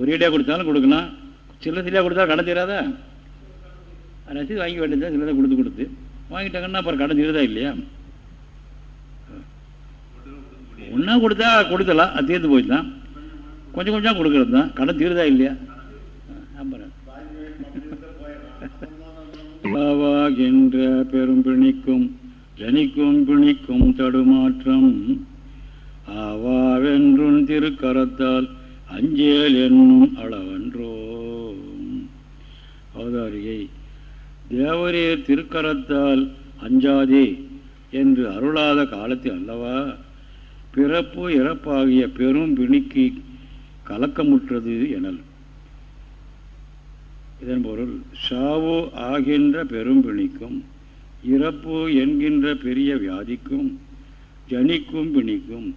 ஒரேடியாக கொடுத்தாலும் கொடுக்கலாம் சில்லற சில்லையாக கொடுத்தாலும் கடன் தீராதா? ரசீது வாங்கி வேண்டியதா சில்லறை கொடுத்து கொடுத்து. வாங்கிட்டாங்கன்னா அப்புறம் கடன் தீருதா இல்லையா? ஒன்றா கொடுத்தா கொடுத்தலாம் அது தீர்ந்து போயிட்டு தான் கொஞ்சம் கொஞ்சம் கொடுக்கறது தான். கடன் தீருதா இல்லையா? அப்புறம் என்ற பெரும் பிணிக்கும் ஜனிக்கும் பிணிக்கும் தடுமாற்றம். ஆவாவென்றும் திருக்கரத்தால் அஞ்சேல் என்னும் அளவன்றோ. அவதாரியை தேவரே திருக்கரத்தால் அஞ்சாதே என்று அருளாத காலத்தில் அல்லவா? பிறப்பு இறப்பாகிய பெரும் பிணிக்கு கலக்கமுற்றது எனல். இதன் பொருள் சாவு ஆகின்ற பெரும் பிணிக்கும் இறப்பு என்கின்ற பெரிய வியாதிக்கும் ஜனிக்கும் பிணிக்கும்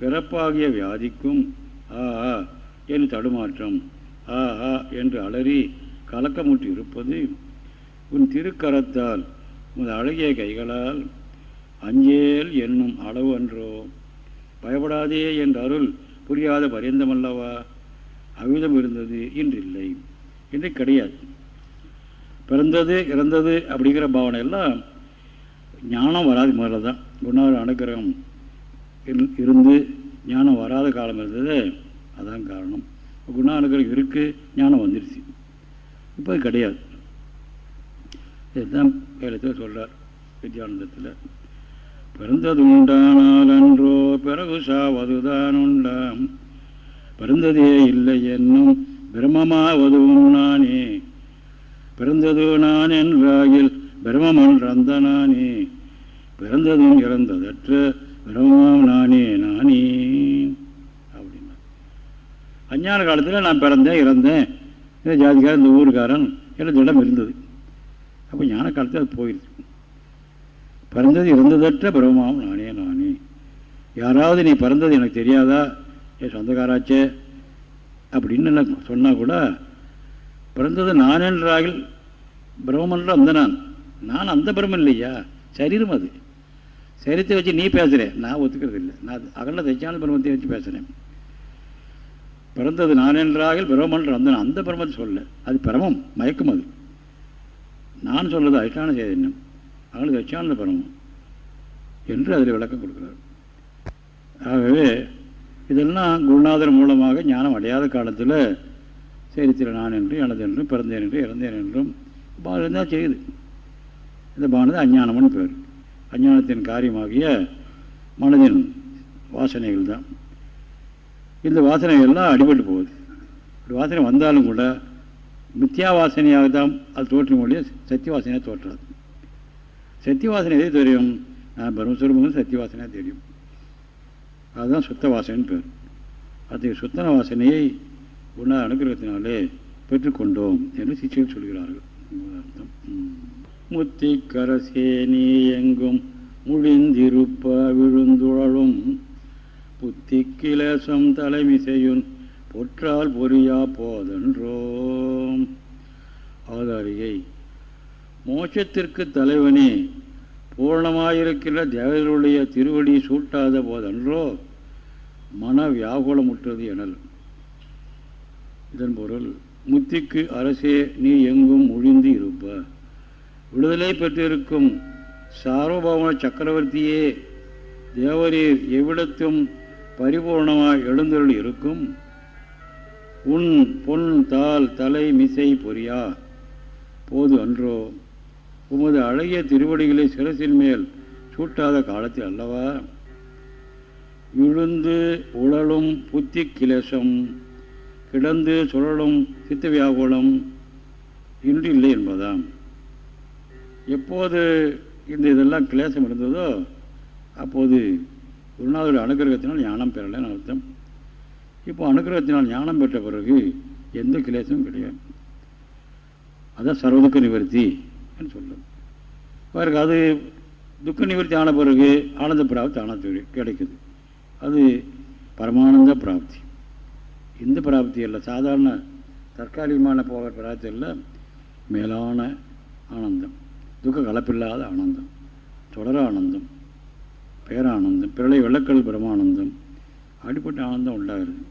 பிறப்பாகிய வியாதிக்கும் ஆ ஆ என்று தடுமாற்றம். ஆ ஆ என்று அலறி கலக்கமுற்று இருப்பது உன் திருக்கரத்தால் உன் அழகிய கைகளால். அஞ்சேல் என்னும் அளவு அன்றோ பயப்படாதே என்ற அருள் புரியாத பரியந்தமல்லவா அவிதம் இருந்தது இன்றில்லை. என்று கிடையாது. பிறந்தது இறந்தது அப்படிங்கிற பாவனை எல்லாம் ஞானம் வராது முதல்ல தான். குணாறு அனுகிரகம் இருந்து ஞானம் வராத காலம் இருந்தது. அதான் காரணம். குண அனுகிரகம் இருக்குது ஞானம் வந்துடுச்சு இப்போ அது கிடையாது. இதுதான் வேலத்தில் சொல்கிறார் வித்யானந்தத்தில். பிறந்தது உண்டானால் அன்றோ பிறகு சாவதுதான் உண்டாம். பிறந்ததே இல்லை என்னும் பிரமமாவதும் நானே. பிறந்தது நான் என்றாகில் பிரமமன்றந்த நானே. பிறந்ததும் இறந்ததற்ற பிரம்மம் நானே நானே. அப்படின்னா அஞ்ஞான காலத்தில் நான் பிறந்தேன் இறந்தேன். இந்த ஜாதிக்காரன் இந்த ஊருக்காரன் என்ற திடம் இருந்தது. அப்போ ஞான காலத்தில் அது போயிருச்சு. பிறந்தது இருந்ததற்ற பிரம்மம் நானே நானே. யாராவது நீ பிறந்தது எனக்கு தெரியாதா? என் சொந்தக்காராச்சே. அப்படின்னு சொன்னால் கூட பிறந்தது நான் பிரம்மன்ற அந்த நான். நான் அந்த பிரம்மன் இல்லையா? சரீரம் அது. சரித்தை வச்சு நீ பேசுகிறேன் நான் ஒத்துக்கிறது இல்லை நான் அகண்ட தைச்சான பிரம்மத்தை வச்சு பேசுகிறேன் பிறந்தது நான் என்றாகில் பிரம்மன்ற அந்த அந்த பிரம்மத்தை சொல்ல அது பிரமம் மயக்கம் அது. நான் சொல்றது அதிஷ்டான சைதன்யம் அகண்ட வச்சானந்த பிரமம் என்று அதில் விளக்கம் கொடுக்குறார். ஆகவே இதெல்லாம் குருநாதர் மூலமாக ஞானம் அடையாத காலத்தில் சரித்திர நான் என்று எனது என்றும் பிறந்தேன் என்று இறந்தேன் என்றும் பானம் தான் செய்யுது. இந்த பானது அஞ்ஞானம்னு பேர். அஞ்ஞானத்தின் காரியமாகிய மனதின் வாசனைகள் தான் இந்த வாசனைகள்லாம் அடிபட்டு போகுது. வாசனை வந்தாலும் கூட மித்தியா வாசனையாக தான் அது தோற்றும் மொழியே சத்திய வாசனையாக தோற்றாது. சத்திய வாசனை எது தெரியும்? நான் பிரம்மஸ்வரூபங்கள் சத்திய வாசனையாக தெரியும். அதுதான் சுத்த வாசனைன்னு பேர். அது சுத்தன வாசனையை உண அனுகிரகத்தினாலே பெற்றுக்கொண்டோம் என்று சிச்சிகள் சொல்கிறார்கள். முத்திக்கரசே நீ எங்கும் முழிந்திருப்ப விழுந்துழலும். புத்தி கிளசம் தலைமிசையுன் பொற்றால் பொறியா போதன்றோம். அவதாரியை மோட்சத்திற்கு தலைவனே பூர்ணமாயிருக்கிற தேவர்களுடைய திருவடி சூட்டாத போதன்றோ மன வியாகுலமுற்றது எனல். இதன் பொருள் முத்திக்கு அரசே நீ எங்கும் ஒழிந்து இருப்ப விடுதலை பெற்றிருக்கும் சார்வபௌம சக்கரவர்த்தியே தேவரீர் எவ்விடத்தும் பரிபூர்ணமாய் எழுந்தருள் இருக்கும்? உன் பொன் தால் தலை மிசை பொறியா? போது அன்றோ உமது அழகிய திருவடிகளை சிரசின் மேல் சூட்டாத காலத்தில் அல்லவா? விழுந்து உழலும் புத்தி கிளேசம் கிடந்து சுழலும் சித்த வியாகுலம் இன்று இல்லை என்பதாம். எப்போது இந்த இதெல்லாம் கிளேசம் இருந்ததோ அப்போது குருநாதருடைய அனுகிரகத்தினால் ஞானம் பெறலைன்னு அர்த்தம். இப்போ அனுகிரகத்தினால் ஞானம் பெற்ற பிறகு எந்த கிளேசமும் கிடையாது. அதான் சர்வதுக்க நிவர்த்தி என்று சொல்லும் பிறகு அது துக்க நிவர்த்தி ஆன பிறகு ஆனந்த பிராப்தி ஆனந்த கிடைக்குது. அது பரமானந்த பிராப்தி. இந்த பிராப்தி இல்லை சாதாரண தற்காலிகமான போகிற பிராப்தி இல்லை மேலான ஆனந்தம். துக்க கலப்பில்லாத ஆனந்தம் தொடர ஆனந்தம் பேரானந்தம் பிறலை வெள்ளக்கல் பிரமானந்தம் அடிப்பட்ட ஆனந்தம் உண்டாகிறது.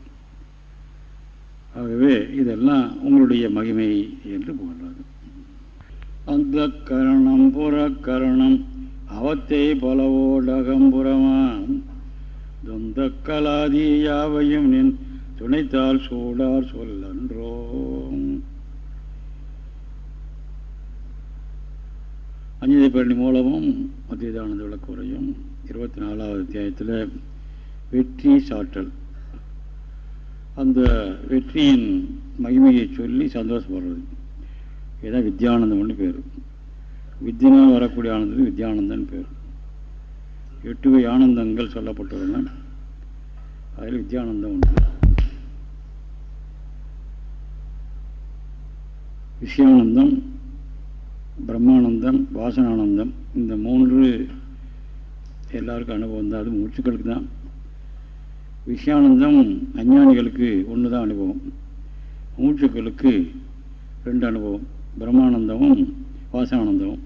ஆகவே இதெல்லாம் உங்களுடைய மகிமை என்று போடுறாங்க அந்த கரணம் புற கரணம் அவத்தை பலவோடகம்புறமாம் தொந்த கலாதி யாவையும் நின் துணைத்தால் சூடார் சொல்லன்றோ அஞ்சதை பேரணி மூலமும் மத்தியதானந்த விளக்குறையும் இருபத்தி நாலாவது அத்தியாயத்தில் வெற்றி சாற்றல். அந்த வெற்றியின் மகிமையை சொல்லி சந்தோஷப்படுறது. இதுதான் வித்யானந்தம்னு பேர். வித்தினால் வரக்கூடிய ஆனந்தம் வித்யானந்தன் பேர். எட்டுவை ஆனந்தங்கள் சொல்லப்பட்டுள்ளன அதில் வித்யானந்தம் ஒன்று விஷயானந்தம் பிரம்மானந்தம் வாசனானந்தம் இந்த மூன்று எல்லாருக்கும் அனுபவம் தான். அது மூச்சுக்களுக்கு தான். விஷயானந்தம் அஞ்ஞானிகளுக்கு ஒன்று தான் அனுபவம். மூச்சுக்களுக்கு ரெண்டு அனுபவம். பிரம்மானந்தமும் வாசனானந்தமும்.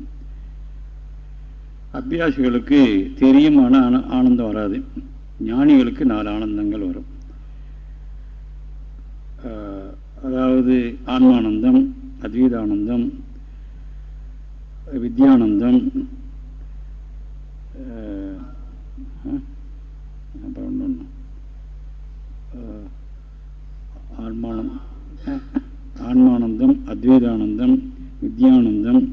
அபியாசிகளுக்கு தெரியும் ஆனால் ஆனந்தம் வராது. ஞானிகளுக்கு நாலு ஆனந்தங்கள் வரும். அதாவது ஆன்மானந்தம் அத்வீதானந்தம் வித்யானந்தம். அப்புறம் ஒன்று ஆன்மானம். ஆன்மானந்தம் அத்வைதானந்தம் வித்யானந்தம்.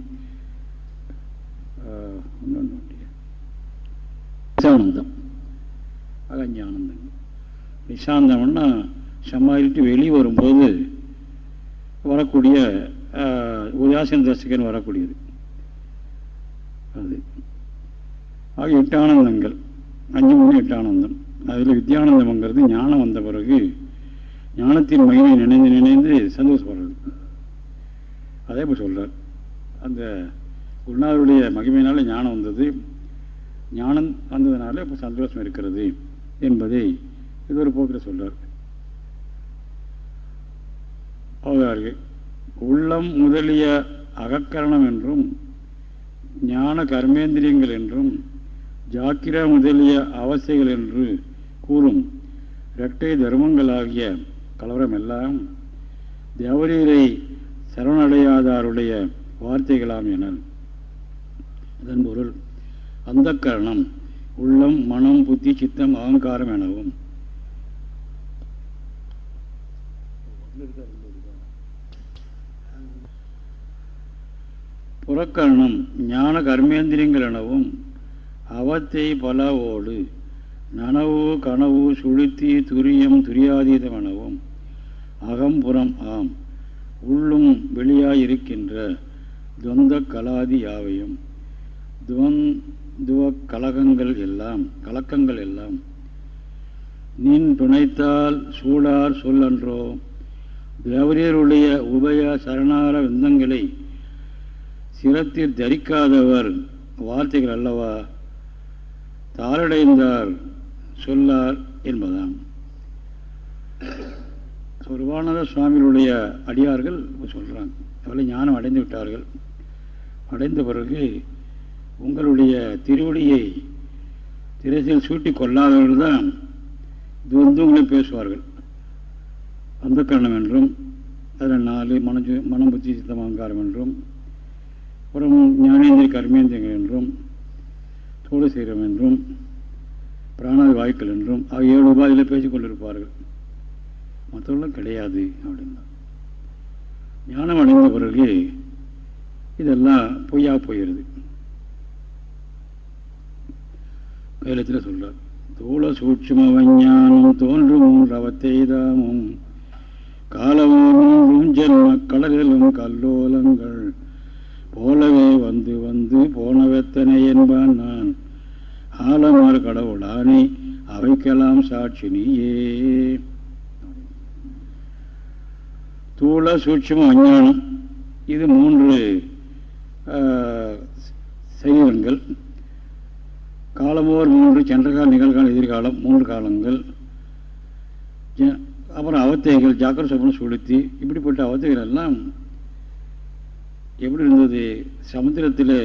நிசானந்தம் அகஞ்சானந்தம் நிசாந்தம்னா சமாளிட்டு வெளியே வரும்போது வரக்கூடிய உதாசீன தர்சகன் வரக்கூடியது. அது. ஆக எட்டானந்தங்கள். அஞ்சு மூணு எட்டு ஆனந்தம் அதில் வித்யானந்தம்ங்கிறது ஞானம் வந்த பிறகு ஞானத்தின் மகிமை நினைந்து நினைந்து சந்தோஷப்படுறது. அதே இப்போ சொல்கிறார் அந்த குருநாதருடைய மகிமையினால ஞானம் வந்தது. ஞானம் வந்ததுனால இப்போ சந்தோஷம் இருக்கிறது என்பதை இது ஒரு போக்கில் சொல்கிறார் அவர்கள் உள்ளம் முதலிய அகக்கரணம் என்றும் ஞான கர்மேந்திரியங்கள் என்றும் ஜாக்கிர முதலிய அவசைகள் என்று கூறும் இரட்டை தர்மங்களாகிய கலவரமெல்லாம் தேவரீரை சரணடையாதாருடைய வார்த்தைகளாம் என. இதன் பொருள் அந்த கரணம் உள்ளம் மனம் புத்தி சித்தம் அகங்காரம் எனவும். புறக்கரணம் ஞான கர்மேந்திரியங்கள் எனவும் அவத்தை பலவோடு நனவு கனவு சுளுத்தி துரியம் துரியாதீதம் எனவும் அகம்புறம் ஆம். உள்ளும் வெளியாயிருக்கின்ற துவந்த கலாதி யாவையும்? துவந்துவ கலகங்கள் எல்லாம் கலக்கங்கள் எல்லாம் நின் துணைத்தால் சூடார் சொல்லன்றோ? தேவரியருடைய உபய சரணார விந்தங்களை சிரத்தில் தரிக்காதவர் வார்த்தைகள் அல்லவா? தாளடைந்தார் சொல்லார் என்பதாம். சொருவானந்த சுவாமிகளுடைய அடியார்கள் சொல்கிறாங்க அவளை ஞானம் அடைந்து விட்டார்கள். அடைந்த பிறகு உங்களுடைய திருவடியை திரைசில் சூட்டி கொள்ளாதவர்கள் தான் துவந்தவங்களை பேசுவார்கள். அந்த கரணம் என்றும் அதில் நாலு மனஞ்சு மனம் புத்தி சித்தமங்காரம் என்றும் அப்புறம் ஞானேந்திர கர்மேந்திரங்கள் என்றும் தோடு சீரம் என்றும் பிராணாதி வாய்க்கள் என்றும் ஆகிய ஏழு உபாதியில் பேசிக்கொண்டிருப்பார்கள் மற்றவர்களும் கிடையாது அப்படின்னா. ஞானம் அடைந்த பிறகு இதெல்லாம் பொய்யா போயிடுது. கைலத்தில் சொல்றார் தூள சூட்சும வஞ்ஞானம் தோன்றும் ரவத்தெய்தாமும் காலமும் ஜென்ம கடலிலும் கல்லோலங்கள் போலவே வந்து வந்து போனவெத்தனை என்பான் நான். ஆலமார் கடவுளானே அவைக்கெல்லாம் சாட்சி நீயே. தூள சூட்சம அஞ்ஞானம். இது மூன்று சரீரங்கள் காலமோர் மூன்று சென்றகால நிகழ்காலம் எதிர்காலம் மூன்று காலங்கள். அப்புறம் அவத்தைகள் ஜாக்கிர சொப்பனம் சுளுத்தி இப்படிப்பட்ட அவத்தைகள் எல்லாம் எப்படி இருந்தது? சமுத்திரத்தில்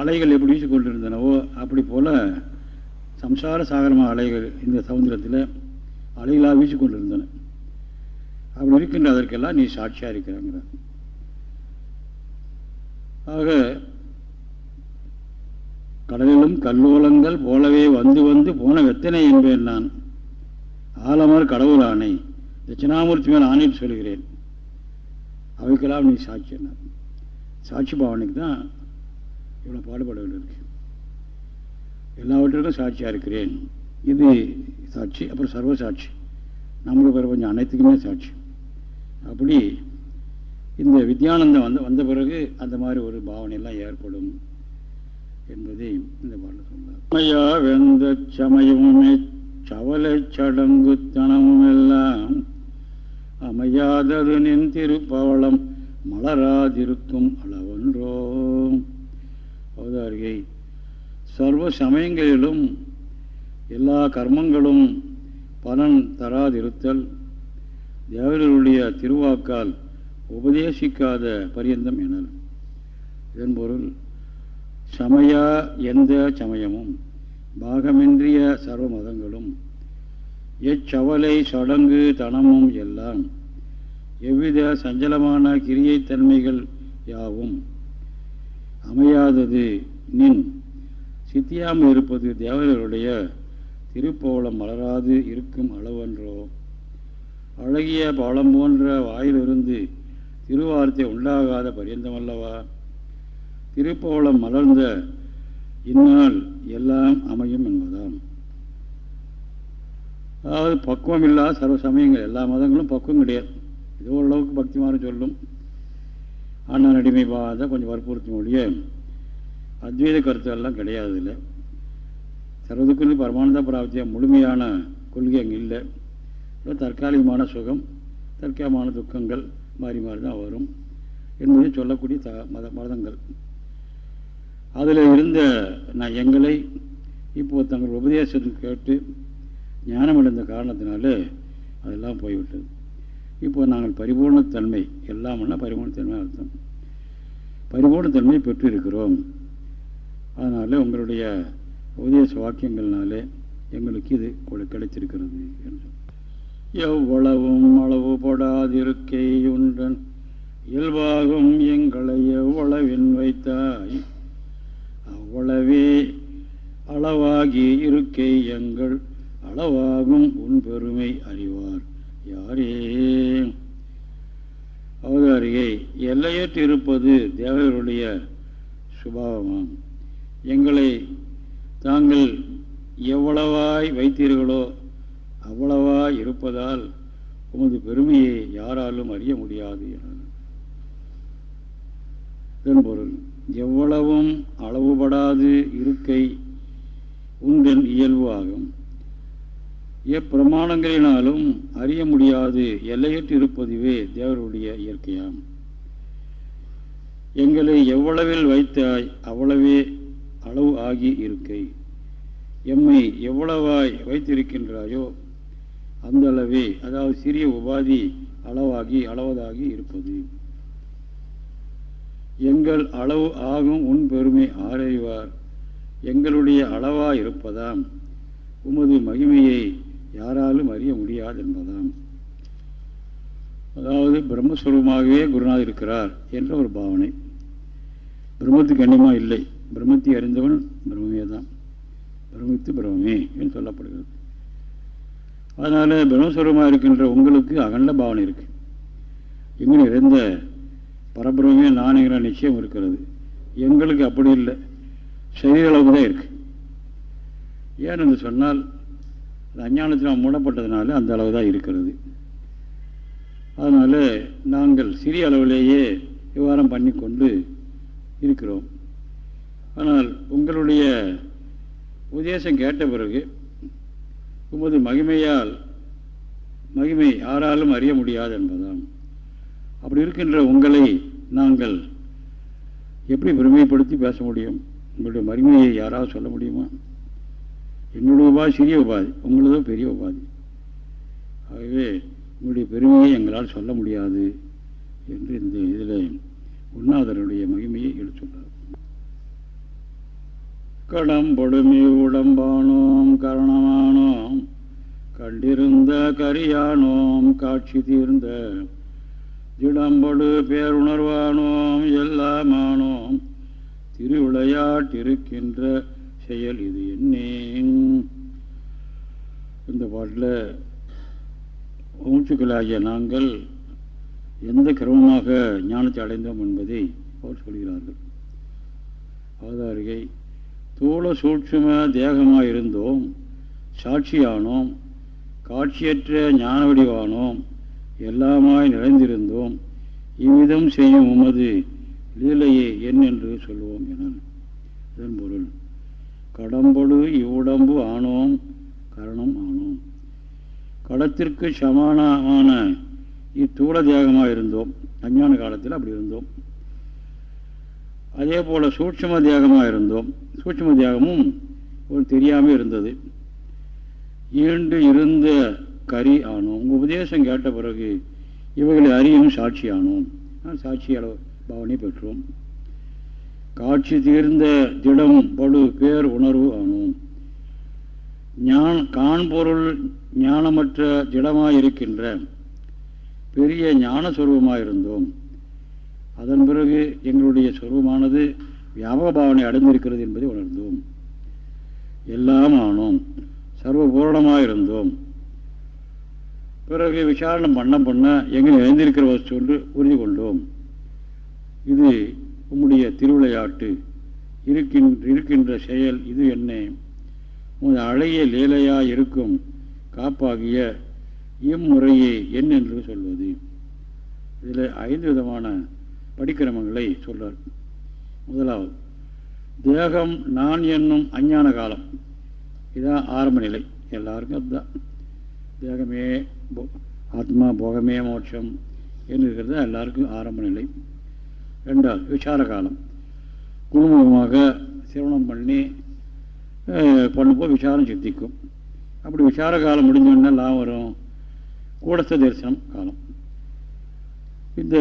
அலைகள் எப்படி வீசி கொண்டிருந்தனவோ அப்படி போல சம்சார சாகரமாக அலைகள் இந்த சமுத்திரத்தில் அலைகளாக வீசி கொண்டிருந்தன. அப்படி இருக்கின்ற அதற்கெல்லாம் நீ சாட்சியாக இருக்கிறாங்கிற. ஆக கடலிலும் கல்லோலங்கள் போலவே வந்து வந்து போன வெத்தனை என்பேன் நான். ஆலமர் கடவுள் ஆணை தட்சிணாமூர்த்தி மேல் ஆணைன்னு சொல்கிறேன் அவைக்கெல்லாம் நீ சாட்சி சாட்சி பாவனைக்கு தான் இவ்வளோ பாடுபட வேண்டியிருக்கு எல்லாவற்றிற்கும் சாட்சியாக இருக்கிறேன். இது சாட்சி அப்புறம் சர்வ சாட்சி. நம்மளுக்கு பிரபஞ்சம் அனைத்துக்குமே சாட்சி. அப்படி இந்த வித்யானந்தம் வந்து வந்த பிறகு அந்த மாதிரி ஒரு பாவனையெல்லாம் ஏற்படும் என்பதை இந்த பாடல் சொன்னார் வெந்த சமயமுமே சவலை சடங்குத்தனமும் எல்லாம் அமையாதது நின் திருப்பவளம் மலராதிருக்கும் அளவன்றோ. அவதாரிகை. சர்வ சமயங்களிலும் எல்லா கர்மங்களும் பலன் தராதிருத்தல். தேவர்களுடைய திருவாக்கால் உபதேசிக்காத பரியந்தம் எனல். இதன் பொருள் சமயா எந்த சமயமும் பாகமின்றிய சர்வ மதங்களும் எச்சவலை சடங்கு தனமும் எல்லாம் எவ்வித சஞ்சலமான கிரியைத்தன்மைகள் யாவும் அமையாதது. நின். சித்தியாமல் இருப்பது தேவர்களுடைய திருப்போளம் மலராது இருக்கும் அளவன்றோ? அழகிய பாலம் போன்ற வாயிலிருந்து திருவார்த்தை உண்டாகாத பரியந்தமல்லவா? திருப்போளம் மலர்ந்த இந்நாள் எல்லாம் அமையும் என்பதாம். அதாவது பக்குவம் இல்லாத சர்வ சமயங்கள் எல்லா மதங்களும் பக்குவம் கிடையாது. இது ஓரளவுக்கு பக்திமான சொல்லும். ஆனால் அடிமை பாத கொஞ்சம் வற்புறுத்தும் ஒழிய அத்வைத கருத்துக்கள்லாம் கிடையாது இல்லை. சர்வதுக்கு பரமானந்த பிராப்தியாக முழுமையான கொள்கை அங்கே இல்லை. தற்காலிகமான சுகம் தற்காலிகமான துக்கங்கள் மாறி மாறி தான் வரும் என்பதை சொல்லக்கூடிய த மத மதங்கள். அதில் இருந்த நான் எங்களை இப்போது தங்கள் உபதேசத்தை கேட்டு ஞானம் அடைந்த காரணத்தினால அதெல்லாம் போய்விட்டது. இப்போது நாங்கள் பரிபூர்ணத்தன்மை எல்லாம்னா பரிபூர்ணத்தன்மை அர்த்தம்? பரிபூர்ணத்தன்மை பெற்று இருக்கிறோம் அதனால் உங்களுடைய உபதேச வாக்கியங்கள்னாலே எங்களுக்கு இது கிடைத்திருக்கிறது என்று. எவ்வளவும் அளவு படாதிருக்கை உண்டன் இயல்பாகும் எங்களை எவ்வளவின் வைத்தாய்? அவ்வளவே அளவாகி இருக்கை எங்கள் அளவாகும் உன் பெருமை அறிவார். யாரே அவதாரிகை எல்லையற்று இருப்பது தேவர்களுடைய சுபாவமாம். எங்களை தாங்கள் எவ்வளவாய் வைத்தீர்களோ அவ்வளவாய் இருப்பதால் உமது பெருமையை யாராலும் அறிய முடியாது என பொருள் எவ்வளவும் அளவுபடாது இருக்கை உங்கள் இயல்பு ஆகும். எப்பிரமாணங்களினாலும் அறிய முடியாது எல்லையற்று இருப்பதுவே தேவருடைய இயற்கையாம். எங்களை எவ்வளவில் வைத்தாய் அவ்வளவே அளவு ஆகி இருக்கை. எம்மை எவ்வளவாய் வைத்திருக்கின்றாயோ அந்த அளவே அதாவது சிறிய உபாதி அளவாகி அளவதாகி இருப்பது. எங்கள் அளவு ஆகும் உன் பெருமை ஆரறிவார். எங்களுடைய அளவா இருப்பதாம். உமது மகிமையை யாராலும் அறிய முடியாது என்பதாம் அதாவது பிரம்மஸ்வரூபமாகவே குருநாத் இருக்கிறார் என்ற ஒரு பாவனை. பிரம்மத்துக்கு கண்ணியமா இல்லை. பிரம்மத்தை அறிந்தவன் பிரம்மே தான். பிரமித்து பிரம்மே என்று சொல்லப்படுகிறது. அதனால் பிரம்மஸ்வரூபமாக இருக்கின்ற உங்களுக்கு அகண்ட பாவனை இருக்குது இங்கே இருந்த பரபிரமே நானுங்கிற நிச்சயம் இருக்கிறது. எங்களுக்கு அப்படி இல்லை. சரீர அளவு தான் இருக்குது ஏன் என்று சொன்னால் அது அஞ்ஞானத்தில் மூடப்பட்டதுனால அந்த அளவு தான் இருக்கிறது. அதனால் நாங்கள் சிறிய அளவிலேயே விவகாரம் பண்ணி கொண்டு இருக்கிறோம். ஆனால் உங்களுடைய உபதேசம் கேட்ட பிறகு உமது மகிமையால் மகிமை யாராலும் அறிய முடியாது என்பதாம். அப்படி இருக்கின்ற உங்களை நாங்கள் எப்படி பெருமைப்படுத்தி பேச முடியும்? உங்களுடைய மகிமையை யாராவது சொல்ல முடியுமா? என்னுடைய உபாதி சிறிய உபாதி உங்களதோ பெரிய உபாதி. ஆகவே உங்களுடைய பெருமையை எங்களால் சொல்ல முடியாது என்று இந்த இதில் உண்ணாதருடைய மகிமையை எடுத்துள்ளார் கடம்பொடுமி உடம்பானோம் கரணமானோம் கண்டிருந்த கரியானோம் காட்சி தீர்ந்த திடம்படு பேருணர்வானோம் எல்லாமானோம் திருவிளையாட்டிருக்கின்ற செயல் இது என்ன இந்த பாட்டில் மூச்சுக்களாகிய நாங்கள் எந்த கிரமமாக ஞானத்தை அடைந்தோம் என்பதை அவர் சொல்கிறார்கள். அவதாரிகை தூள சூட்சும தேகமாக இருந்தோம் சாட்சியானோம் காட்சியற்ற ஞான வடிவானோம் எல்லாமாய் நிறைந்திருந்தோம் இவ்விதம் செய்யும் உமது லீலையே என் என்று சொல்லுவோம் என இதன் பொருள் கடம்பொழு இவ்வுடம்பு ஆனோம் கரணம் ஆனோம். கடத்திற்கு சமானமான இத்தூள தேகமாக இருந்தோம். அஞ்ஞான காலத்தில் அப்படி இருந்தோம். அதே போல் சூட்சம தேகமாக இருந்தோம். சூட்சம தேகமும் ஒரு தெரியாமல் இருந்தது. ஈண்டு இருந்த கரி ஆனோம். உங்கள் உபதேசம் கேட்ட பிறகு இவைகளை அறியும் சாட்சி ஆனோம். சாட்சி அளவு பாவனை பெற்றோம். காட்சி தீர்ந்த திடம் படு பேர் உணர்வு ஆனோம். ஞான் காண்பொருள் ஞானமற்ற திடமாயிருக்கின்ற பெரிய ஞான சொருபமாக இருந்தோம் அதன் பிறகு எங்களுடைய சொருபமானது வியாபக பாவனை அடைந்திருக்கிறது என்பதை உணர்ந்தோம். எல்லாம் ஆனோம். சர்வபூரணமாக இருந்தோம் பிறகு விசாரணை பண்ண பண்ண எங்கே எழுந்திருக்கிற என்று உறுதி கொண்டோம். இது உம்முடைய திருவிளையாட்டு இருக்கின்ற இருக்கின்ற செயல் இது என்ன? உன் அழகிய லீலையா இருக்கும் காப்பாகிய இம்முறையே என்னென்று என்று சொல்வது. இதில் ஐந்து விதமான படிக்கிரமங்களை சொல்றார். முதலாவது தேகம் நான் என்னும் அஞ்ஞான காலம். இதுதான் ஆரம்ப நிலை. எல்லாருக்கும் அதுதான். தேகமே ஆத்மா போகமே மோட்சம். என்று இருக்கிறது எல்லாருக்கும் ஆரம்ப நிலை. ரெண்டாவது விசார காலம் குழுமுகமாக சிரவணம் பண்ணி பண்ணும்போது விசாரம் சித்திக்கும். அப்படி விசார காலம் முடிஞ்சோன்னா லாபம் வரும். கூடஸ்த தரிசனம் காலம். இந்த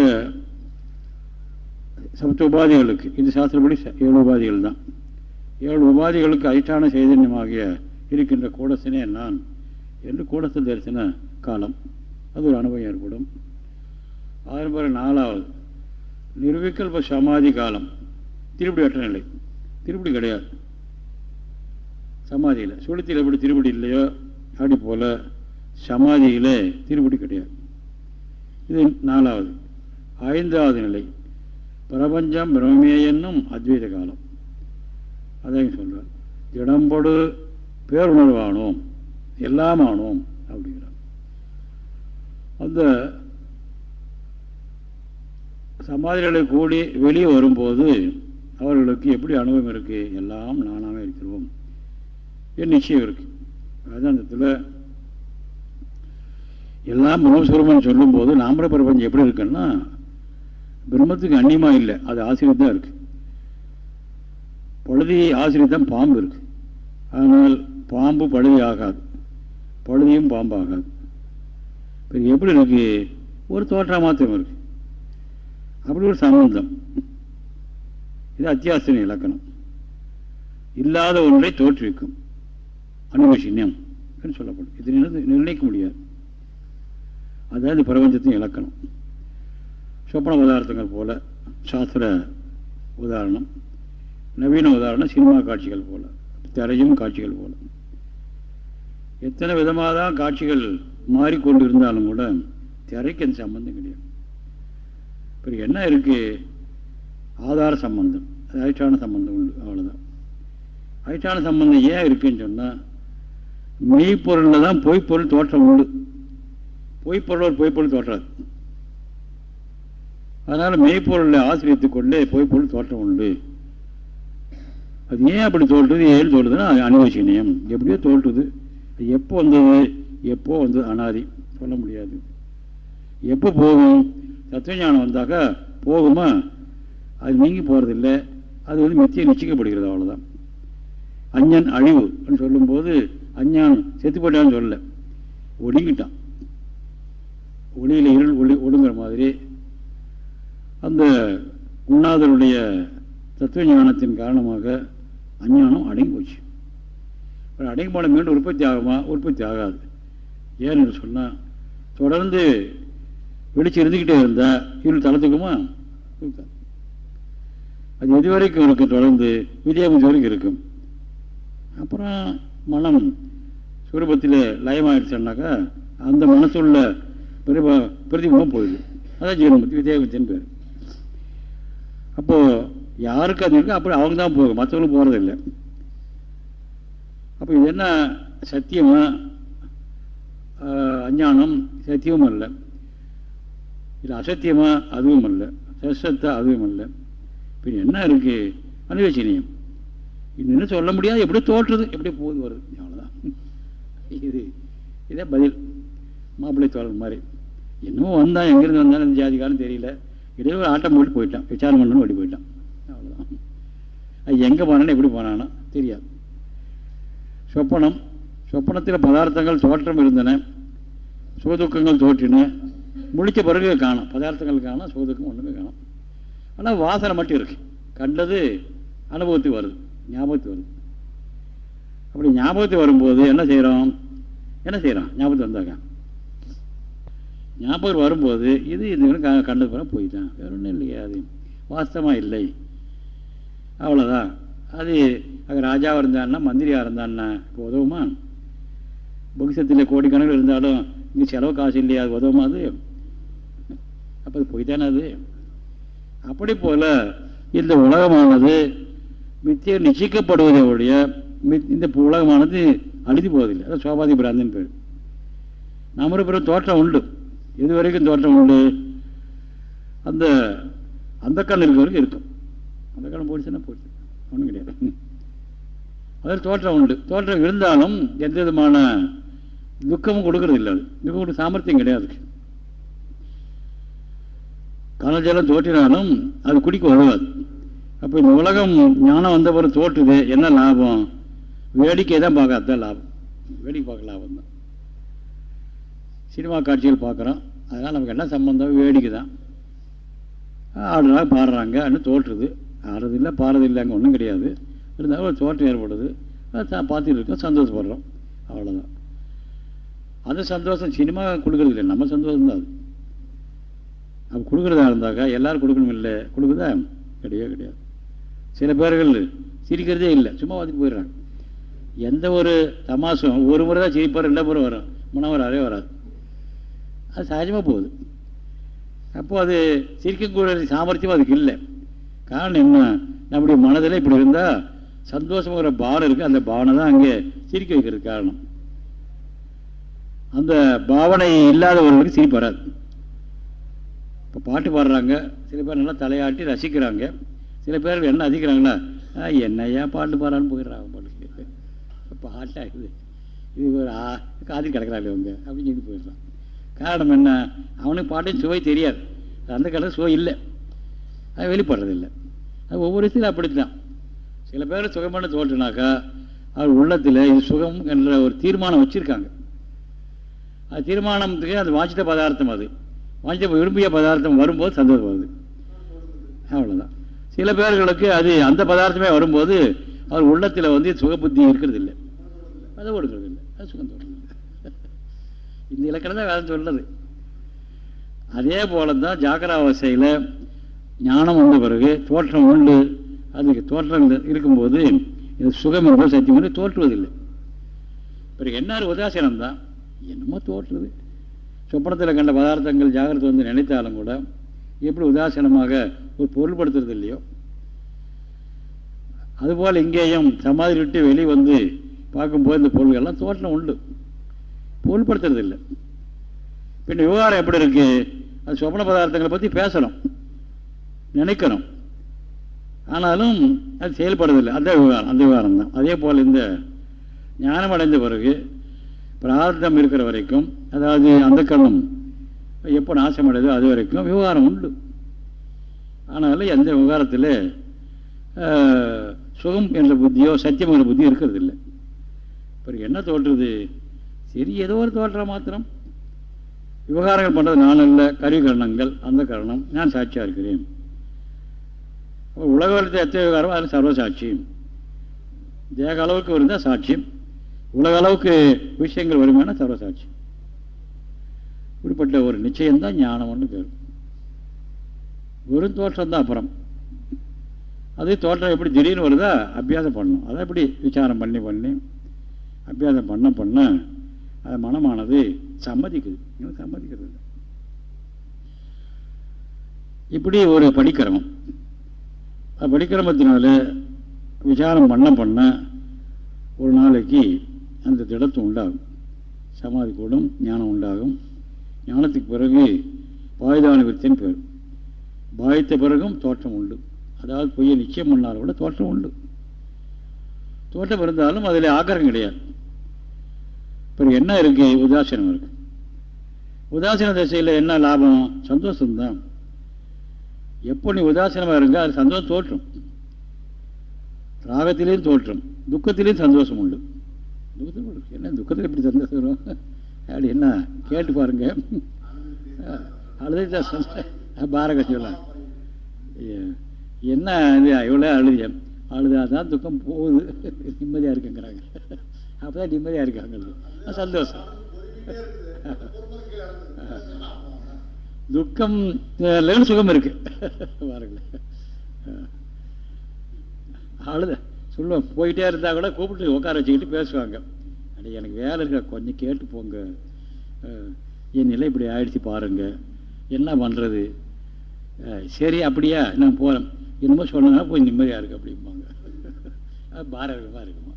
சப்த உபாதிகளுக்கு இந்த சாஸ்திரப்படி ஏழு உபாதிகள் தான். ஏழு உபாதிகளுக்கு அதிஷ்டான சைதன்யமாகிய இருக்கின்ற கூடசனே நான் என்று கூடஸ்த தரிசன காலம். அது ஒரு அனுபவம் ஏற்படும். அதன் பிறகு நாலாவது நிர்விகல்ப சமாதி காலம். திருப்படி அற்ற நிலை. திருப்படி கிடையாது. சமாதியில். சுளுத்தியில் எப்படி திருப்படி இல்லையோ அப்படி போல சமாதியில் திருப்படி கிடையாது. இது நாலாவது. ஐந்தாவது நிலை. பிரபஞ்சம் பிரமே என்னும் அத்வைத காலம். அதையும் சொல்கிறார் திடம்படு பேருணர்வானோம். எல்லாமானோம் அப்படிங்கிறார். அந்த சமாதிகளை கூடி வெளியே வரும்போது அவர்களுக்கு எப்படி அனுபவம் இருக்குது எல்லாம் நானாக இருக்கிறோம். என் நிச்சயம் இருக்கு. வேதாந்தத்தில் எல்லாம் பிரம்மஸ்வரூபம் சொல்லும்போது நாமர பிரபஞ்சம் எப்படி இருக்குன்னா பிரம்மத்துக்கு அந்நியமாக இல்லை. அது ஆசிரியர் தான் இருக்குது பழுதி ஆசிரியர் பாம்பு இருக்குது ஆனால் பாம்பு பழுதி ஆகாது. பழுதியும் பாம்பு ஆகாது எப்படி இருக்குது ஒரு தோற்றம் மாத்திரம் இருக்குது அப்படி ஒரு சம்பந்தம். இது அத்தியாசன இலக்கணம். இல்லாத ஒன்றை தோற்றுவிக்கும். அனுபவிஷன்யம் சொல்லப்படும். இது நிர்ணயிக்க முடியாது. அதாவது பிரபஞ்சத்தின் இலக்கணம். சொப்பன உதாரணங்கள் போல சாஸ்திர உதாரணம் நவீன உதாரணம் சினிமா காட்சிகள் போல திரையும் காட்சிகள் போல. எத்தனை விதமாக தான் காட்சிகள் மாறிக்கொண்டு இருந்தாலும் கூட திரைக்கு அந்த சம்பந்தம் கிடையாது. இப்போ என்ன இருக்கு? ஆதார சம்பந்தம். அதிஷ்டான சம்பந்தம் உண்டு அவ்வளோதான் அதிஷ்டான சம்பந்தம் ஏன் இருக்குன்னு சொன்னால் மெய்ப்பொருளில் தான் பொய்ப்பொருள் தோற்றம் உண்டு. பொய்ப்பொருள் ஒரு பொய்ப்பொருள் தோற்றாது. அதனால் மெய்ப்பொருளை ஆசிரியத்துக் கொண்டு பொய்ப்பொருள் தோற்றம் உண்டு. அது ஏன் அப்படி தோற்றுது? ஏன் தோற்றுதுன்னா அனுவசனியம் எப்படியோ தோற்றுது. எப்போ வந்தது? எப்போ வந்தது? அனாதி. சொல்ல முடியாது. எப்போ போகும்? தத்துவஞானம் வந்தாக்கா போகுமா? அது நீங்கி போகிறதில்லை அது வந்து மித்தியை நிச்சயிக்கப்படுகிறது அவ்வளோதான் அஞ்ஞன் அழிவு சொல்லும்போது அஞ்ஞானம் செத்து போட்டான்னு சொல்லலை. ஒடுங்கிட்டான். ஒளியில் இருள் ஒளி ஒடுங்கிற மாதிரி அந்த உண்ணாதருடைய தத்துவ ஞானத்தின் காரணமாக அஞ்ஞானம் அடங்கி போச்சு. அடங்கி போன மீண்டும் உற்பத்தி ஆகுமா? உற்பத்தி ஆகாது. ஏன்னு சொன்னால் தொடர்ந்து வெளிச்சம் இருந்துக்கிட்டே இருந்தால் இருள் தளர்த்துக்குமா? அது எது வரைக்கும் இருக்கும் தொடர்ந்து வித்யாபதி வரைக்கும் இருக்கும். அப்புறம் மனம் சுரூபத்தில் லயமாயிடுச்சுன்னாக்கா அந்த மனசுள்ள பிரதிபா பிரதிபம் போயிடுது. அதான் ஜீவன்முக்தி வித்யாபத்தின்னு பேர். அப்போது யாருக்கு அது இருக்கோ அப்படி அவங்க தான் போகும். மற்றவங்களும் போகிறதில்லை அப்போ இது என்ன? சத்தியமா? அஞ்ஞானம் சத்தியமும் இல்லை இது அசத்தியமா? அதுவும் அல்ல சசத்தா அதுவும் அல்ல பின் என்ன இருக்கு? அனுவேசனியம் இன்னும் சொல்ல முடியாது? எப்படி தோற்றுறது எப்படி போகுது வருது? அவ்வளோதான் இது இதே பதில். மாப்பிள்ளை தோழர் மாதிரி. இன்னும் வந்தான் எங்கேருந்து வந்தாலும் இந்த ஜாதிக்காரன் தெரியல. இடையில ஒரு ஆட்டம் போட்டு போயிட்டான். விசாரம் பண்ணணும் ஓடி போயிட்டான். அவ்வளோதான் அது எங்கே போனானோ எப்படி போனானோ தெரியாது. சொப்பனம். சொப்பனத்தில் பதார்த்தங்கள் தோற்றம் இருந்தன. சுகதுக்கங்கள் தோற்றின. முடித்த பிறகு காணும். பதார்த்தங்கள் காணும் சோதுக்கும் ஒன்றுமே காணும். ஆனால் வாசனை மட்டும் இருக்கு. கண்டது அனுபவத்துக்கு வருது. ஞாபகத்துக்கு வருது. அப்படி ஞாபகத்துக்கு வரும்போது என்ன செய்கிறோம் என்ன செய்கிறோம் ஞாபகத்து வந்தாங்க ஞாபகம் வரும்போது இது இந்த கண்டது பிறகு போயிட்டான். வேற ஒன்றும் இல்லையா அது. வாஸ்தமாக இல்லை. அவ்வளோதான் அது அது ராஜாவாக இருந்தான்னா மந்திரியாக இருந்தான்னா இப்போ உதவுமா? பகுசத்தில் கோடிக்கணக்கில் இருந்தாலும் இங்கே செலவு காசு இல்லையா அது உதவுமா அது? அப்போ அது போய் தானே அது அப்படி போல இந்த உலகமானது மித்திய நிச்சயிக்கப்படுவதை உடைய இந்த உலகமானது அழுதி போவதில்லை. அதான் சோபாதி பிராந்தின் பேர். நம்ம பிறகு தோற்றம் உண்டு. இது வரைக்கும் தோற்றம் உண்டு. அந்த அந்த கண் இருக்க வரைக்கும் இருக்கும். அந்த கண் போயிடுச்சுன்னா போயிடுச்சு. ஒன்றும் கிடையாது. அதில் தோற்றம் உண்டு. தோற்றம் இருந்தாலும் எந்த விதமான துக்கமும் கொடுக்கறது இல்லை அது. துக்கம் கொடுக்க சாமர்த்தியம் கிடையாது. கடல் ஜலம் தோற்றினாலும் அது குடிக்க உதவாது அப்போ இந்த உலகம் ஞானம் வந்த பிறகு தோற்றுது என்ன லாபம்? வேடிக்கை தான் பார்க்காத லாபம். வேடிக்கை பார்க்க லாபம் தான். சினிமா காட்சிகள் பார்க்குறோம். அதனால் நமக்கு என்ன சம்பந்தம்? வேடிக்கை தான். ஆடுறாங்க பாடுறாங்க அப்படின்னு தோற்றுது. ஆடுறது இல்லை பாடுறது இல்லை அங்கே ஒன்றும் கிடையாது. இருந்தாலும் ஒரு தோற்றம் ஏற்படுது. பார்த்துட்டு இருக்கோம் சந்தோஷப்படுறோம். அவ்வளோதான் அந்த சந்தோஷம். சினிமா கொடுக்கறது இல்லை. நம்ம சந்தோஷம் தான் அது. அப்போ கொடுக்குறதா இருந்தாக்கா எல்லோரும் கொடுக்கணும் இல்லை? கொடுக்குதா? கிடையவே கிடையாது. சில பேர்கள் சிரிக்கிறதே இல்லை. சும்மா வந்துட்டு போயிடுறாங்க. எந்த ஒரு தமாசும் ஒரு முறை தான் சிரிப்பார் ரெண்டு முறை வரும். மூணாவது வரவே வராது. அது சகஜமாக போகுது. அப்போது அது சிரிக்கக்கூடிய சாமர்த்தியம் அதுக்கு இல்லை. காரணம் என்ன? நம்முடைய மனதில் இப்படி இருந்தால் சந்தோஷங்கிற பாவனை இருக்குது அந்த பாவனை தான் அங்கே சிரிக்க வைக்கிறது காரணம். அந்த பாவனை இல்லாதவர்களுக்கு சிரிப்பு வராது. இப்போ பாட்டு பாடுறாங்க. சில பேர் நல்லா தலையாட்டி ரசிக்கிறாங்க. சில பேர் என்ன அதிக்கிறாங்களா என்னையா பாட்டு பாடுறான்னு போயிடுறாங்க பாட்டு பாட்டாகுது இது ஒரு காதில் கிடக்கிறாங்க இவங்க அப்படின்னு சொல்லி போயிடுறான். காரணம் என்ன? அவனுக்கு பாட்டையும் சுவை தெரியாது. அந்த காலத்தில் சுவை இல்லை. அது வெளிப்படுறதில்லை அது ஒவ்வொரு விஷயத்தில் அப்படித்தான். சில பேர் சுகமான தோற்றுனாக்கா அவர் உள்ளத்தில் இது சுகம் என்ற ஒரு தீர்மானம் வச்சுருக்காங்க. அது தீர்மானத்துக்கு அது வாஞ்சித்த பதார்த்தம் அது. வாஞ்சித்த விரும்பிய பதார்த்தம் வரும்போது சந்தோஷம் வருது. அவ்வளோதான் சில பேர்களுக்கு அது அந்த பதார்த்தமே வரும்போது அவர் உள்ளத்தில் வந்து சுகபுத்தி இருக்கிறது இல்லை அதை கொடுக்கறது இல்லை. அது சுகம் தோன்றது இந்த இலக்கணம் தான் வேதம் சொல்றது அதே போல தான் ஜாக்கிராவசையில் ஞானம் வந்த பிறகு தோற்றம் உண்டு. அதுக்கு தோற்றம் இருக்கும்போது இது சுகம் என்பது சத்தியம் தோற்றுவதில்லை. பிறகு என்ன உதாசீனம் தான் என்னமோ தோற்றுறது சொப்பனத்தில் கண்ட பதார்த்தங்கள் ஜாகிரத்தை வந்து நினைத்தாலும் கூட எப்படி உதாசீனமாக ஒரு பொருள்படுத்துறது இல்லையோ? அதுபோல் இங்கேயும் சமாதி விட்டு வெளியே வந்து பார்க்கும்போது இந்த பொருள்கள்லாம் தோற்றம் உண்டு. பொருள்படுத்துறது இல்லை. பின் விவகாரம் எப்படி இருக்கு? அது சொப்பன பதார்த்தங்களை பற்றி பேசணும். நினைக்கணும். ஆனாலும் அது செயல்படுறதில்லை அந்த விவகாரம். அந்த விவகாரம் தான். அதே போல் இந்த ஞானம் அடைந்த பிறகு பிரார்த்தம் இருக்கிற வரைக்கும் அதாவது அந்த கரணம் எப்போ நாசம் அது வரைக்கும் விவகாரம் உண்டு. ஆனாலும் எந்த விவகாரத்தில் சுகம் என்ற புத்தியோ சத்தியம் என்ற புத்தியோ இருக்கிறது இல்லை பிறகு என்ன தோற்றுது சரி ஏதோ ஒரு தோற்ற மாத்திரம். விவகாரங்கள் பண்ணுறது நான் அல்ல கருவி கரணங்கள் அந்த கரணம். நான் சாட்சியாக இருக்கிறேன். உலக வளர்த்த எத்தனை விவகாரம்? அது சாட்சியம். தேக அளவுக்கு இருந்தால் சாட்சியம். உலக அளவுக்கு விஷயங்கள் வருமான சர்வசாட்சி? இப்படிப்பட்ட ஒரு நிச்சயம்தான் ஞானம் ஒன்று பேர் வெறும் தோற்றம் தான் அப்புறம். அது தோற்றம் எப்படி திடீர்னு வருதா? அபியாசம் பண்ணணும். அதை எப்படி விசாரம் பண்ணி பண்ணி அபியாசம் பண்ண பண்ண அது மனமானது சம்மதிக்குது. இன்னும் சம்மதிக்கிறது இல்லை. இப்படி ஒரு படிக்கிரமம். படிக்கிரமத்தினால விசாரம் பண்ண பண்ண ஒரு நாளைக்கு அந்த திடத்தும் உண்டாகும். சமாதி கூடும் ஞானம் உண்டாகும். ஞானத்துக்கு பிறகு பாய்தான விருத்தின்னு பேர். பாய்த்த பிறகும் தோற்றம் உண்டு. அதாவது பொய்யை நிச்சயம் பண்ணாலும் கூட தோற்றம் உண்டு. தோற்றம் இருந்தாலும் அதில் ஆக்கிரம் கிடையாது. இப்போ என்ன இருக்கு? உதாசீனம் இருக்கு. உதாசீன திசையில் என்ன லாபம்? சந்தோஷம்தான். எப்போ நீ உதாசீனமாக இருங்க அது சந்தோஷம் தோற்றும். ராகத்திலையும் தோற்றம். துக்கத்திலையும் சந்தோஷம் உண்டு. துக்கத்தில் என்ன துக்கத்தில் எப்படி சந்தோஷம் வரும் அப்படி என்ன? கேட்டு பாருங்க. அழுதை பாரக சொல்லலாம் என்ன எவ்வளோ இவ்வளோ அழுதிய அழுதாதான் துக்கம் போகுது. நிம்மதியாக இருக்குங்கிறாங்க. அப்போதான் நிம்மதியாக இருக்காங்க சந்தோஷம். துக்கம் சுகம் இருக்கு. பாருங்களேன் அழுத. சொல்லுவோம் போயிட்டே இருந்தா கூட கூப்பிட்டு உட்கார வச்சுக்கிட்டு பேசுவாங்க. அட எனக்கு வேலை இருக்க? கொஞ்சம் கேட்டு போங்க. என் நிலை இப்படி ஆயிடுச்சு பாருங்க. என்ன பண்ணுறது சரி அப்படியா? நான் போகிறேன் என்னமோ சொன்னா போய் நிம்மதியாக இருக்கு அப்படிம்பாங்க. பாரகமாக இருக்குமா?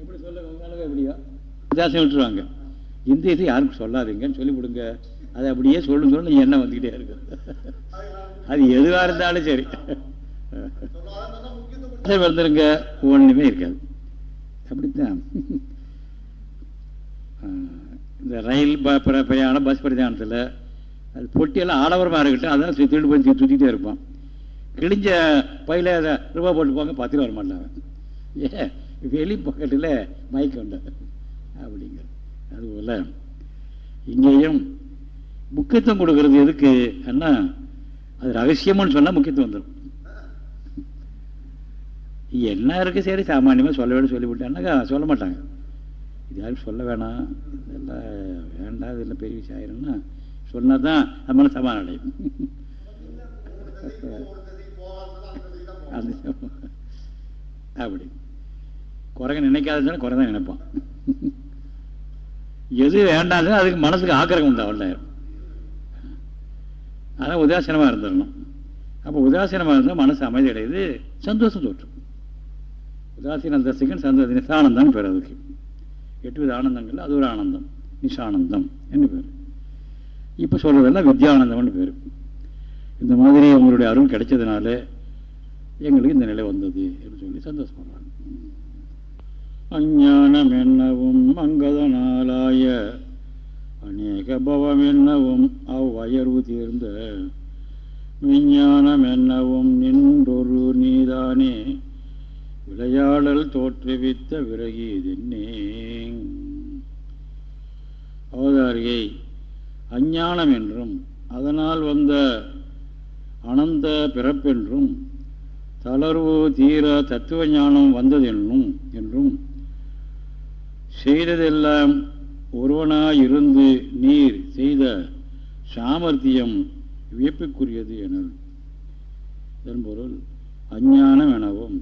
எப்படி சொல்ல உங்களால எப்படியா? வித்தியாசம் விட்டுருவாங்க. இந்த இது யாருக்கும் சொல்லாதீங்கன்னு சொல்லி கொடுங்க. அதை அப்படியே சொல்லு சொல்லு என்ன வந்துக்கிட்டே இருக்கு? அது எதுவாக இருந்தாலும் சரி. வந்துருங்க ஒன்றுமே இருக்காது. அப்படித்தான். இந்த ரயில் பிரயாணம் பஸ் பிரயாணத்தில் அது பொட்டியெல்லாம் ஆடவரமாக இருக்கட்டும் அதான் சுற்றிட்டு போய் சுற்றிக்கிட்டே இருப்பான் கிழிஞ்ச பையில ரூபா போட்டு போங்க பத்து வர மாட்டாங்க. ஏ வெளி பக்கத்தில் மயக்கம் உண்டு. அப்படிங்கிற அதுபோல் இங்கேயும் முக்கியத்துவம் கொடுக்கறது எதுக்கு என்ன அது ரகசியம்னு சொன்னால் முக்கியத்துவம் வந்துடும் என்ன இருக்கு? சரி சாமானியமாக சொல்ல வேணும் சொல்லிவிட்டான்னாக்கா சொல்ல மாட்டாங்க. இது யாரும் சொல்ல வேணாம். இதெல்லாம் வேண்டாம் இது பெரிய விஷயம் ஆயிரும்னா சொன்னால் தான் நம்மளும் சமாளம் அடையும். அப்படி. குறைங்க நினைக்காதுன்னு குறை தான் நினைப்பான். எது வேண்டாம் அதுக்கு மனசுக்கு ஆக்கிரகம் உண்டாகும் அதான் உதாசீனமாக இருந்துடணும். அப்போ உதாசீனமாக இருந்தால் மனசு அமைதி அடையுது சந்தோஷம் தோற்றும். உதாசீன தசைக்கும் சந்தோஷ நிசானந்தம் பேர் அதுக்கு. எட்டு வித ஆனந்தங்கள் அது ஒரு ஆனந்தம் நிஷானந்தம் என்று பேர். இப்போ சொல்றதெல்லாம் வித்யானந்தம்னு பேர். இந்த மாதிரி உங்களுடைய அருள் கிடைச்சதுனால எங்களுக்கு இந்த நிலை வந்தது என்று சொல்லி சந்தோஷப்படுறாங்க அஞ்ஞானம் என்னவும் அங்கதனாலாய அநேக பவம் என்னவும் அவ்வயர்வு தீர்ந்த விஞ்ஞானம் என்னவும் நின்றொரு நீதானே விளையாடல் தோற்றுவித்த விறகி அவதாரியை அஞ்ஞானம் என்றும் அதனால் வந்த அனந்த பிறப்பென்றும் தளர்வு தீர தத்துவ ஞானம் வந்ததென்னும் என்றும் செய்ததெல்லாம் ஒருவனாயிருந்து நீர் செய்த சாமர்த்தியம் வியப்புக்குரியது என இதன் பொருள் அஞ்ஞானம் எனவும்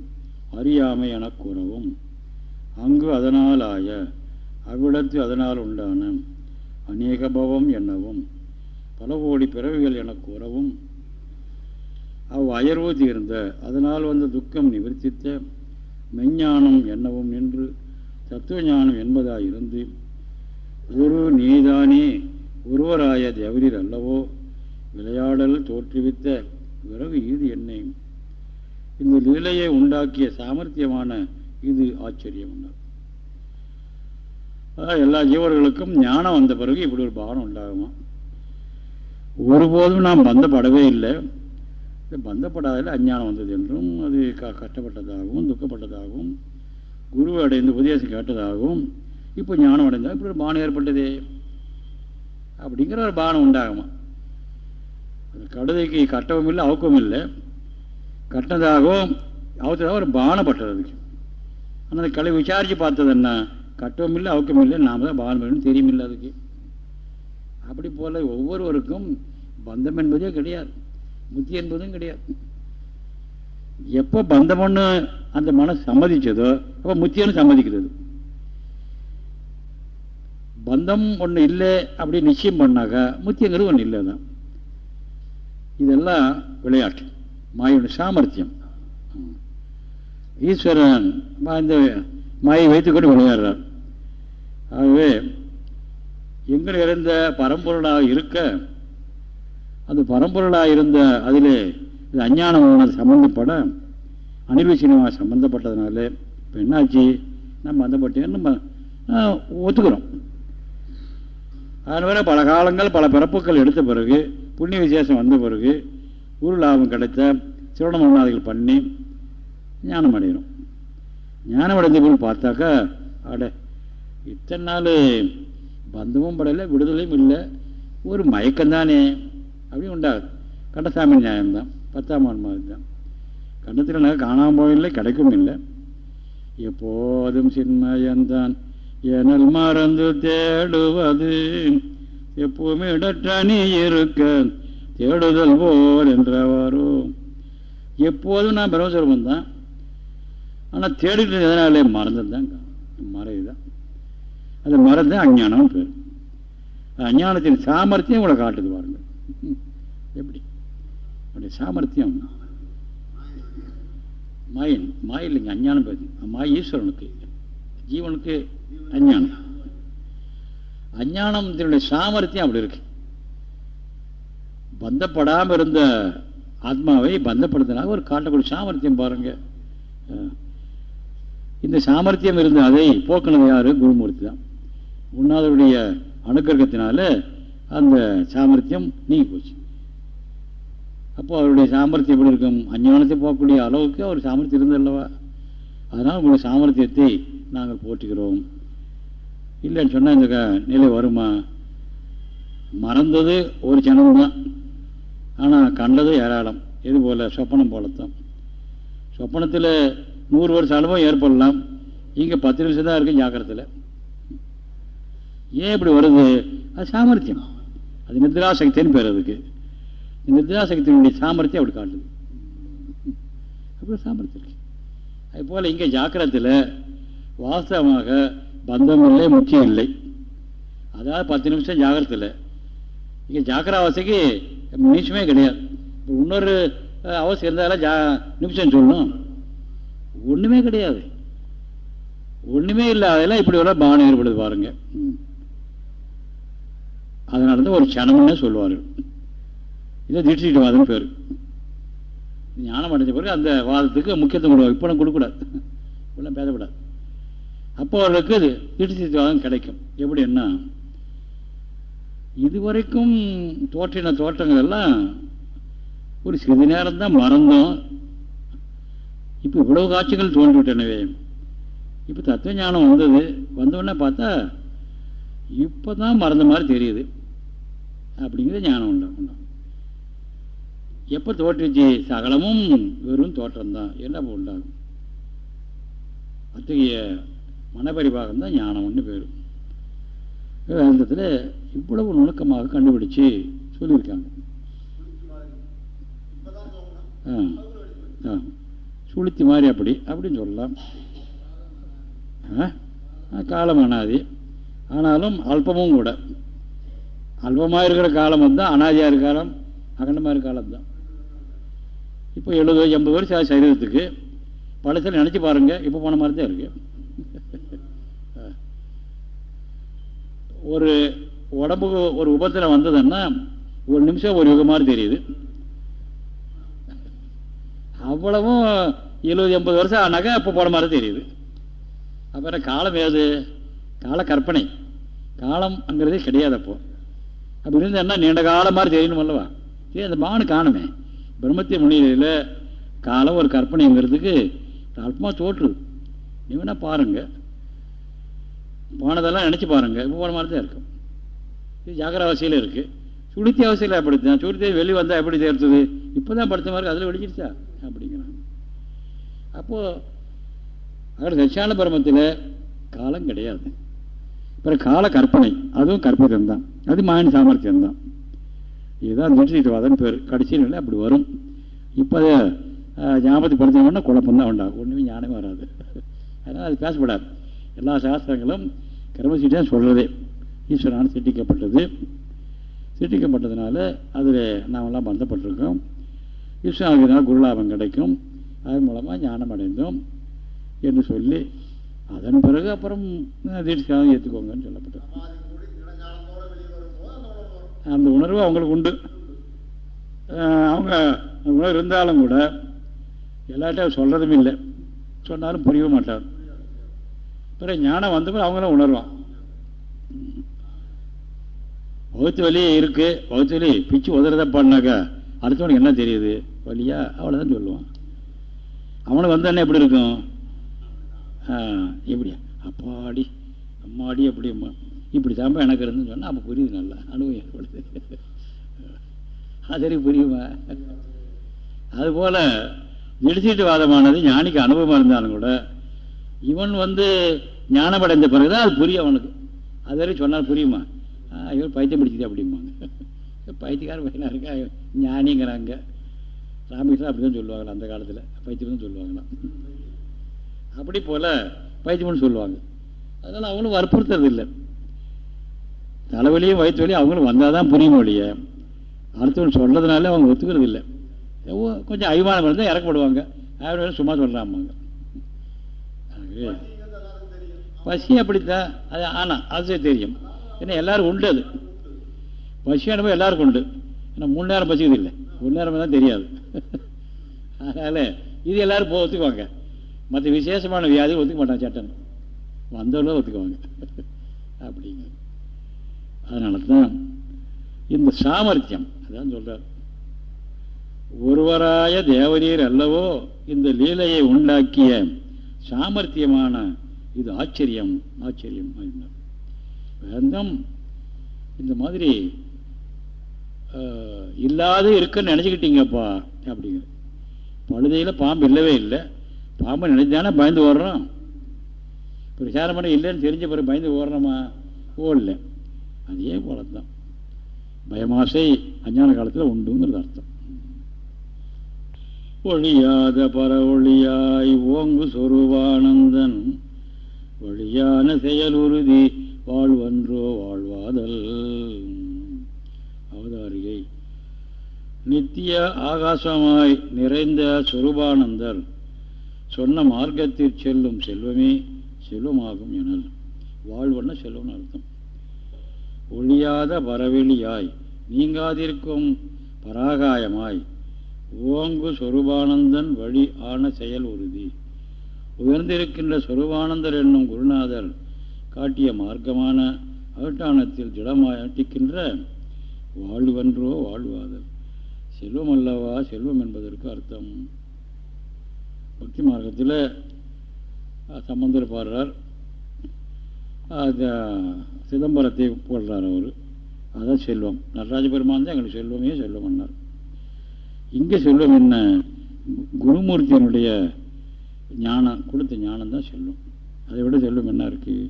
அறியாமை என கூறவும். அங்கு அதனால் ஆய அவ்விடத்து அதனால் உண்டான அநேக பவம் என்னவும் பல கோடி பிறவிகள் என கூறவும் அவ் அயர்வு தீர்ந்த அதனால் வந்த துக்கம் நிவர்த்தித்த மெஞ்ஞானம் என்னவும் நின்று தத்துவ ஞானம் என்பதாயிருந்து ஒரு நீதானே ஒருவராய தேவரீர் அல்லவோ விளையாடல் தோற்றுவித்த பிறகு இது என்னை? இந்த லீலையை உண்டாக்கிய சாமர்த்தியமான இது ஆச்சரியம் உண்டாகும். அதாவது எல்லா ஜீவர்களுக்கும் ஞானம் வந்த பிறகு இப்படி ஒரு பாவனை உண்டாகுமா? ஒருபோதும் நாம் பந்தப்படவே இல்லை. பந்தப்படாத அஞ்ஞானம் வந்தது என்றும் அது க கஷ்டப்பட்டதாகவும் துக்கப்பட்டதாகவும் குரு அடைந்து உபதேசம் கேட்டதாகவும் இப்போ ஞானம் அடைந்தால் இப்படி ஒரு பானம் ஏற்பட்டதே. அப்படிங்கிற ஒரு பானம் உண்டாகுமா? அந்த கடுதைக்கு கட்டவும் இல்லை அவுக்கவும் இல்லை. கட்டினதாகவும் அவத்ததாக ஒரு பானப்பட்டது அதுக்கு. ஆனால் அந்த கலை விசாரித்து பார்த்தது என்ன? கட்டவும் இல்லை அவுக்கவும் இல்லை நாம தான் பானம் தெரியும் தெரியுமில்லை அதுக்கு. அப்படி போல ஒவ்வொருவருக்கும் பந்தம் என்பதே கிடையாது. முத்தி என்பதும் கிடையாது. எப்போ பந்தம்னு அந்த மனசு சம்மதிச்சதோ அப்போ முத்தியன்னு சம்மதிக்கிறது. பந்தம் ஒன்று இல்லை அப்படி நிச்சயம் பண்ணாக்கா முத்தியங்கிறது ஒன்று இல்லை தான் இதெல்லாம் விளையாட்டு. மாயோட சாமர்த்தியம். ஈஸ்வரன் இந்த மாயை வைத்துக்கொண்டு விளையாடுறார். ஆகவே எங்கள் இருந்த பரம்பொருளாக இருக்க அந்த பரம்பொருளாக இருந்த அதிலே இது அஞ்ஞானம் சம்மந்தப்பட அனில் சினிமா சம்பந்தப்பட்டதுனால இப்போ என்னாச்சு? நம்ம அந்த பட்டியல் நம்ம ஒத்துக்கிறோம். அதனால பல காலங்கள் பல பிறப்புகள் எடுத்த பிறகு புண்ணிய விசேஷம் வந்த பிறகு குரு லாபம் கிடைத்த சிவன மரணாதிகள் பண்ணி ஞானம் அடைகிறோம் ஞானம் அடைந்த போது பார்த்தாக்கா அட இத்தனை நாள் பந்தமும் படலை விடுதலையும் இல்லை ஒரு மயக்கம்தானே அப்படி உண்டாகுது. கண்டசாமி நியாயம்தான் பத்தாம் ஆண் மாதிரி தான். கண்டத்தில் நாங்கள் காணாமல் போகவில்லை கிடைக்கும் இல்லை. எப்போதும் சின்மயந்தான் எனல் மறந்து தேடுவது எப்பவுமே இடற்றணி இருக்க தேடுதல் போர் என்றவாரோ. எப்போதும் நான் பிரம்மஸ்வரூபம் தான். ஆனால் தேடிட்டு எதனாலே மறந்தது தான் மறைதான் அது மறந்து அஞ்ஞானம் பேர். அஞ்ஞானத்தின் சாமர்த்தியம் உங்களை காட்டுது பாருங்க. எப்படி? அப்படி சாமர்த்தியம். மாயின் மாய இல்லைங்க அஞ்ஞானம் பேர். மாய ஈஸ்வரனுக்கு. ஜீவனுக்கு அஞ்ஞானம். அஞ்ஞானத்தினுடைய சாமர்த்தியம் அப்படி இருக்கு. பந்தப்படாமல் இருந்த ஆத்மாவை பந்தப்படுத்தினாங்க. ஒரு காட்டக்கூடிய சாமர்த்தியம் பாருங்க. இந்த சாமர்த்தியம் இருந்த அதை போக்கினது யாரு? குருமூர்த்தி தான். உண்ணாதவருடைய அனுக்கிரகத்தினால அந்த சாமர்த்தியம் நீங்கி போச்சு. அப்போ அவருடைய சாமர்த்தியம் எப்படி இருக்கும்? அஞ்ஞானத்தை போகக்கூடிய அளவுக்கு அவர் சாமர்த்தியம் இருந்தல்லவா அதனால் உங்களுடைய சாமர்த்தியத்தை நாங்கள் போற்றுகிறோம். இல்லைன்னு சொன்னால் இந்த நிலை வருமா? மறந்தது ஒரு ஜனம்தான். ஆனால் கண்டது ஏராளம். இது போல் சொப்பனம் போலத்தான். சொப்பனத்தில் நூறு வருஷம் அளவும் ஏற்படலாம். இங்கே பத்து நிமிஷம் தான் இருக்கு ஜாக்கிரத்தில் ஏன் இப்படி வருது? அது சாமர்த்தியம். அது நித்ராசக்தின்னு பேர் அதுக்கு. நித்ராசக்தியினுடைய சாமர்த்தியம் அப்படி காட்டுது. அப்படி சாமர்த்தியம் இருக்கு. அது போல் இங்கே ஜாக்கிரத்தில் வாஸ்தவமாக பந்தம் இல்லை முக்கியம் இல்லை. அதாவது பத்து நிமிஷம் ஜாகிரத்தில் இங்கே ஜாக்கிராவசைக்கு நிமிஷமே கிடையாது. இன்னொரு அவசியம் இருந்தாலும் ஜா நிமிஷம் சொல்லணும். ஒன்றுமே கிடையாது. ஒன்றுமே இல்லாதெல்லாம் இப்படி ஒரு பானம் ஏற்படுது பாருங்க. அதனால தான் ஒரு சனம்னு சொல்லுவார். இதை தீட்சிட்டு வாதம் பேர். ஞானம் அடைஞ்ச பிறகு அந்த வாதத்துக்கு முக்கியத்துவம் கொடுவாங்க இப்போ கொடுக்கூடாது இப்பெல்லாம் பேசக்கூடாது. அப்போ அவர்களுக்கு அது தீட்சித்துவாதம் கிடைக்கும். எப்படி என்ன இதுவரைக்கும் தோற்றின தோற்றங்கள் எல்லாம் ஒரு சிறிது நேரம் தான் மறந்தோம். இப்போ இவ்வளவு காட்சிகள் தோன்றிவிட்டனவே. இப்போ தத்துவ ஞானம் வந்தது. வந்தோடனே பார்த்தா இப்போ தான் மறந்த மாதிரி தெரியுது. அப்படிங்கிற ஞானம் உண்டாகும் எப்போ தோற்றுச்சு? சகலமும் வெறும் தோற்றம்தான். என்ன உண்டாகும்? அத்தகைய மனபரிபாகம் தான் ஞானம்னு பேர் வேதாந்தத்தில் இவ்வளவு நுணுக்கமாக கண்டுபிடிச்சு சொல்லியிருக்காங்க. சுளுத்தி மாதிரி அப்படி அப்படின்னு சொல்லலாம். காலம் அனாதி. ஆனாலும் அல்பமும் கூட. அல்பமாக இருக்கிற காலம் வந்து அனாதியாக இருக்கிற காலம் அகண்டமாக இருக்கிற காலம் தான். இப்போ எழுபது எண்பது வருஷம் சரீரத்துக்கு. பழசில் நினச்சி பாருங்கள் இப்போ போன மாதிரி தான் இருக்குது ஒரு உடம்புக்கு ஒரு உபத்திரம் வந்ததுன்னா ஒரு நிமிஷம் ஒரு யுகம் மாதிரி தெரியுது. அவ்வளவும் எழுபது எண்பது வருஷம் ஆனாக்கா இப்போ போன மாதிரி தெரியுது. அப்புறம் காலம் ஏது? கால கற்பனை. காலம்ங்கிறதே கிடையாது அப்போ. அப்படி இருந்து என்ன நீண்ட காலம் மாதிரி தெரியணும் அல்லவா? சரி அந்த மானு காணுமே. பிரம்மத்திய முனியில காலம் ஒரு கற்பனைங்கிறதுக்கு அல்பமாக தோற்று நீ வேணால் பாருங்கள் போனதெல்லாம் நினச்சி பாருங்கள் போன மாதிரி தான் இருக்கும் இது ஜாக்கிர அவசியில் இருக்குது சுளுத்தி அவசியில் அப்படித்தான் சுளுத்தி வெளி வந்தால் எப்படி சேர்த்துது இப்போ தான் படுத்த மாதிரி அதில் வெளிச்சிருச்சா அப்படிங்கிறாங்க. அப்போது அதாவது தட்சான பரமத்தில் காலம் கிடையாது. பிறகு கால கற்பனை. அதுவும் கற்பிதம் தான். அது மாயன் சாமர்த்தியம் தான். இதுதான் திருஷ்டிவாதம் பேர். கடைசியில் அப்படி வரும். இப்போ அதை ஞாபகப்படுத்தினோம்னா குழப்பம் தான் உண்டாகும். ஒன்றுமே ஞானமே வராது. அதனால் அது பேசப்படாது. எல்லா சாஸ்திரங்களும் கர்மசீட்டாக சொல்கிறதே ஈஸ்வரான சிட்டிக்கப்பட்டது. சிட்டிக்கப்பட்டதுனால அதில் நாமெல்லாம் பந்தப்பட்டிருக்கோம். ஈஸ்வரனால் குருலாபம் கிடைக்கும். அதன் மூலமாக ஞானம் அடைந்தோம் என்று சொல்லி அதன் பிறகு அப்புறம் தீட்சிக்காக ஏற்றுக்கோங்கன்னு சொல்லப்பட்டது. அந்த உணர்வு அவங்களுக்கு உண்டு. அவங்க உணர்வு இருந்தாலும் கூட எல்லாட்டையும் சொல்கிறதும் இல்லை. சொன்னாலும் புரிய மாட்டார். பிறகு ஞானம் வந்த பிறகு அவங்களும் உணர்வான். வகுத்து வழியே இருக்கு. வகுத்து வலி பிச்சு உதறதை பண்ணாக்கா அடுத்தவனுக்கு என்ன தெரியுது? வழியா அவ்வளோதான் சொல்லுவான். அவனுக்கு வந்தானே எப்படி இருக்கும்? எப்படியா அப்பாடி அம்மாடி அப்படிம்மா இப்படி தாம்பா எனக்கு இருந்துன்னு சொன்னால் அப்போ புரியுது நல்லா. அனுபவம் ஏற்படுது அது புரியுமா? அதுபோல் வாதமானது ஞானிக்கு அனுபவமாக இருந்தாலும் கூட இவன் வந்து ஞானமடைந்த பிறகுதான் அது புரியும் அவனுக்கு. அது வரைக்கும் சொன்னால் புரியுமா? இவன் பைத்தியம் பிடிச்சது அப்படிம்பாங்க. பைத்தியக்கார பையனாக இருக்கா? ஞானிங்கிறாங்க. ராமகிருஷ்ணன் அப்படி தான் சொல்லுவாங்களா அந்த காலத்தில். பைத்தியம் தான் சொல்லுவாங்களாம். அப்படி போல் பைத்தியம்னு சொல்லுவாங்க. அதனால் அவங்களும் வற்புறுத்துறது இல்லை. தலைவலியும் வயிற்று வலியும் அவங்களும் வந்தால் தான் புரியும் ஒழிய அடுத்தவன் சொல்கிறதுனால அவங்க ஒத்துக்கிறது இல்லை. கொஞ்சம் அபிமானம் இருந்தால் இறக்கப்படுவாங்க. அவர் சும்மா சொல்கிறாம்பாங்க பசி அப்படித்தான். அது ஆனால் அது தெரியும். ஏன்னா எல்லாரும் உண்டு அது. பசி அனுபவம் எல்லாருக்கும் உண்டு. ஏன்னா மூணு நேரம் பசிக்குது இல்லை. ஒரு நேரம் தான் தெரியாது. அதனால் இது எல்லாரும் போ ஒத்துக்குவாங்க. மற்ற விசேஷமான வியாதி ஒத்துக்க மாட்டாங்க சட்டம் வந்தவங்களும் ஒத்துக்குவாங்க. அப்படிங்க அதனால தான் இந்த சாமர்த்தியம் அதான் சொல்கிறார் ஒருவராய தேவநீர் அல்லவோ இந்த லீலையை உண்டாக்கிய சாமர்த்தியமான இது ஆச்சரியம் ஆச்சரியம் வேந்தம் இந்த மாதிரி இல்லாத இருக்குன்னு நினச்சிக்கிட்டீங்கப்பா அப்படிங்கிற. பழுதையில் பாம்பு இல்லவே இல்லை. பாம்பு நினைச்சானே பயந்து ஓடுறோம். பிரச்சாரம் பண்ண இல்லைன்னு தெரிஞ்ச பிறகு பயந்து ஓடுறோமா? ஓடல. அதே போல தான் பயமாசை அஞ்ஞான காலத்தில் உண்டுங்கிறது அர்த்தம். ஒளியாத பரவொளியாய் ஓங்கு சொருவானந்தன். ஒழியான செயல் உறுதி வாழ்வன்றோ வாழ்வாதல். அவதாரிகை. நித்திய ஆகாசமாய் நிறைந்த சொருபானந்தர். சொன்ன மார்க்கத்தில் செல்லும் செல்வமே செல்வமாகும் எனல். வாழ்வன செல்வம் அர்த்தம். ஒழியாத பரவெளியாய் நீங்காதிருக்கும் பராகாயமாய் ஓங்கு சொருபானந்தன் வழி ஆன செயல் உறுதி. உயர்ந்திருக்கின்ற சொருபானந்தர் என்னும் குருநாதர் காட்டிய மார்க்கமான அகட்டானத்தில் திடமாட்டிக்கின்ற வாழ்வன்றோ வாழ்வாதல். செல்வம் அல்லவா செல்வம் என்பதற்கு அர்த்தம். பக்தி மார்க்கத்தில் சம்பந்தர் பாடுறார். சிதம்பரத்தை போடுறார் அவர். அதான் செல்வம். நடராஜ பெருமான் தான் எங்களுக்கு செல்வமே செல்வம் பண்ணார் இங்கே சொல்லும் என்ன? குருமூர்த்தியனுடைய ஞானம் கொடுத்த ஞானம் தான் செல்லும். அதை விட செல்லும் என்ன இருக்குது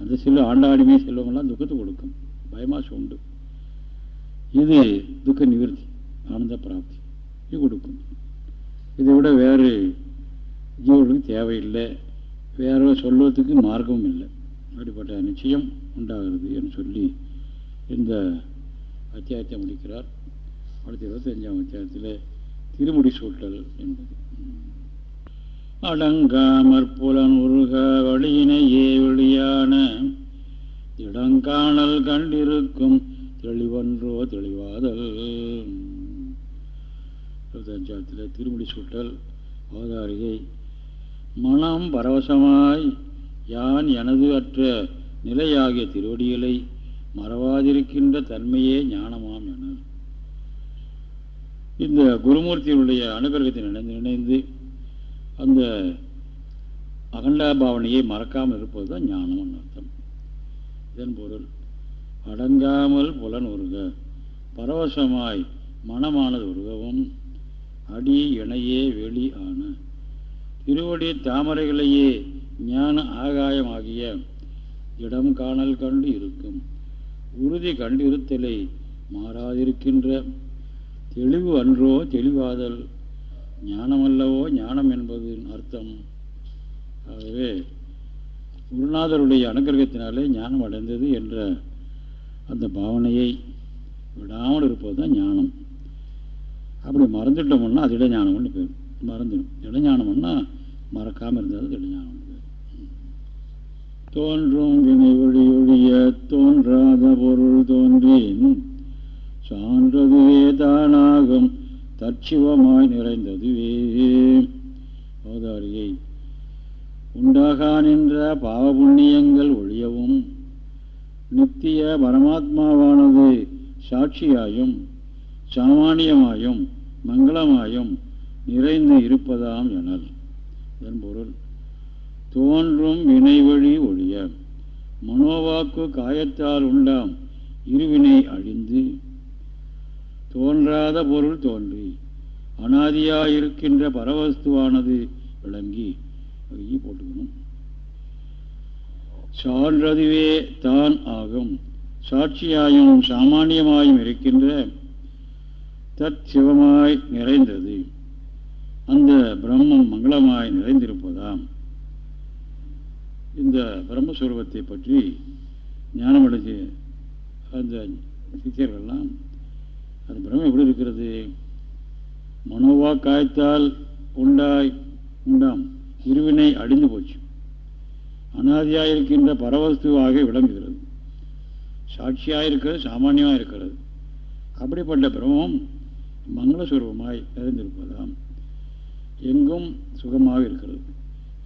அந்த செல்லும் ஆண்டாடிமே செல்வமெல்லாம் துக்கத்தை கொடுக்கும். பயமாசு உண்டு இது துக்க நிவர்த்தி ஆனந்த பிராப்தி. இது கொடுக்கும். இதை விட வேறு ஜீவர்களுக்கு தேவையில்லை. வேறு சொல்வதுக்கு மார்க்கமும் இல்லை. அப்படிப்பட்ட நிச்சயம் உண்டாகிறது என்று சொல்லி இந்த அத்தியாயத்தை முடிக்கிறார். அடுத்த இருபத்தஞ்சாம் அத்தியாயத்தில் திருமுடி சூட்டல் என்பது. அடங்காமற்புலன் உருக வழியினையே வெளியான இடங்காணல் கண்டிருக்கும் தெளிவன்றோ தெளிவாதல். இருபத்தஞ்சாத்தில் திருமுடி சூட்டல் அவதாரிகை மனம் பரவசமாய் யான் எனது அற்ற நிலையாகிய திருவடிகளை மறவாதிருக்கின்ற தன்மையே ஞானமாம் என இந்த குருமூர்த்தியினுடைய அனுகிரகத்தை நினைந்து நினைந்து அந்த அகண்டா பாவனையை மறக்காமல் இருப்பது தான் ஞானம் அர்த்தம். இதன் பொருள் அடங்காமல் புலன் உருக பரவசமாய் மனமானது உருகவும் அடி இணையே வெளி ஆன. திருவடி தாமரைகளையே ஞான ஆகாயமாகிய இடம் காணல் கண்டு இருக்கும். உறுதி கண்டிருத்தலை மாறாதிருக்கின்ற தெளிவு அன்றோ தெளிவாதல் ஞானமல்லவோ ஞானம் என்பது அர்த்தம். ஆகவே குருநாதருடைய அனுகிரகத்தினாலே ஞானம் அடைந்தது என்ற அந்த பாவனையை விடாமல் இருப்பது தான் ஞானம். அப்படி மறந்துட்டோம்னா அது இடஞானம்னு பேர். மறந்துடும். இடஞானம்னா மறக்காமல் இருந்தது இடஞானம் தோன்றும் வினை ஒளி ஒழிய தோன்றாத பொருள் தோன்றேன். சான்றதுவே தானாகும் தற்சிவமாய் நிறைந்ததுவே. அவதாரியை உண்டாகா நின்ற பாவபுண்ணியங்கள் ஒழியவும் நித்திய பரமாத்மாவானது சாட்சியாயும் சாமானியமாயும் மங்களமாயும் நிறைந்து இருப்பதாம் எனல். இதன் பொருள் தோன்றும் வினைவழி ஒழிய மனோவாக்கு காயத்தால் உண்டாம் இருவினை அழிந்து தோன்றாத பொருள் தோன்றி அனாதியாயிருக்கின்ற பரவஸ்துவானது விளங்கி போட்டுக்கணும். சான்றதுவே தான் ஆகும். சாட்சியாயும் சாமானியமாயும் இருக்கின்ற தத் சிவமாய் நிறைந்தது. அந்த பிரம்மம் மங்களமாய் நிறைந்திருப்பதாம். இந்த பிரம்மஸ்வரூபத்தை பற்றி ஞானமடைஞ்சு அந்த சித்தியர்கள்லாம் அது பிரம்மம் எப்படி இருக்கிறது? மனோவா காய்த்தால் உண்டாய் உண்டாம். இருவினை அடிந்து போச்சு. அனாதியாக இருக்கின்ற பரவஸ்துவாக விளங்குகிறது. சாட்சியாக இருக்கிறது சாமானியமாக இருக்கிறது. அப்படிப்பட்ட பிரம்மம் மங்களஸ்வரூபமாய் நிறைந்திருப்பதாம். எங்கும் சுகமாக இருக்கிறது.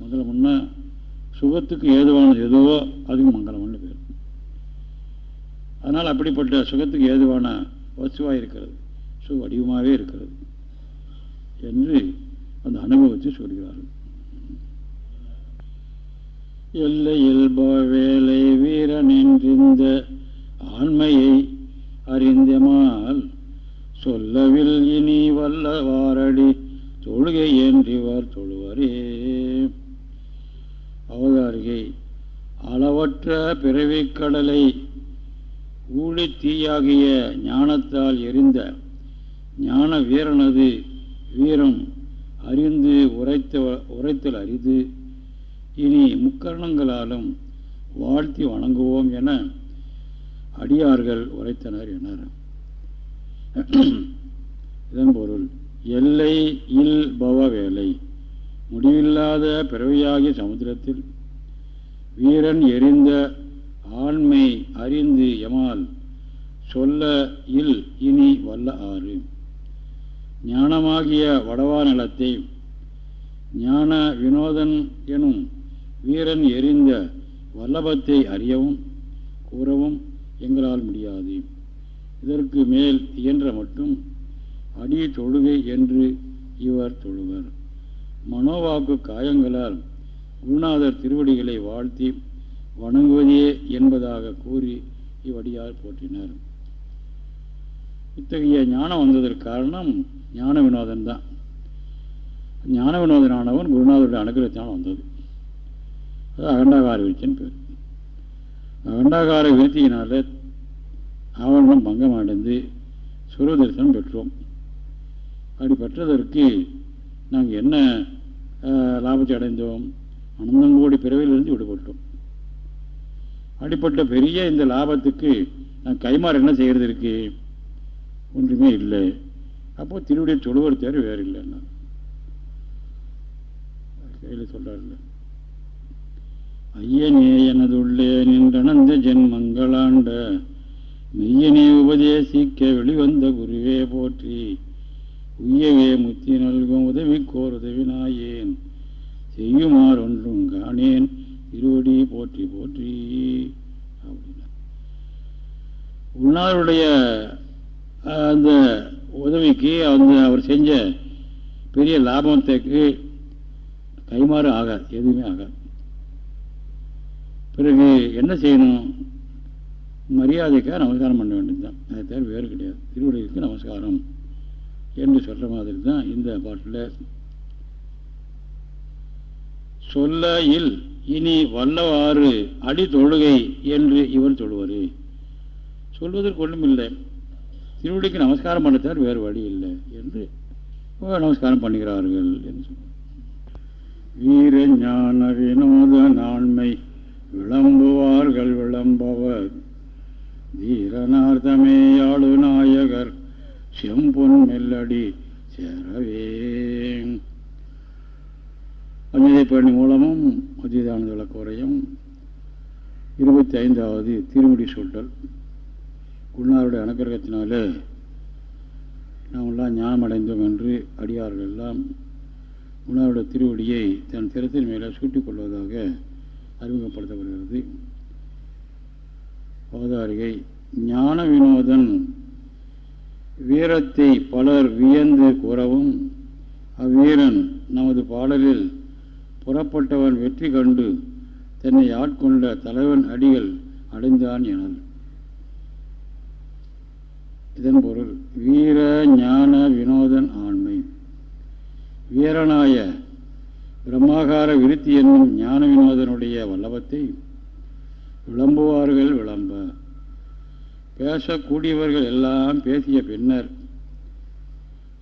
முதல்ல முன்ன சுகத்துக்கு ஏதுவானது எதுவோ அதுக்கு மங்களம்னு பேர். அதனால் அப்படிப்பட்ட சுகத்துக்கு ஏதுவான வசுவாக இருக்கிறது. ஸோ வடிவமாகவே இருக்கிறது. என்று அந்த அனுபவத்தை சொல்கிறார்கள். எல்லையில் வேலை வீரனின்றிருந்த ஆண்மையை அறிந்தமால் சொல்லவில் இனி வல்லவாரடி தொழுகை என்றிவர் தொழுவரே. அவதாரிகை அளவற்ற பிறவிக்கடலை ஊழி தீயாகிய ஞானத்தால் எரிந்த ஞான வீரனது வீரம் அறிந்து உரைத்த உரைத்தல் அரிது. இனி முக்கரணங்களாலும் வாழ்த்தி வணங்குவோம் என அடியார்கள் உரைத்தனர் எனர். இதன் பொருள் எல்லை இல் பவ வேலை முடிவில்லாத பிறவியாகிய சமுத்திரத்தில் வீரன் எரிந்த ஆண்மை அறிந்து எமால் சொல்ல இல் இனி வல்ல ஆறு. ஞானமாகிய வடவா நிலத்தை ஞான வினோதன் எனும் வீரன் எரிந்த வல்லபத்தை அறியவும் கூறவும் எங்களால் முடியாது. இதற்கு மேல் இயன்ற மட்டும் அடி தொழுகை என்று இவர் தொழுவர். மனோவாக்கு காயங்களால் குருநாதர் திருவடிகளை வாழ்த்தி வணங்குவதே என்பதாக கூறி இவ்வடியால் போற்றினார். இத்தகைய ஞானம் வந்ததற்கு காரணம் ஞான வினோதன் தான். ஞான வினோதனானவன் குருநாதருடைய அனுகிரகத்தினால் வந்தது. அது அகண்டாகார விருத்தின்னு பேர். அகண்டாகார விருத்தியினால ஆவரணம் பங்கம் அடைந்து சுர தரிசனம் பெற்றோம். அப்படி பெற்றதற்கு நாங்கள் என்ன லாபத்தை அடைந்தோம்? அனந்தங்கோடி பிறவிலிருந்து விடுபட்டோம். அப்படிப்பட்ட பெரிய இந்த லாபத்துக்கு நான் கைமாறு என்ன செய்கிறது இருக்கு? ஒன்றுமே இல்லை. அப்போ திருவிடைய தொழுவர் தேர் வேறு இல்லை கையில் சொல்றாருல்ல ஐயனே எனதுள்ளே நின்றனந்த ஜென்மங்களாண்ட மெய்யனே உபதேசிக்க வெளிவந்த குருவே போற்றி உய்யவே முத்தி நல்கும் உதவி கோர் உதவினாயேன் செய்யுமாறு ஒன்றும் காணேன். இருவடி போற்றி போற்றி அப்படின்னா. உன்னாருடைய அந்த உதவிக்கு அந்த அவர் செஞ்ச பெரிய லாபத்துக்கு கைமாறு ஆகாது எதுவுமே ஆகாது. பிறகு என்ன செய்யணும்? மரியாதைக்காக நமஸ்காரம் பண்ண வேண்டியதுதான். அதை தவிர வேறு கிடையாது. திருவடிக்கு நமஸ்காரம் என்று சொல்கிற மாதிரி தான் இந்த பாட்டில் சொல்லையில் இனி வல்லவாறு அடி தொழுகை என்று இவர் சொல்லுவார். சொல்வதற்கு ஒன்றும் இல்லை. திருவடிக்கு நமஸ்காரம் பண்ணத்தார் வேறு வழி இல்லை என்று நமஸ்காரம் பண்ணுகிறார்கள் என்று சொல்லுவார் வீர ஞான வினோத நான்மை விளம்புவார்கள் விளம்பவர். வீரனார்த்தமே ஆளுநாயகர் செம்பொன் மெல்லடி சேரவே அஞ்சதை பயணி மூலமும் அஜிதானந்த விளக்குறையும் இருபத்தி ஐந்தாவது திருமுடி சூட்டல். குன்னாருடைய அனுகிரகத்தினாலே நாமெல்லாம் ஞானம் அடைந்தோம் என்று அடியார்கள் எல்லாம் குன்னாருடைய திருவடியை தன் திறத்தின் மேலே சூட்டிக் கொள்வதாக அறிமுகப்படுத்தப்படுகிறது. அவதாரிகை ஞான வினோதன் வீரத்தை பலர் வியந்து கூறவும் அவ்வீரன் நமது பாடலில் புறப்பட்டவன் வெற்றி கண்டு தன்னை ஆட்கொண்ட தலைவன் அடிகள் அடைந்தான் எனல். இதன் பொருள் வீர ஞான வினோதன் ஆண்மை. வீரனாய பிரம்மாகார விருத்தி என்னும் ஞான வினோதனுடைய வல்லபத்தை விளம்புவார்கள் விளம்ப. பேசக்கூடியவர்கள் எல்லாம் பேசிய பின்னர்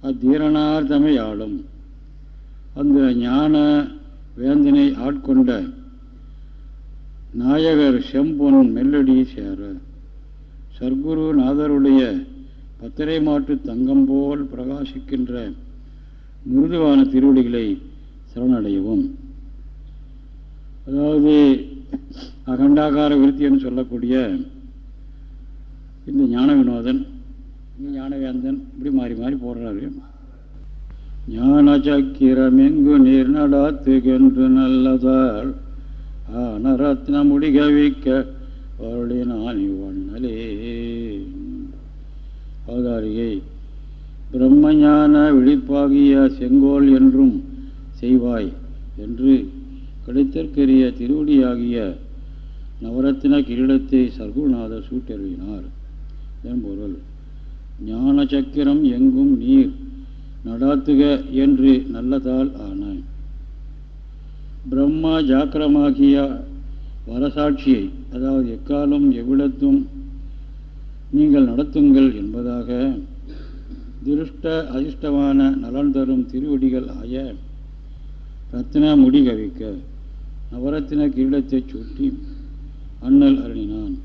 அத்தீரனார் தமையாளும் அந்த ஞான வேந்தனை ஆட்கொண்ட நாயகர் செம்பொன் மெல்லடி சேர. சர்க்குரு நாதருடைய பத்திரை மாட்டு தங்கம் போல் பிரகாசிக்கின்ற மிருதுவான திருவடிகளை சரணடையவும். அதாவது அகண்டாகார விருத்தி என்று சொல்லக்கூடிய இந்த ஞான வினோதன் ஞானவேந்தன் இப்படி மாறி மாறி போடுறாரு ஞான சக்கிரம் எங்கு நீர் நடாத்துகின்ற நல்லதால் ஆனரத்ன முடிகவிக்க வருளினான் இவ்வண்ணலே. அவதாரியை பிரம்மஞான விழிப்பாகிய செங்கோல் என்றும் செய்வாய் என்று கிடைத்தற்கரிய திருவடியாகிய நவரத்தின கிரீடத்தை சர்க்குநாதர் சூட்டறிவினார் இதன் பொருள் ஞான சக்கரம் எங்கும் நீர் நடாத்துக என்று நல்லதால் ஆன பிரம்மா ஜாக்கிரமாகிய வரசாட்சியை அதாவது எக்காலம் எவ்விடத்தும் நீங்கள் நடத்துங்கள் என்பதாக திருஷ்ட அதிர்ஷ்டமான நலன் தரும் திருவடிகள் ஆய ரத்ன முடி கவிக்க நவரத்தின கிரீடத்தைச் சுட்டி அண்ணல் அருணினான்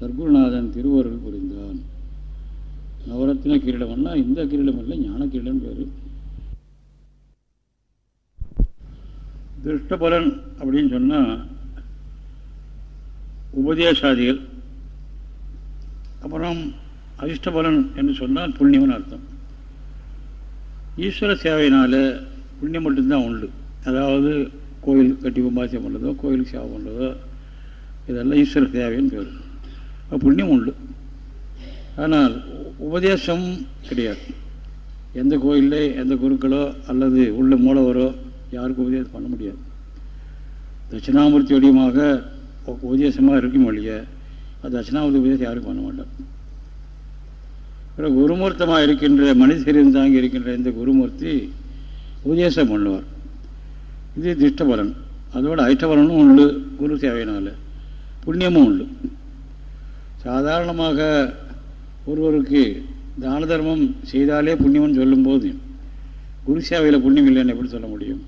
சர்க்குருநாதன் திருவருள் புரிந்தான். நவரத்தின கிரீடம்னா இந்த கிரீடம் இல்லை ஞான கிரீடம் பேர் திருஷ்டபலன் அப்படின்னு சொன்னால் உபதேசாதிகள். அப்புறம் அதிர்ஷ்டபலன் என்று சொன்னால் புண்ணியம்னு அர்த்தம். ஈஸ்வர சேவையினால் புண்ணியம் மட்டும்தான் உண்டு. அதாவது கோயில் கட்டி உபாசியம் பண்ணுறதோ கோயிலுக்கு சேவை பண்ணுறதோ இதெல்லாம் ஈஸ்வர சேவைன்னு பேர். புண்ணியம் உண்டு. ஆனால் உபதேசம் கிடையாது. எந்த கோயிலே எந்த குருக்களோ அல்லது உள்ள மூலவரோ யாருக்கும் உபதேசம் பண்ண முடியாது. தட்சிணாமூர்த்தி வடிவமாக உபதேசமாக இருக்கும் வழிய அது தட்சிணாமூர்த்தி உபதேசம் யாரும் பண்ண மாட்டார் பிறகு குருமூர்த்தமாக இருக்கின்ற மனித சரீரம் தாங்கி இருக்கின்ற இந்த குருமூர்த்தி உபதேசம் பண்ணுவார். இது திஷ்டபலன். அதோட ஐஷ்டபலனும் உண்டு. குரு சேவையினால் புண்ணியமும் உண்டு. சாதாரணமாக ஒருவருக்கு தான தர்மம் செய்தாலே புண்ணியம்னு சொல்லும்போது குரு சேவையில் புண்ணியம் இல்லைன்னு எப்படி சொல்ல முடியும்?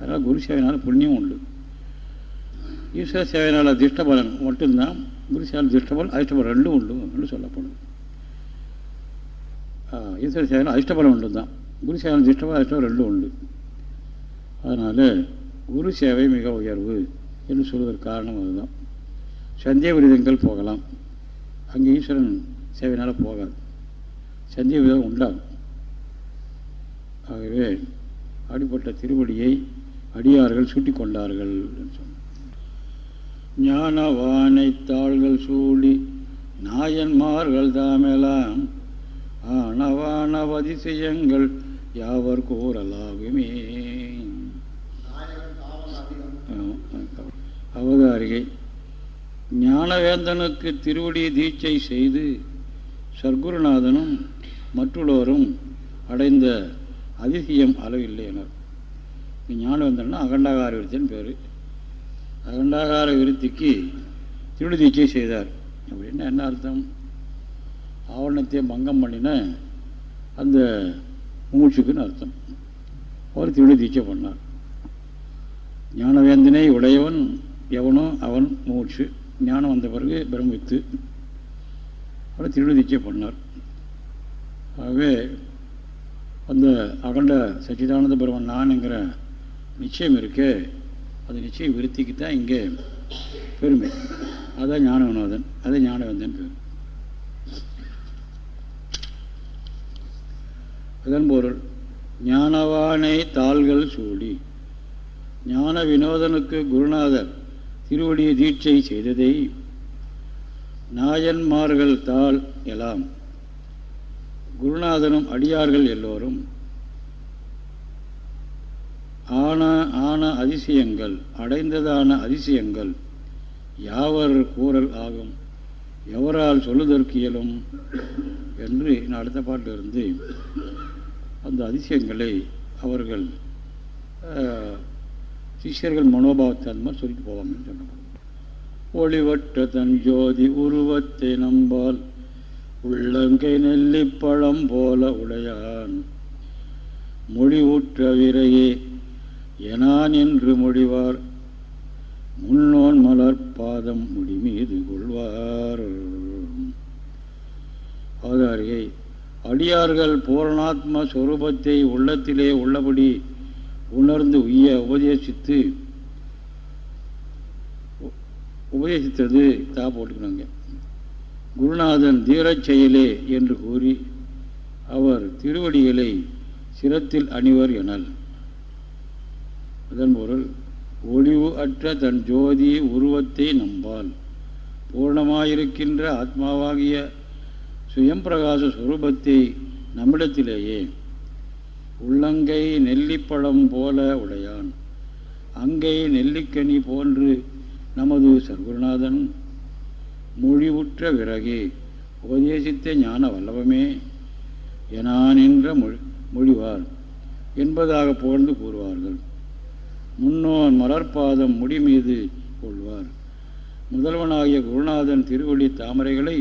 அதனால் குரு சேவையினால் புண்ணியம் உண்டு. ஈஸ்வர சேவையினால் திஷ்டபலன் மட்டும்தான் குரு சேவை திஷ்டபலன் அதிர்ஷ்டபலம் ரெண்டும் உண்டு என்று சொல்லப்படும். ஈஸ்வர சேவையில் அதிர்ஷ்டபலம் உண்டு தான் குரு சேவை திஷ்டபலம் அதிர்ஷ்டம் ரெண்டும் உண்டு. அதனால் குரு சேவை மிக உயர்வு என்று சொல்வதற்கு காரணம் அதுதான். சந்தேக விரதங்கள் போகலாம். அங்கே ஈஸ்வரன் சேவையினால் போகாது. சந்தேக விதம் உண்டாகும். ஆகவே அப்படிப்பட்ட திருவடியை அடியார்கள் சுட்டி கொண்டார்கள் ஞானவானை தாள்கள் சூடி நாயன்மார்கள் தாமெல்லாம் ஆனவானவதிசயங்கள் யாவர் கூறலாகுமே அவதாரிகை ஞானவேந்தனுக்கு திருவடி தீட்சை செய்து சர்க்குருநாதனும் மற்றுள்ளோரும் அடைந்த அதிசயம் அளவில்லை எனர். அகண்டகார விருத்தின்னு பேர். அகண்டாகார விருத்திக்கு திருடுதீட்சை செய்தார். அப்படின்னா என்ன அர்த்தம்? ஆவணத்தை பங்கம் பண்ணின அந்த மூச்சுக்குன்னு அர்த்தம். அவர் திருடி தீட்சை பண்ணார். ஞானவேந்தனை உடையவன் எவனோ அவன் மூச்சு. ஞானம் வந்த பிறகு பிரமித்து அவர் திருடி தீட்சை பண்ணார் ஆகவே அந்த அகண்ட சச்சிதானந்த பிரமன் நான்ங்கிற நிச்சயம் இருக்கு. அது நிச்சயம் விருத்திக்கு தான் இங்கே பெருமை. அதான் ஞான வினோதன் அதை ஞானவந்தன் பேர். அதன் பொருள் ஞானவானை தாள்கள் சூடி ஞான வினோதனுக்கு குருநாதர் திருவடியை தீட்சை செய்ததை நாயன்மார்கள் தாள் எல்லாம் குருநாதனும் அடியார்கள் எல்லோரும். ஆன ஆன அதிசயங்கள் அடைந்ததான அதிசயங்கள் யாவர் கூறல் ஆகும்? எவரால் சொல்லுதற்கு இயலும் என்று நான் அடுத்த பாட்டிலிருந்து அந்த அதிசயங்களை அவர்கள் சிஷியர்கள் மனோபாவத்தை அந்த மாதிரி சொல்லிட்டு போவாங்கன்னு சொன்னாங்க ஒளிவற்ற தன் ஜோதி உருவத்தை நம்பால் உள்ளங்கை நெல்லிப்பழம் போல உடையான். மொழிவுற்ற விரையே எனான் என்று மொழிவார். முன்னோன் மலர் பாதம் முடி மீது கொள்வார். ஆதாரியை அடியார்கள் பூரணாத்ம ஸ்வரூபத்தை உள்ளத்திலே உள்ளபடி உணர்ந்து உய்ய உபதேசித்து உபதேசித்தது தா போட்டுக்கணுங்க குருநாதன் தீரச் செயலே என்று கூறி அவர் திருவடிகளை சிரத்தில் அணிவர் எனல். அதன் பொருள் ஒளிவு அற்ற தன் ஜோதி உருவத்தை நம்பால். பூர்ணமாயிருக்கின்ற ஆத்மாவாகிய சுயம்பிரகாச சுரூபத்தை நம்மிடத்திலேயே உள்ளங்கை நெல்லிப்பழம் போல உடையான். அங்கை நெல்லிக்கனி போன்று நமது சர்க்குருநாதன் மொழிவுற்ற விறகே உபதேசித்த ஞான வல்லவமே எனான் என்ற மொழி மொழிவார் என்பதாக புகழ்ந்து கூறுவார்கள். முன்னோன் மலர்பாதம் முடி மீது கொள்வார். முதல்வனாகிய குருநாதன் திருவள்ளி தாமரைகளை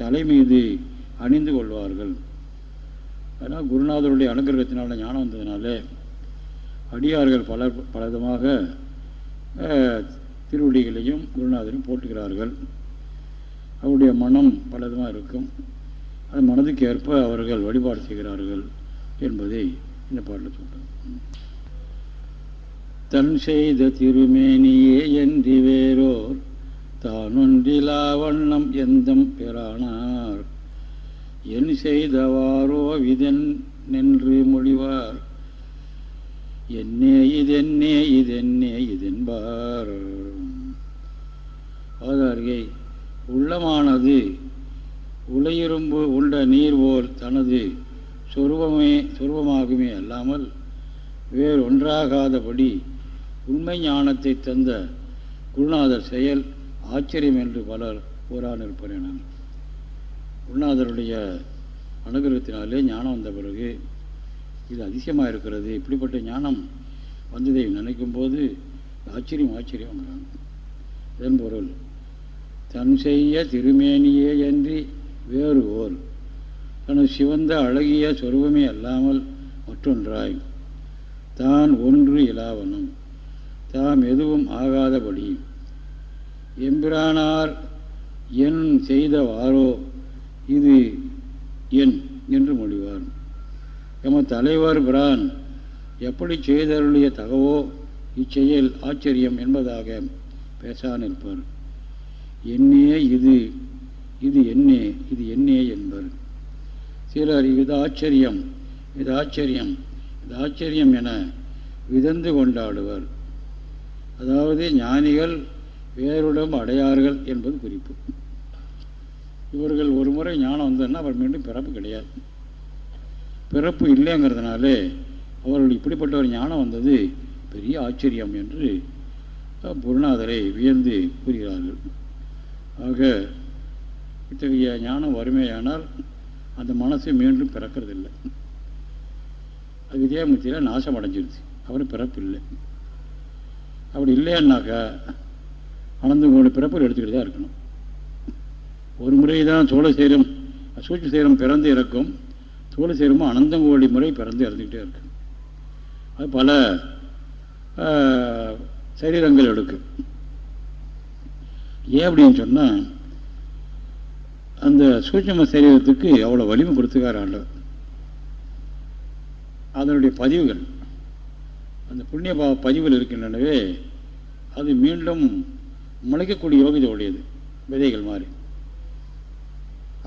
தலை மீது அணிந்து கொள்வார்கள். ஆனால் குருநாதருடைய அனுகிரகத்தினால ஞானம் வந்ததுனால அடியார்கள் பல விதமாக திருவடிகளையும் குருநாதரையும் போட்டுகிறார்கள் அவருடைய மனம் பலவிதமாக இருக்கும். அது மனதுக்கு ஏற்ப அவர்கள் வழிபாடு செய்கிறார்கள் என்பதை இந்த பாட்டில் சொல்கிறார் தன் செய்த திருமேனியே என்று வேறோர் தானொன்றிலா வண்ணம் எந்தம் பெறானார் என் செய்தவாரோ விதன் நின்று மொழிவார். என்னே இதென்னே இதென்னே இதென்பார். ஆதாரியை. உள்ளமானது உலையிரும்பு உண்ட நீர் போல் தனது சொருபமே சொருபமாகுமே அல்லாமல் வேறு ஒன்றாகாதபடி உண்மை ஞானத்தை தந்த குருநாதர் செயல் ஆச்சரியம் என்று பலர் கூறானிருப்பேன் குருநாதருடைய அனுகிரகத்தினாலே ஞானம் வந்த பிறகு இது அதிசயமாக இருக்கிறது இப்படிப்பட்ட ஞானம் வந்ததை நினைக்கும்போது ஆச்சரியம் ஆச்சரியம் ஆச்சரியங்கிறாங்க இதன் பொருள் தன் செய்ய திருமேனியே அன்றி வேறு ஓர் தனது சிவந்த அழகிய சொருபமே அல்லாமல் மற்றொன்றாய். தான் ஒன்று இலாவனும் தாம் எதுவும் ஆகாதபடி. எம்பிரானார் என் செய்தவாரோ இது என் என்று மொழிவார். எம தலைவர் பிரான் எப்படி செய்தருளிய தகவோ? இச்செயல் ஆச்சரியம் என்பதாக பேசான் இருப்பார் என்னே இது இது என்னே இது என்னே என்பர் சிலர் இது ஆச்சரியம் இது ஆச்சரியம் இது ஆச்சரியம் என விதந்து கொண்டாடுவர். அதாவது ஞானிகள் வேறுடம் அடையார்கள் என்பது குறிப்பு. இவர்கள் ஒரு முறை ஞானம் வந்ததுன்னா அவர் மீண்டும் பிறப்பு கிடையாது. பிறப்பு இல்லைங்கிறதுனாலே அவர்கள் இப்படிப்பட்ட ஒரு ஞானம் வந்தது பெரிய ஆச்சரியம் என்று குருநாதரை வியந்து கூறுகிறார்கள். ஆக இத்தகைய ஞானம் வறுமையானால் அந்த மனசு மீண்டும் பிறக்கிறதில்லை. அது வித்யாமுத்தியில் நாசம் அடைஞ்சிருச்சு. அவர் பிறப்பு இல்லை அப்படி இல்லைன்னாக்கா அனந்தங்கோடி பிறப்பில் எடுத்துக்கிட்டு தான் இருக்கணும். ஒரு முறை தான் சோழ சேரம் சூழ்ச்சி சேரம் பிறந்து இறக்கும். சோழ சேரமும் அனந்தங்கோடி முறை பிறந்து இறந்துக்கிட்டே இருக்கு அது பல சரீரங்கள் எடுக்கும். ஏன் அப்படின்னு சொன்னால் அந்த சூட்சம சரீரத்துக்கு அவ்வளோ வலிமை கொடுத்துக்கார் ஆண்டவர். அதனுடைய பதிவுகள் அந்த புண்ணிய பாவ பதிவுகள் இருக்கின்றனவே அது மீண்டும் முளைக்கக்கூடிய யோகிதை உடையது விதைகள் மாதிரி.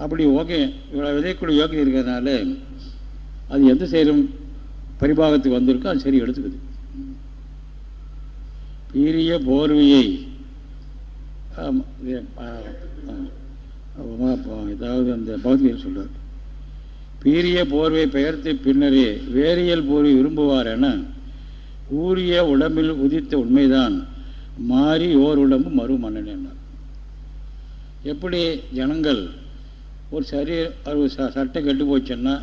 அப்படி ஓகே இவ்வளோ விதைக்கூடிய யோகிதை இருக்கிறதுனால அது எந்த செயலும் பரிபாகத்துக்கு வந்திருக்கோ அது சரி எடுத்துக்குது. பீரிய போர்வையை ஏதாவது அந்த பௌத்தியில் சொல்றார். பீரிய போர்வை பெயர்த்து பின்னரே வேரியல் போர்வை விரும்புவார் என ஊரிய உடம்பில் உதித்த உண்மைதான். மாறி ஓர் உடம்பு மறு மன்னன் எப்படி ஜனங்கள் ஒரு சரீர ஒரு சட்டை கெட்டு போச்சுன்னா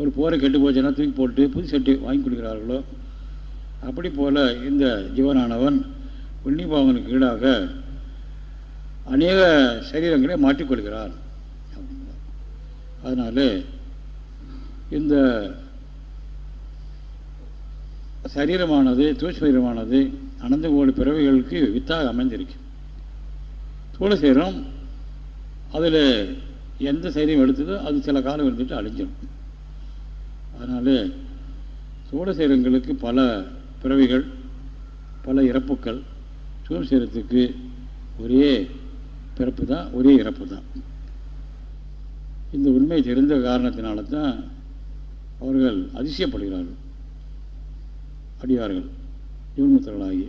ஒரு போரை கெட்டு போச்சுன்னா தூக்கி போட்டு புது சட்டை வாங்கி கொடுக்குறார்களோ? அப்படி போல் இந்த ஜீவனானவன் புண்ணியபாவங்களுக்கு ஈடாக அநேக சரீரங்களை மாற்றிக்கொள்கிறார் அதனால் இந்த சரீரமானது தூசரீரமானது அனந்த கோடி பிறவைகளுக்கு வித்தாக அமைந்திருக்கு. தூள சீரம் அதில் எந்த சரீரம் எடுத்ததோ அது சில காலம் இருந்துட்டு அழிஞ்சிடும். அதனால் சூழ சீரங்களுக்கு பல பிறவிகள் பல இறப்புக்கள் சூழ் சீரத்துக்கு ஒரே பிறப்பு தான் ஒரே இறப்பு தான் இந்த உண்மை தெரிந்த காரணத்தினால தான் அவர்கள் அதிசயப்படுகிறார்கள். அடியார்கள் ஜீவன்முத்தர்களாகி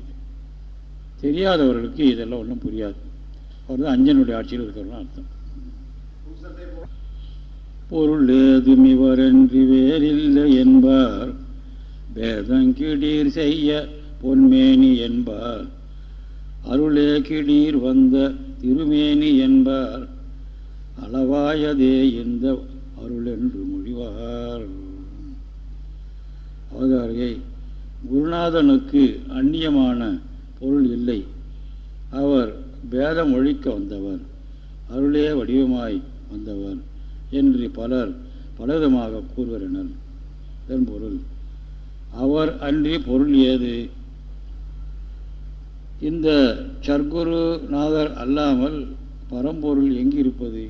தெரியாதவர்களுக்கு இதெல்லாம் ஒன்றும் புரியாது. அவர் தான் அஞ்சனுடைய ஆட்சியில் இருக்கிறவங்க அர்த்தம். பொருள் ஏதும் இவரென்று வேறில்லை என்பார். வேதம் கிடீர் செய்ய பொன்மேனி என்பார். அருளே கிடீர் வந்த திருமேனி என்பார். அளவாயதே இந்த அருள் என்று மொழிவார். அவதாரியை குருநாதனுக்கு அந்நியமான பொருள் இல்லை. அவர் பேதம் ஒழிக்க வந்தவர் அருளே வடிவமாய் வந்தவர் என்று பலர் பலவிதமாக கூறுவரனர் இதன் பொருள் அவர் அன்றி பொருள் ஏது? இந்த சர்க்குருநாதர் அல்லாமல் பரம்பொருள் எங்கிருப்பது?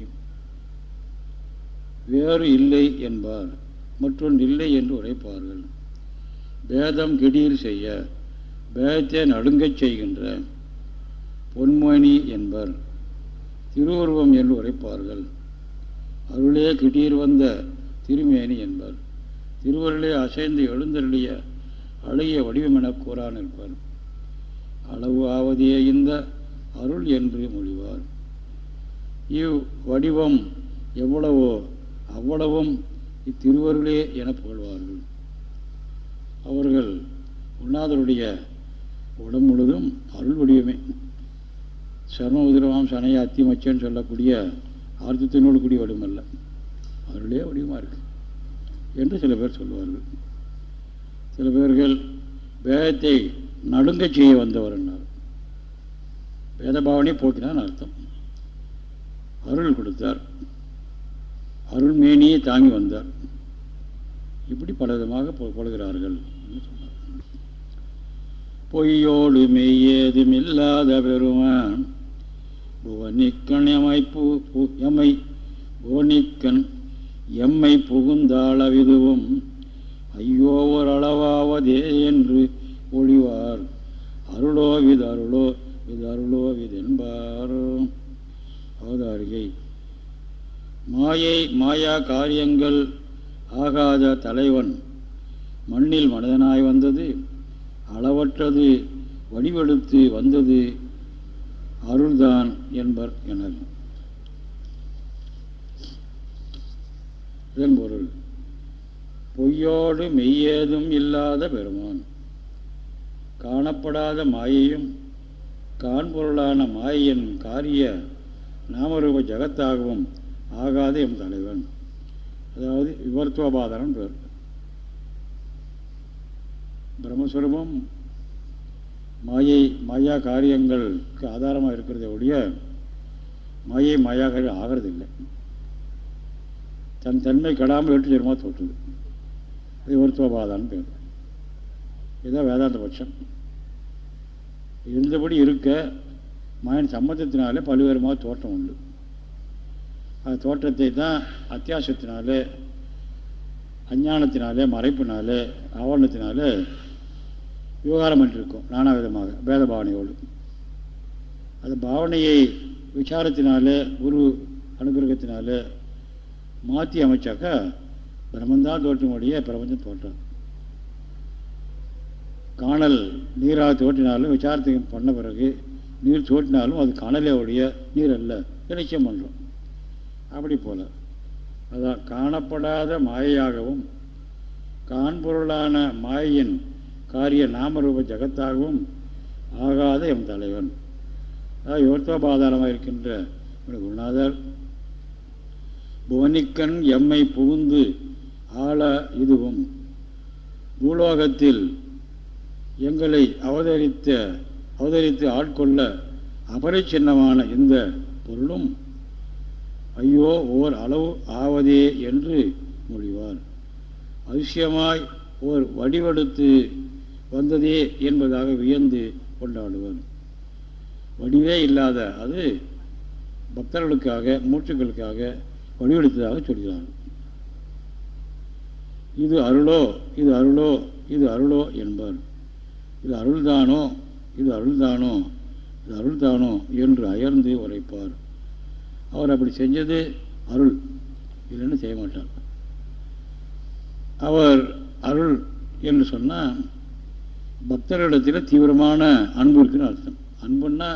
வேறு இல்லை என்பார். மற்றொன்று இல்லை என்று உரைப்பார்கள். பேதம் கிடீர் செய்ய பேதத்தை நடுங்கச் செய்கின்ற பொன்மணி என்பர். திருவுருவம் என்று உரைப்பார்கள். அருளே கிடீர் வந்த திருமேனி என்பர். திருவருளே அசைந்து எழுந்தருளிய அழகிய வடிவம் என கூறான் இருப்பார் அளவு ஆவதே இந்த அருள் என்று மொழிவார். இவ் வடிவம் எவ்வளவோ அவ்வளவும் இத்திருவருளே என புகழ்வார்கள். அவர்கள் உண்ணாதருடைய உடம்பு முழுதும் அருள் வடிவமே. சர்ம உதிரவாம் சனைய அத்திமச்சன்னு சொல்லக்கூடிய ஆர்த்தத்தினோடு கூடிய வடிவமல்ல. அருளே வடிவமாக இருக்கு என்று சில பேர் சொல்லுவார்கள். சில பேர்கள் வேதத்தை நடுங்க செய்ய வந்தவர் என்னார் வேதபாவனையை போக்கினான் அர்த்தம். அருள் கொடுத்தார். அருள்மேனியை தாங்கி வந்தார். இப்படி பல விதமாக சொன்னார் பொய்யோடு மெய்யேதும் இல்லாத பெருமான் புவனிக்கன் எமை எமை புவனிக்கன் எம்மை புகுந்தாளவிதுவும் ஐயோ ஓரளவாவதே என்று ஒழிவார் அருளோ விது அருளோ இது அருளோ விது என்பார். அவதாரிகை. மாயை மாயா காரியங்கள் ஆகாத தலைவன். மண்ணில் மனிதனாய் வந்தது அளவற்றது வடிவெடுத்து வந்தது அருள்தான் என்பர் எனல். இதன் பொருள் பொய்யோடு மெய்யேதும் இல்லாத பெருமான். காணப்படாத மாயையும் காண்பொருளான மாயையின் காரிய நாமரூப ஜகத்தாகவும் ஆகாது எம் தலைவன். அதாவது விவர்த்துவபாதனம் பேர். பிரம்மஸ்வரூபம் மாயை மாயா காரியங்களுக்கு ஆதாரமாக இருக்கிறத ஒழிய மாயை மாயா காரியம் ஆகிறது இல்லை தன் தன்மை கெடாமல் எட்டு ஜென்மா தோற்றுது அது விவர்த்துவபாதான்னு பேர். இதுதான் வேதாந்த பட்சம். இருந்தபடி இருக்க மயன் சம்மந்தத்தினாலே பல்வேறுமாக தோற்றம் உண்டு. அந்த தோற்றத்தை தான் அத்தியாசத்தினாலே அஞ்ஞானத்தினாலே மறைப்பினாலே ஆவரணத்தினாலே விவகாரம் பண்ணிருக்கோம் நானா விதமாக வேத பாவனையோடு. அந்த பாவனையை விசாரத்தினாலே குரு அனுகிரகத்தினாலே மாற்றி அமைச்சாக்கா பிரம்மந்தான் தோற்றமுடைய பிரபஞ்சம் தோற்றம். காணல் நீராக தோட்டினாலும் விசாரத்துக்கு பண்ண பிறகு நீர் தோட்டினாலும் அது காணலே உடைய நீர் அல்ல. நிச்சயம் பண்ணுறோம் அப்படி போல. அதான் காணப்படாத மாயையாகவும் காண்பொருளான மாயின் காரிய நாமரூப ஜகத்தாகவும் ஆகாத எம் தலைவன். அதாவது யோர்த்தோபாதாரமாக இருக்கின்ற குருநாதர் புவனிக்கண் எம்மை புகுந்து ஆள இதுவும். பூலோகத்தில் எங்களை அவதரித்த அவதரித்து ஆட்கொள்ள அபரிச்சின்னமான இந்த பொருளும் ஐயோ ஓர் அளவு ஆவதே என்று மொழிவார் அதிசயமாய் ஓர் வடிவெடுத்து வந்ததே என்பதாக வியந்து கொண்டாடுவர். வடிவே இல்லாத அது பக்தர்களுக்காக மூச்சுக்களுக்காக வடிவெடுத்ததாக சொல்கிறார். இது அருளோ இது அருளோ இது அருளோ என்பார். இது அருள்தானோ? இது அருள்தானோ? இது அருள்தானோ என்று அயர்ந்து உரைப்பார். அவர் அப்படி செஞ்சது அருள். இல்லைன்னு செய்ய மாட்டார்? அவர் அருள் என்று சொன்னால் பக்தர்களிடத்தில் தீவிரமான அன்பு இருக்குன்னு அர்த்தம். அன்புன்னா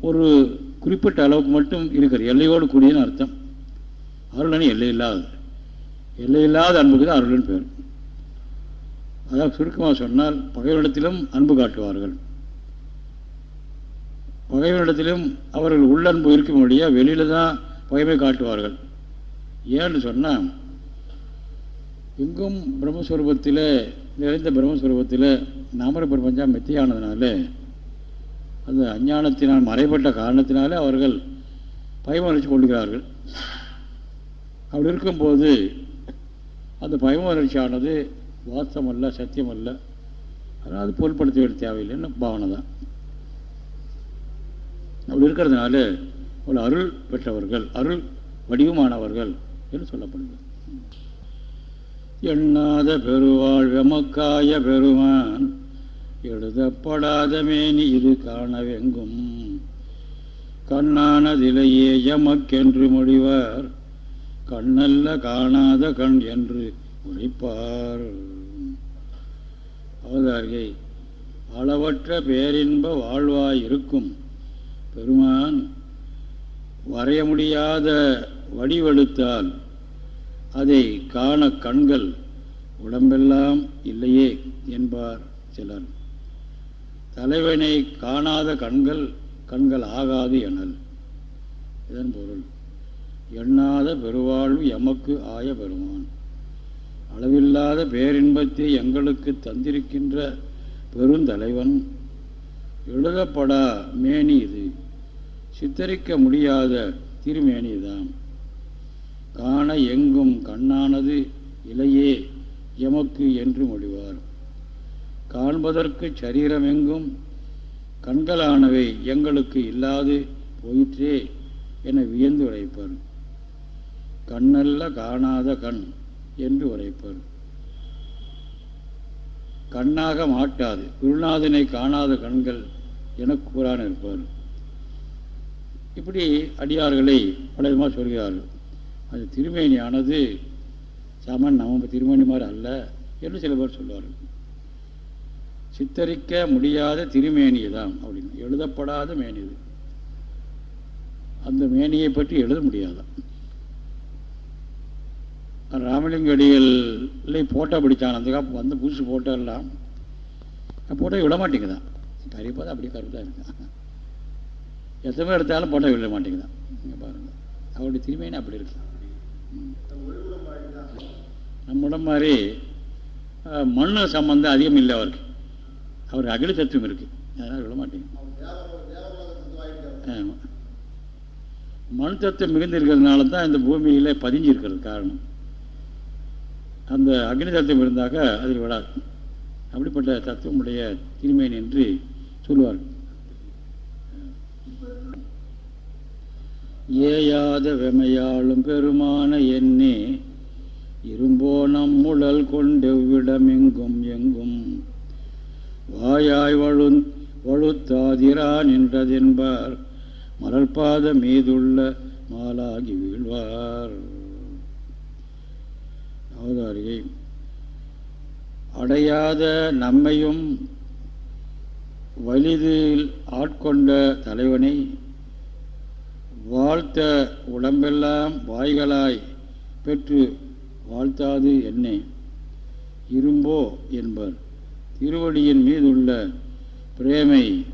ஒரு குறிப்பிட்ட அளவுக்கு மட்டும் இருக்கிற எல்லையோடு கூடியன்னு அர்த்தம். அருள்னு எல்லை இல்லாதது எல்லை இல்லாத அன்புக்கு தான் அருள்னு பேர். அதாவது சுருக்கமாக சொன்னால் பகைவரிடத்திலும் அன்பு காட்டுவார்கள். பகைவரிடத்திலும் அவர்கள் உள்ளன்பு இருக்கும் வழியாக வெளியில் தான் பகைமை காட்டுவார்கள். ஏன்னு சொன்னால் எங்கும் பிரம்மஸ்வரூபத்தில் நிறைந்த பிரம்மஸ்வரூபத்தில் நாமர பிரபஞ்சம் மெத்தியானதுனால அந்த அஞ்ஞானத்தினால் மறைப்பட்ட காரணத்தினாலே அவர்கள் பயமறைச்சு கொள்கிறார்கள். அப்படி இருக்கும்போது அந்த பயமலர்ச்சியானது வாஸ்தம் அல்ல சத்தியம் அல்ல அதனால் அது பொருட்படுத்த வேண்டிய தேவையில்லைன்னு பாவனை தான். அப்படி இருக்கிறதுனால ஒரு அருள் பெற்றவர்கள் அருள் வடிவமானவர்கள் என்று சொல்லப்படுது. எண்ணாத பெருவாழ் வெமக்காய பெருமான் எழுதப்படாத மேனி இது காணவெங்கும். கண்ணானதிலேயே எமக்கென்று முடிவர் கண்ணல்ல காணாத கண் என்று உரைப்பார் அவதாரியை அளவற்ற பேரின்ப வாழ்வாய் இருக்கும் பெருமான் வரைய முடியாத வடிவெடுத்தால் அதை காண கண்கள் உடம்பெல்லாம் இல்லையே என்பார் சிலர். தலைவனை காணாத கண்கள் கண்கள் ஆகாது எனல். இதன் பொருள் எண்ணாத பெருவாழ்வு எமக்கு ஆய பெருமான். அளவில்லாத பேரின்பத்தை எங்களுக்கு தந்திருக்கின்ற பெருந்தலைவன். எழுதப்படா மேனி இது. சித்தரிக்க முடியாத திருமேனிதான் காண எங்கும் கண்ணானது இலையே எமக்கு என்று மொழிவார். காண்பதற்கு சரீரமெங்கும் கண்களானவை எங்களுக்கு இல்லாது போயிற்றே என வியந்து உரைப்பார் கண்ணல்ல காணாத கண் என்று உரைப்பார். கண்ணாக மாட்டாது குருநாதனை காணாத கண்கள் என கூறான் இருப்பார். இப்படி அடியார்களை பல விதமாக சொல்கிறார்கள். அது திருமேனியானது சமன் நம்ம திருமணி மாதிரி அல்ல என்று சில பேர் சொல்வார்கள். சித்தரிக்க முடியாத திருமேனி தான் அப்படின்னு எழுதப்படாத மேனியது. அந்த மேனியை பற்றி எழுத முடியாதான் ராமலிங்க போட்டோ பிடிச்சான். அந்த காப்பு வந்து புதுசு போட்டோ எல்லாம். போட்டோ விட மாட்டேங்குதான் கறிப்பா அப்படியே கருத்தாக இருக்கான் எத்தனை எடுத்தாலும் போட்டோ விட மாட்டேங்குதான் இங்கே பாருங்கள் அவருடைய திருமையினே அப்படி இருக்கு. நம்ம மாதிரி மண்ணு சம்பந்தம் அதிகம் இல்லை அவருக்கு. அவருக்கு அகில தத்துவம் இருக்குது அதனால் விட மாட்டேங்குது. ஆமாம் மண் தத்துவம் மிகுந்திருக்கிறதுனால தான் இந்த பூமியில் பதிஞ்சிருக்கிறது காரணம். அந்த அக்னி தத்துவம் இருந்தாக்க அதில் விடாது அப்படிப்பட்ட தத்துவமுடைய திருமையன் என்று சொல்லுவார்கள் ஏயாத வெமையாளும் பெருமான எண்ணே இரும்போ முழல் கொண்டெவ்விடம் எங்கும் எங்கும். வாயாய் வழு வழுத்தாதிரான் என்றதென்பார் மலர்பாத மீதுள்ள மாலாகி வீழ்வார். அவதாரியை அடையாத நம்மையும் வலிதில் ஆட்கொண்ட தலைவனை வாழ்த்த உடம்பெல்லாம் வாய்களாய் பெற்று வாழ்த்தாது என்னை. இரும்போ என்பர். திருவடியின் மீதுள்ள பிரேமை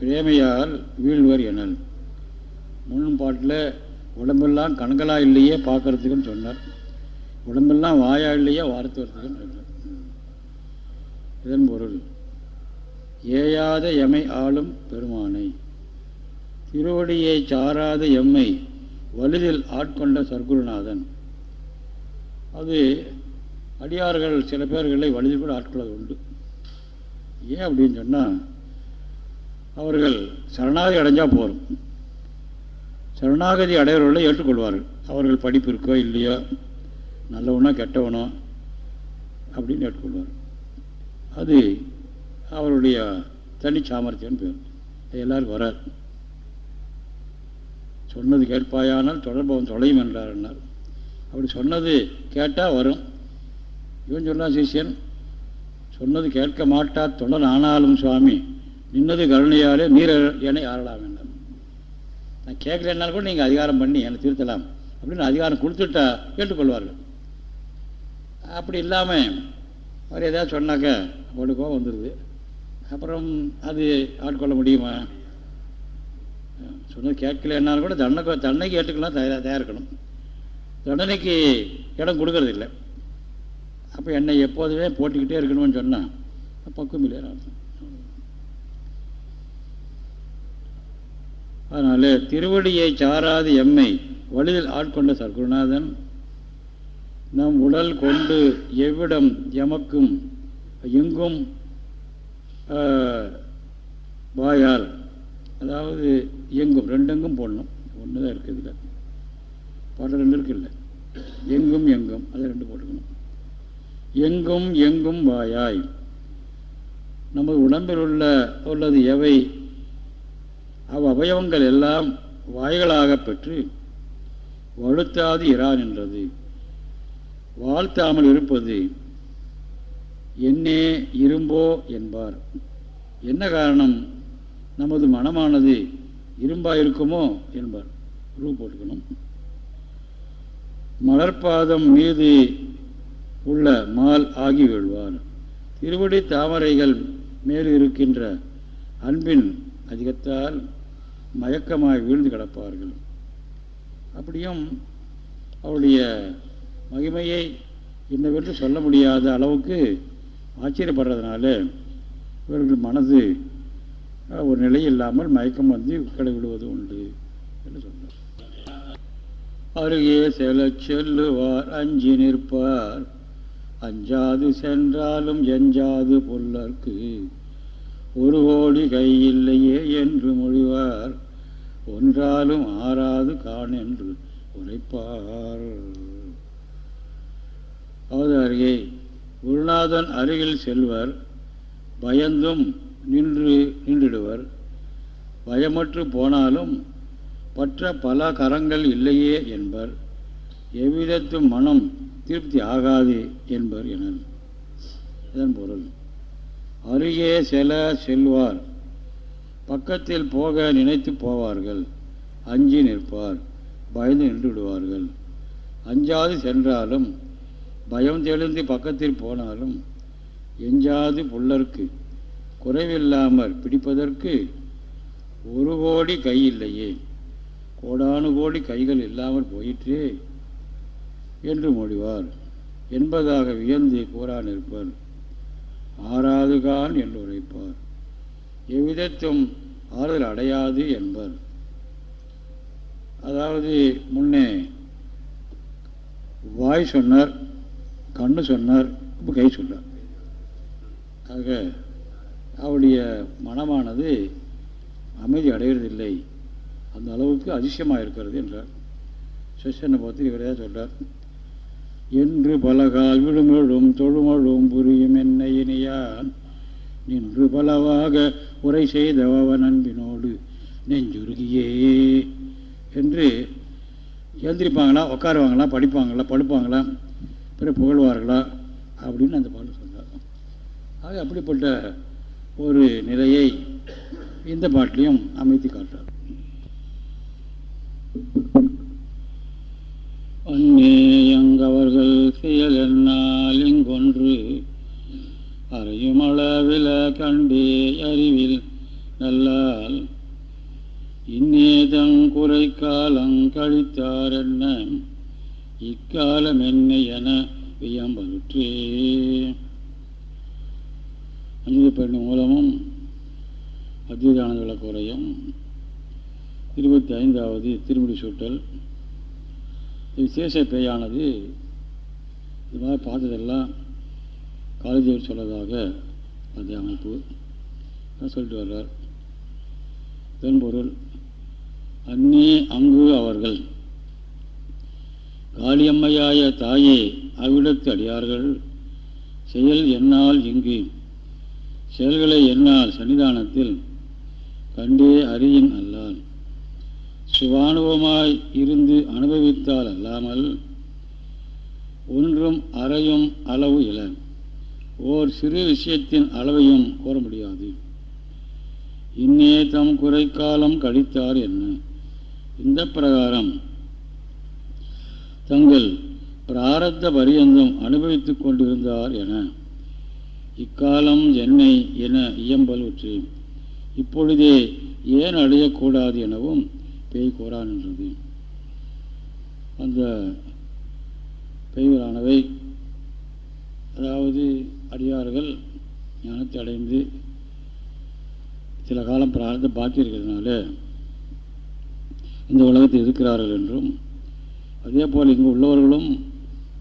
பிரேமையால் வீழ்வர் எனல். முன் பாட்டில் உடம்பெல்லாம் கண்களாக இல்லையே பார்க்கறதுக்குன்னு சொன்னார். உடம்பெல்லாம் வாயா இல்லையோ வாரத்து வருது இதன் பொருள் ஏயாத எமை ஆளும் பெருமானை திருவடியை சாராத எம்மை வலுதில் ஆட்கொண்ட சர்க்குருநாதன். அது அடியார்கள் சில பேர்களை வலுதில் கூட ஆட்கொள்வது உண்டு. ஏன் அப்படின்னு சொன்னால் அவர்கள் சரணாகதி அடைஞ்சால் போகும் சரணாகதி அடையவர்களை ஏற்றுக்கொள்வார்கள். அவர்கள் படிப்பு இருக்கோ இல்லையோ நல்லவனா கெட்டவனோ அப்படின்னு ஏற்றுக்கொள்வார் அது அவருடைய தனி சாமர்த்தியம் பேர். எல்லாருக்கும் வராது சொன்னது கேட்பாயானால் தொடர்பவன் தொலையும் என்றார் என்னார் அப்படி சொன்னது கேட்டால் வரும். இவன் சொன்னான் சிஷியன் சொன்னது கேட்க மாட்டா தொடர் ஆனாலும் சுவாமி நின்னது கருணையாலே நீர் என ஆறலாம் என்றார். நான் கேட்கலன்னாலும் கூட நீங்கள் அதிகாரம் பண்ணி என்னை திருத்தலாம் அப்படின்னு அதிகாரம் கொடுத்துட்டா கேட்டுக்கொள்வார்கள். அப்படி இல்லாமல் அவர் எதாவது சொன்னாக்க கோபம் வந்துடுது அப்புறம் அது ஆட்கொள்ள முடியுமா? சொன்னது கேட்கலன்னாலும் கூட தண்டனை தண்டனைக்கு ஏற்றுக்கலாம் தயாராக தயாரிக்கணும். தண்டனைக்கு இடம் கொடுக்கறதில்ல. அப்போ என்னை எப்போதுமே போட்டுக்கிட்டே இருக்கணும்னு சொன்னால் பக்குவம் இல்லையா? அர்த்தம் அதனால் திருவடியை சாராது எம்மை வழியில் ஆட்கொண்ட சர்க்குருநாதன் நம் உடல் கொண்டு எவ்விடம் எமக்கும் எங்கும் வாயால் அதாவது எங்கும் ரெண்டெங்கும் போடணும். ஒன்று தான் இருக்குது இல்லை பாட்டு ரெண்டு இருக்குல்ல எங்கும் எங்கும் அதை ரெண்டு போட்டுக்கணும். எங்கும் எங்கும் வாயாய். நமது உடம்பில் உள்ள உள்ளது எவை? அவ் அவயவங்கள் எல்லாம் வாய்களாக பெற்று வழுத்தாது இரா நின்றது. வாழ்த்தாமல் இருப்பது என்னே இரும்போ என்பார். என்ன காரணம்? நமது மனமானது இரும்பா இருக்குமோ என்பார். ரூ போட்டுக்கணும். மலர்பாதம் மீது உள்ள மால் ஆகி விழுவார். திருவடி தாமரைகள் மேல் இருக்கின்ற அன்பின் அதிகத்தால் மயக்கமாய் வீழ்ந்து கிடப்பார்கள். அப்படியும் அவருடைய மகிமையை என்னவென்று சொல்ல முடியாத அளவுக்கு ஆச்சரியப்படுறதுனால இவர்கள் மனது ஒரு நிலை இல்லாமல் மயக்கம் வந்து கடை விடுவது உண்டு என்று சொன்னார். அருகே செல செல்லுவார் அஞ்சி நிற்பார். அஞ்சாது சென்றாலும் எஞ்சாது பொல்லர்க்கு ஒரு கோடி கையில்லையே என்று மொழிவார். ஒன்றாலும் ஆறாது காணென்று என்று உரைப்பார். அவது அருகே குருநாதன் அருகில் செல்வர் பயந்தும் நின்று நின்றுடுவர். பயமற்று போனாலும் பற்ற பல கரங்கள் இல்லையே என்பர். எவ்விதத்தும் மனம் திருப்தி ஆகாது என்பர் என இதன் பொருள். அருகே செல செல்வார். பக்கத்தில் போக நினைத்து போவார்கள். அஞ்சி நிற்பார். பயந்து நின்று விடுவார்கள் அஞ்சாது சென்றாலும் பயம் தெளிந்து பக்கத்தில் போனாலும் எஞ்சாது புல்லருக்கு குறைவில்லாமல் பிடிப்பதற்கு ஒரு கோடி கை இல்லையே கோடானு கோடி கைகள் இல்லாமல் போயிற்றே என்று மொழிவார் என்பதாக வியந்து கூறான் இருப்பார். ஆறாதுகான் என்று உரைப்பார். எவ்விதத்தும் ஆறுதல் அடையாது என்பர். அதாவது முன்னே வாய் சொன்னார் கண்ணு சொன்னார் இப்போ கை சொன்னார். ஆக அவருடைய மனமானது அமைதி அடைகிறதில்லை அந்த அளவுக்கு அதிசயமாக இருக்கிறது என்றார். சிஷனை பார்த்து இவரே சொல்கிறார் என்று பலகால் விழுமழும் தொழுமழும் புரியும் என்ன இனியான். நின்று பலவாக உரை செய்தவன் அன்பினோடு நெஞ்சுருகியே என்று எழுந்திருப்பாங்களா உட்காருவாங்களா படிப்பாங்களா படுப்பாங்களா? பிறகு புகழ்வார்களா அப்படின்னு அந்த பாடல் சொன்னார். ஆக அப்படிப்பட்ட ஒரு நிலையை இந்த பாட்டிலையும் அமைத்து காட்டார். அன்னே அங்கவர்கள் செயல் என்னால் இங்கொன்று அறையும் அளவில் கண்டே அறிவில் நல்லால் இன்னேதங் குறை காலங் கழித்தார் என்ன? இக்காலம் என்ன என வியம்பருற்றே அஞ்சு பெண் மூலமும் அத்வைதானந்த விளக்குறையும் இருபத்தி ஐந்தாவது திருமுடி சூட்டல். விசேஷ பேயானது. இது மாதிரி பார்த்ததெல்லாம் காலேஜில் சொல்லதாக அந்த அமைப்பு சொல்லிட்டு வர்றார். தென்பொருள் அன்னே அங்கு அவர்கள். காளியம்மையாய தாயே அவ்விடத்து அடியார்கள். செயல் என்னால் இங்கு. செயல்களை என்னால் சன்னிதானத்தில் கண்டே அறியின் அல்லால். சிவானுபமாய் இருந்து அனுபவித்தால் அல்லாமல் ஒன்றும் அறையும் அளவு இல. ஓர் சிறு விஷயத்தின் அளவையும் கூற முடியாது. இன்னே தம் குறைக்காலம் கழித்தார் என்ன? இந்த பிரகாரம் தங்கள் பிராரத்த பரியந்தம் அனுபவித்துக் கொண்டிருந்தார் என. இக்காலம் என்னை என இயம்பல் உற்று இப்பொழுதே ஏன் அடையக்கூடாது எனவும் பேய் கூறான் என்றது அந்த பெய்களானவை அதாவது அடியார்கள் ஞானத்தை அடைந்து சில காலம் பிரார்த்த பாக்கி இருக்கிறதுனால இந்த உலகத்தில் இருக்கிறார்கள் என்றும் அதே போல் இங்கு உள்ளவர்களும்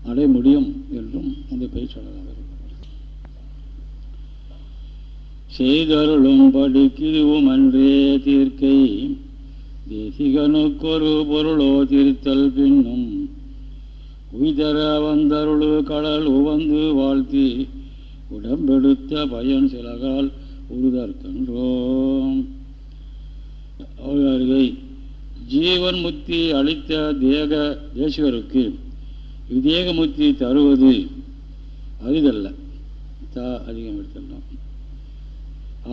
அடைய முடியும் என்றும் அந்த பெயர் சொல்லலாம் செய்தருளும் படிக்கிதுவும் அன்றே தீர்க்கை. தேசிகனுக்கொரு பொருளோ திருத்தல் பின்னும். உய்தர வந்தருளு கடல் உவந்து வாழ்த்தி. உடம்பெடுத்த பயன் சிலகால் உறுதற்கன்றோம். அவர்களை ஜீவன் முத்தி அளித்த தேக தேசிகருக்கு விதேக முக்தி தருவது. அரிதல்ல. தா அதிகம் எடுத்துள்ளோம்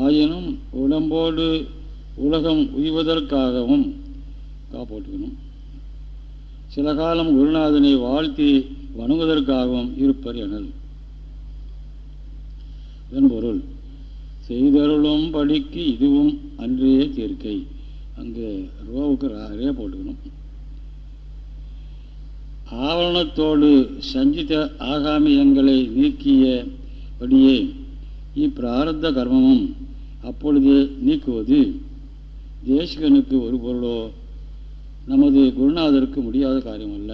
ஆயினும் உடம்போடு உலகம் உய்வதற்காகவும் காப்பாற்றுக்கணும் சில காலம் குருநாதனை வாழ்த்தி வணங்குவதற்காகவும் இருப்பர் எனல். இதன் பொருள் செய்தருளும் படிக்கு இதுவும் அன்றே தீர்க்கை அங்கே ரோவுக்கு ரே போட்டுக்கணும். ஆவரணத்தோடு சஞ்சித ஆகாமியங்களை நீக்கியபடியே இப்பிராரத்த கர்மமும் அப்பொழுதே நீக்குவது தேசிகனுக்கு ஒரு பொருளோ நமது குருநாதருக்கு முடியாத காரியம் அல்ல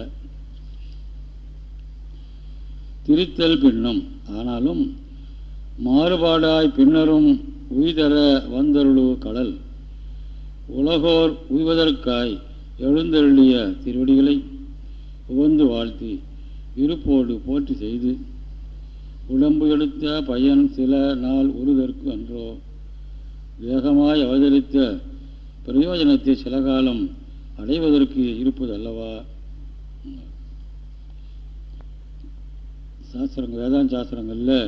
திரித்தல் பின்னும். ஆனாலும் மாறுபாடாய் பின்னரும் உயிதர வந்தருளு கடல். உலகோர் உய்வதற்காய் எழுந்தருளிய திருவடிகளை உகந்து வாழ்த்தி இருப்போடு போற்றி செய்து உடம்பு எடுத்த பயன் சில நாள் உருதற்கு அன்றோ வேகமாய் அவதரித்த பிரயோஜனத்தை சில காலம் அடைவதற்கு இருப்பது அல்லவா சாஸ்திரங்கள் வேதாந்த சாஸ்திரங்களில்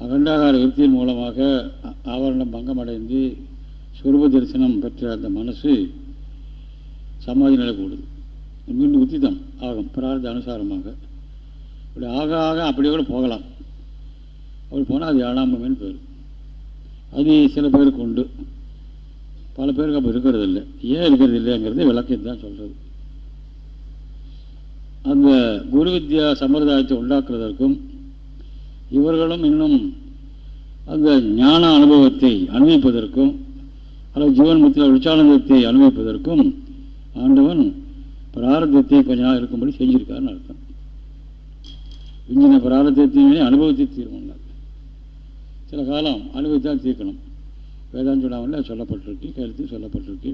அகண்டாகார விருத்தியின் மூலமாக ஆவரணம் பங்கமடைந்து சுரூப தரிசனம் பெற்ற அந்த மனசு சமாதி நிலை கூடுது மீண்டும் உத்திதம் ஆகும் பிரார்த்த அனுசாரமாக. இப்படி ஆக ஆக அப்படியே கூட போகலாம். அப்படி போனால் அது ஏழாமன்னு பேர். அது சில பேருக்கு உண்டு. பல பேருக்கு அப்போ இருக்கிறது இல்லை ஏன் இருக்கிறது இல்லைங்கிறது விளக்கம் தான் சொல்கிறது அந்த குரு வித்யா சம்பிரதாயத்தை உண்டாக்குறதற்கும் இவர்களும் இன்னும் அந்த ஞான அனுபவத்தை அனுபவிப்பதற்கும் அல்லது ஜீவன் முத்தில விசானந்தத்தை அனுபவிப்பதற்கும் ஆண்டவன் பிராரதத்தை கொஞ்ச நாள் இருக்கும்படி செஞ்சிருக்காருன்னு அர்த்தம். விஞ்சின பிராரதத்தையுமே அனுபவத்தை தீர்மானார் சில காலம் அனுபவித்தான் தீர்க்கணும். வேதாந்த சொல்லாமல் சொல்லப்பட்டிருக்கு கருத்து சொல்லப்பட்டிருக்கு.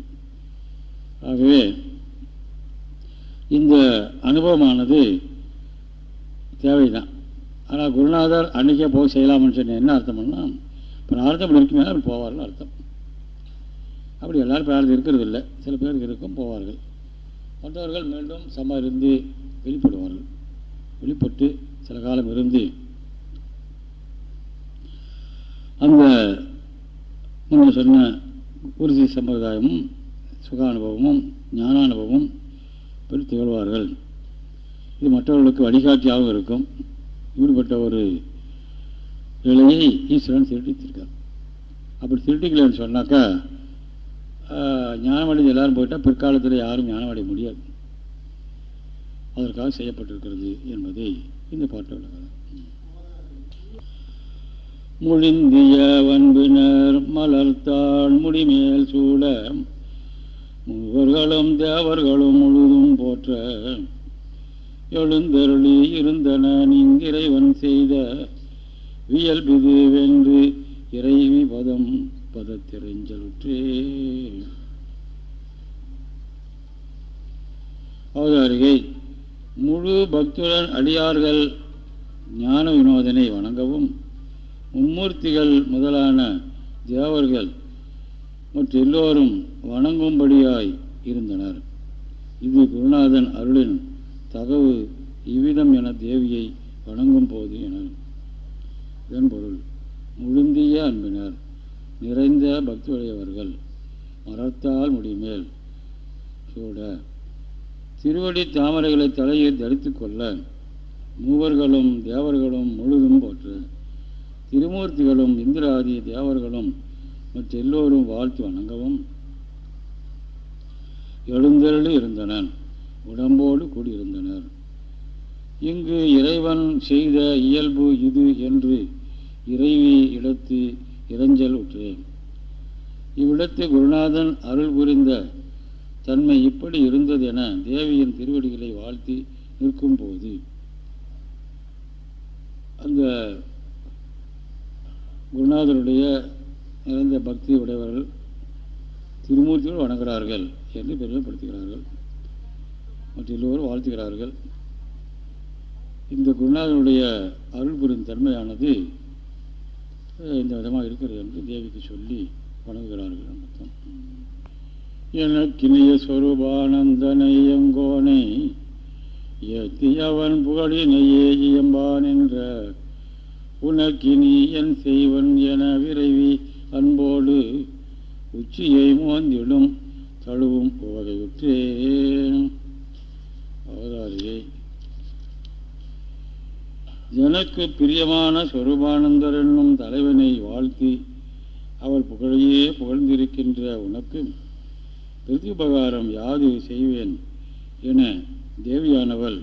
ஆகவே இந்த அனுபவமானது தேவைதான். ஆனால் குருநாதர் அன்றைக்கே போக செய்யலாம்னு சொன்ன என்ன அர்த்தம்னா பிரார்த்தம் அப்படி இருக்குமே அப்படி போவார்னு அர்த்தம். அப்படி எல்லோரும் பிரார்த்தம் இருக்கிறது இல்லை சில பேருக்கு இருக்கும் போவார்கள். மற்றவர்கள் மீண்டும் சம இருந்து வெளிப்படுவார்கள். வெளிப்பட்டு சில காலம் இருந்து அந்த முன்ன சொன்ன குருசி சம்பிரதாயமும் சுக அனுபவமும் ஞான அனுபவமும் பெற்று திகழ்வார்கள். இது மற்றவர்களுக்கு வழிகாட்டியாகவும் இருக்கும். இப்படிப்பட்ட ஒரு நிலையை ஈஸ்வரன் திருட்டித்திருக்கார் அப்படி திருட்டிக்கலன்னு சொன்னாக்கா ஞானமடைந்து எல்லாரும் போயிட்டால் பிற்காலத்தில் யாரும் ஞானமடைய முடியாது. அதற்காக செய்யப்பட்டிருக்கிறது என்பதை இந்த பாட்டு விளக்காது. முழிந்திய வன்பினர் மலர்த்தாள் முடிமேல் சூட மூவர்களும் தேவர்களும் முழுதும் போற்ற எழுந்தருளி இருந்தன இறைவன் செய்த வியல்பிது வென்று இறைவி பதம் பதத்திரைஞ்சலுற்றே அவதாரிகை முழு பக்துடன் அடியார்கள் ஞான வினோதனை வணங்கவும் மும்மூர்த்திகள் முதலான தேவர்கள் மற்ற எல்லோரும் வணங்கும்படியாய் இருந்தனர். இது குருநாதன் அருளின் தகவு இவ்விதம் என தேவியை வணங்கும் போது என இதன் பொருள் முழுந்திய அன்பினர். நிறைந்த பக்தியுடையவர்கள் மரத்தால் முடிமேல். சூட. திருவடி தாமரைகளை தலையில் தரித்து கொள்ள மூவர்களும் தேவர்களும் முழுதும் போற்று. திருமூர்த்திகளும் இந்திராதி தேவர்களும் மற்ற எல்லோரும் வாழ்த்து வணங்கவும். எழுந்தருளி இருந்தனர். உடம்போடு கூடியிருந்தனர். இங்கு இறைவன் செய்த இயல்பு இது என்று இறைவி இடத்து இறைஞ்சல் உற்றேன் இவ்விடத்து குருநாதன் அருள் புரிந்த தன்மை இப்படி இருந்தது என தேவியின் திருவடிகளை வாழ்த்தி நிற்கும் போது அந்த குருநாதனுடைய நிறைந்த பக்தி உடையவர்கள் திருமூர்த்தியோடு வணங்குகிறார்கள் என்று பெருமைப்படுத்துகிறார்கள். மற்ற எல்லோரும் வாழ்த்துகிறார்கள். இந்த குருநாதனுடைய அருள் புரிந்த தன்மையானது இந்த விதமாக இருக்கிறது என்று தேவிக்கு சொல்லி வணங்குகிறார்கள் அர்த்தம் எனக்கினிய சொரூபானந்தனை எங்கோனை ஏத்தி அவன் புகழினையே இயம்பான் என்ற உனக்கினி என் செய்வன் என விரைவி அன்போடு உச்சியை மோந்திடும் தழுவும் உவகையுற்றேன் அவதாரியை எனக்கு பிரியமான ஸ்வரூபானந்தர் என்னும் தலைவனை வாழ்த்தி அவர் புகழையே புகழ்ந்திருக்கின்ற உனக்கு பிரதிபகாரம் யாது செய்வேன் என தேவியானவள்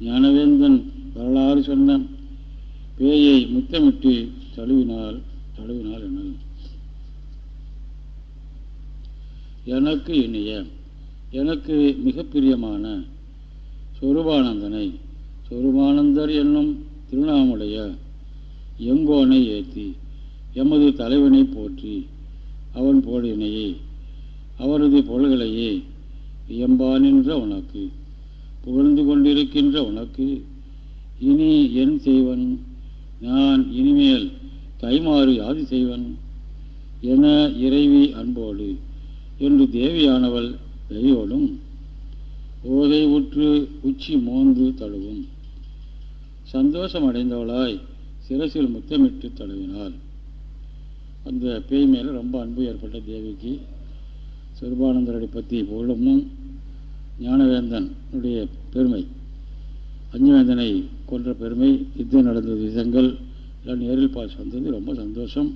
ஞானவேந்தன் வரலாறு சொன்ன பேயை முத்தமிட்டு தழுவினால் தழுவினால் என எனக்கு இனிய எனக்கு மிக பிரியமான சொருபானந்தனை சொருபானந்தர் என்னும் திருவண்ணாமலைய எங்கோனை ஏற்றி எமது தலைவனை போற்றி அவன் போலினையே அவரது பொருள்களையே இயம்பானின்ற உனக்கு புகழ்ந்து கொண்டிருக்கின்ற உனக்கு. இனி என் செய்வன் நான் இனிமேல் கைமாறு யாது செய்வன்? என இறைவி அன்போடு என்று தேவியானவள் தெய்வோடும் ஓதை உற்று உச்சி மோந்து தழுவும். சந்தோஷம் அடைந்தவளாய் சிரசில் முத்தமிட்டு தழுவினாள் அந்த பேய் மேலே ரொம்ப அன்பு ஏற்பட்ட தேவிக்கு சிறுபானந்தரடி பற்றி புகழமும் ஞானவேந்தனுடைய பெருமை அஞ்சவேந்தனை கொன்ற பெருமை யுத்தம் நடந்த விதங்கள் எல்லாம் நேரில் பார்த்து வந்தது ரொம்ப சந்தோஷம்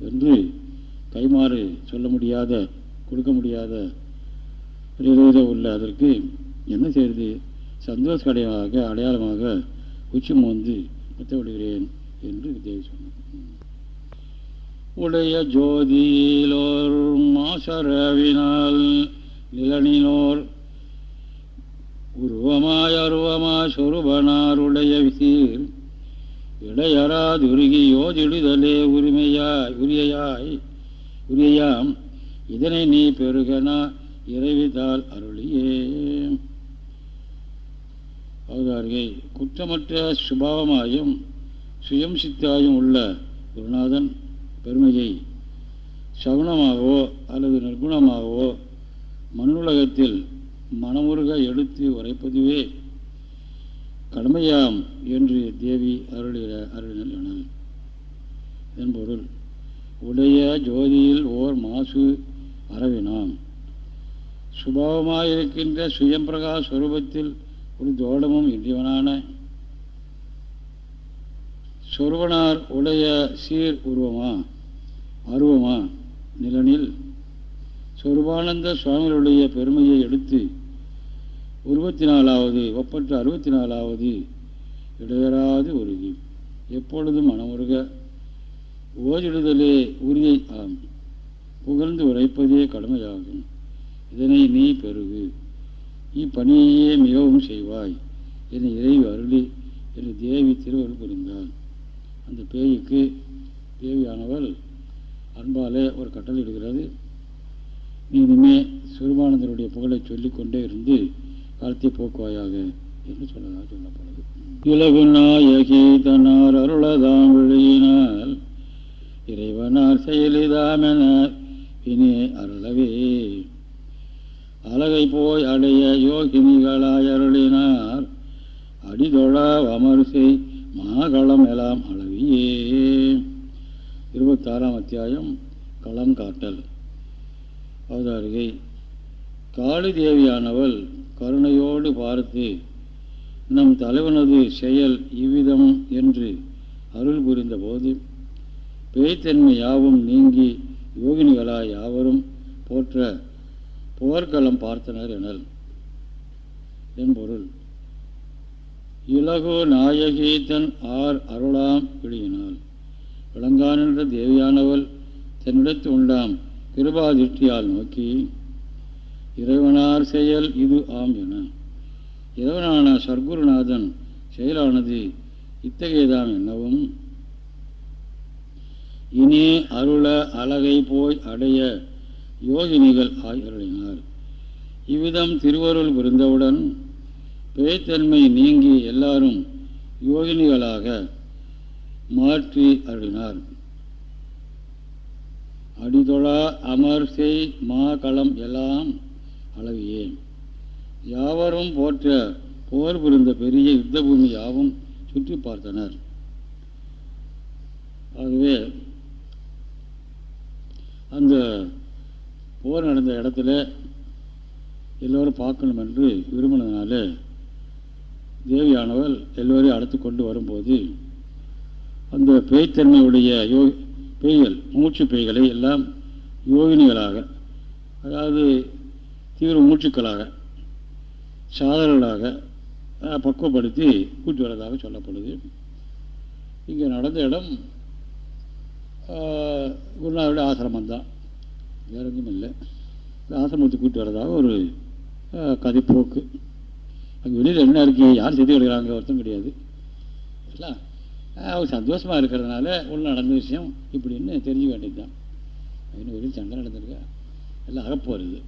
என்று கைமாறு சொல்ல முடியாத கொடுக்க முடியாத உள்ள அதற்கு என்ன செய்வது? சந்தோஷ அடையாக அடையாளமாக உச்சி மோந்து முத்த விடுகிறேன் என்று தேவி சொன்னார். உடைய ஜோதியிலோர் மாசரவினால் நிலனினோர் உருவமாய் அருவமாய் சொருபனாருடைய விசீர் இடையறாதுருகி யோதிடுதலே உரிமையாய் உரியையாய் உரியயாம் இதனை நீ பெருகனா இறைவிதால் அருளியே. அவதாரிகை குற்றமற்ற சுபாவமாயும் சுயம் சித்தாயும் உள்ள குருநாதன் பெருமையை சகுனமாகவோ அல்லது நிர்குணமாகவோ மண்ணுலகத்தில் மனமுருக எடுத்து உரைப்பதுவே கடமையாம் என்று தேவி அருளிற அருளினர் எனல். என்பொருள் உடைய ஜோதியில் ஓர் மாசு அறவினாம். சுபாவமாயிருக்கின்ற சுயம்பிரகாச ஸ்வரூபத்தில் ஒரு தோடமும் இன்றியவனான சொருவனார் உடைய சீர் உருவமா? அருவமா? நிலனில். சொருபானந்த சுவாமிகளுடைய பெருமையை எடுத்து இருபத்தி நாலாவது ஒப்பற்ற அறுபத்தி நாலாவது இடையராது உருகி. எப்பொழுதும் மனமுருக? ஓதிடுதலே உரியை ஆம். புகழ்ந்து உரைப்பதே கடமையாகும். இதனை நீ பெருகு. இப்பணியையே மிகவும் செய்வாய் என்னை இறைவு அருளி என்று தேவி திருவருள் புரிந்தாள். அந்த பேய்க்கு தேவியானவள் அன்பாலே ஒரு கட்டளை இடுகிறது. நீ இனிமே சுருபானந்தருடைய புகழை சொல்லிக்கொண்டே இருந்து காலத்தை போக்குவாயாக என்று சொல்லதாக சொல்லப்படுது. இலகு நாயகி தன்னார் அருளதாம் வெளியினால் இறைவனார் செயலிதாமென இனி அருளவே அழகை போய் அடைய யோகினிகளாய் அருளினார். அடிதொழா அமர்சை மாகளம் எல்லாம் அளவியே இருபத்தாறாம் அத்தியாயம் களம் காட்டல் அவதாரிகை காளி தேவியானவள் கருணையோடு பார்த்து நம் தலைவனது செயல் இவ்விதம் என்று அருள் புரிந்தபோது பேய்த்தன்மை யாவும் நீங்கி யோகினிகளாய் யாவரும் போற்ற போர்க்களம் பார்த்தனர் எனல். என்பொருள். இலகு நாயகி தன் ஆர் அருளாம் விழியினாள். விளங்கானென்ற தேவியானவள் தன்னிடத்து உண்டாம் கிருபாதிஷ்டியால் நோக்கி இறைவனார் செயல் இது ஆம் என. இறைவனான சர்க்குருநாதன் செயலானது இத்தகையதாம் என்னவும் இனி அருள அழகை போய் அடைய யோகினிகள் ஆகியருளினார் இவ்விதம் திருவருள் புரிந்தவுடன் பேய்த்தன்மை நீங்கி எல்லாரும் யோகினிகளாக மாற்றி அருளினார். அடிதொழா அமர் செய் மா எல்லாம் அளவியே யாவரும் போற்ற போர் புரிந்த பெரிய யுத்த பூமி யாவும் சுற்றி பார்த்தனர். ஆகவே அந்த போர் நடந்த இடத்துல எல்லோரும் பார்க்கணும் என்று விரும்பினதுனால தேவியானவள் எல்லோரையும் அழைத்து கொண்டு வரும்போது அந்த பேய்த்தன்மையுடைய யோ பேய்கள் மூச்சு பேய்களை எல்லாம் யோகினிகளாக அதாவது தீவிர மூச்சுக்களாக சாதகர்களாக பக்குவப்படுத்தி கூட்டி வரதாக சொல்லப்படுது. இங்கே நடந்த இடம் குருநாதருடைய ஆசிரமம் தான் வேற எதுவும் இல்லை ஆசிரமத்தை கூட்டி வரதாக ஒரு கதைப்போக்கு. அங்கே வெளியில் என்ன இருக்கு? யார் செய்தி கிடக்கிறாங்க ஒருத்தம் கிடையாது. இல்லை அவர் சந்தோஷமாக இருக்கிறதுனால உள்ள நடந்த விஷயம் இப்படின்னு தெரிஞ்சுக்க வேண்டியது தான் இன்னும் வெளியில் சண்டை நடந்திருக்கா? எல்லாம் அகப்போகிறது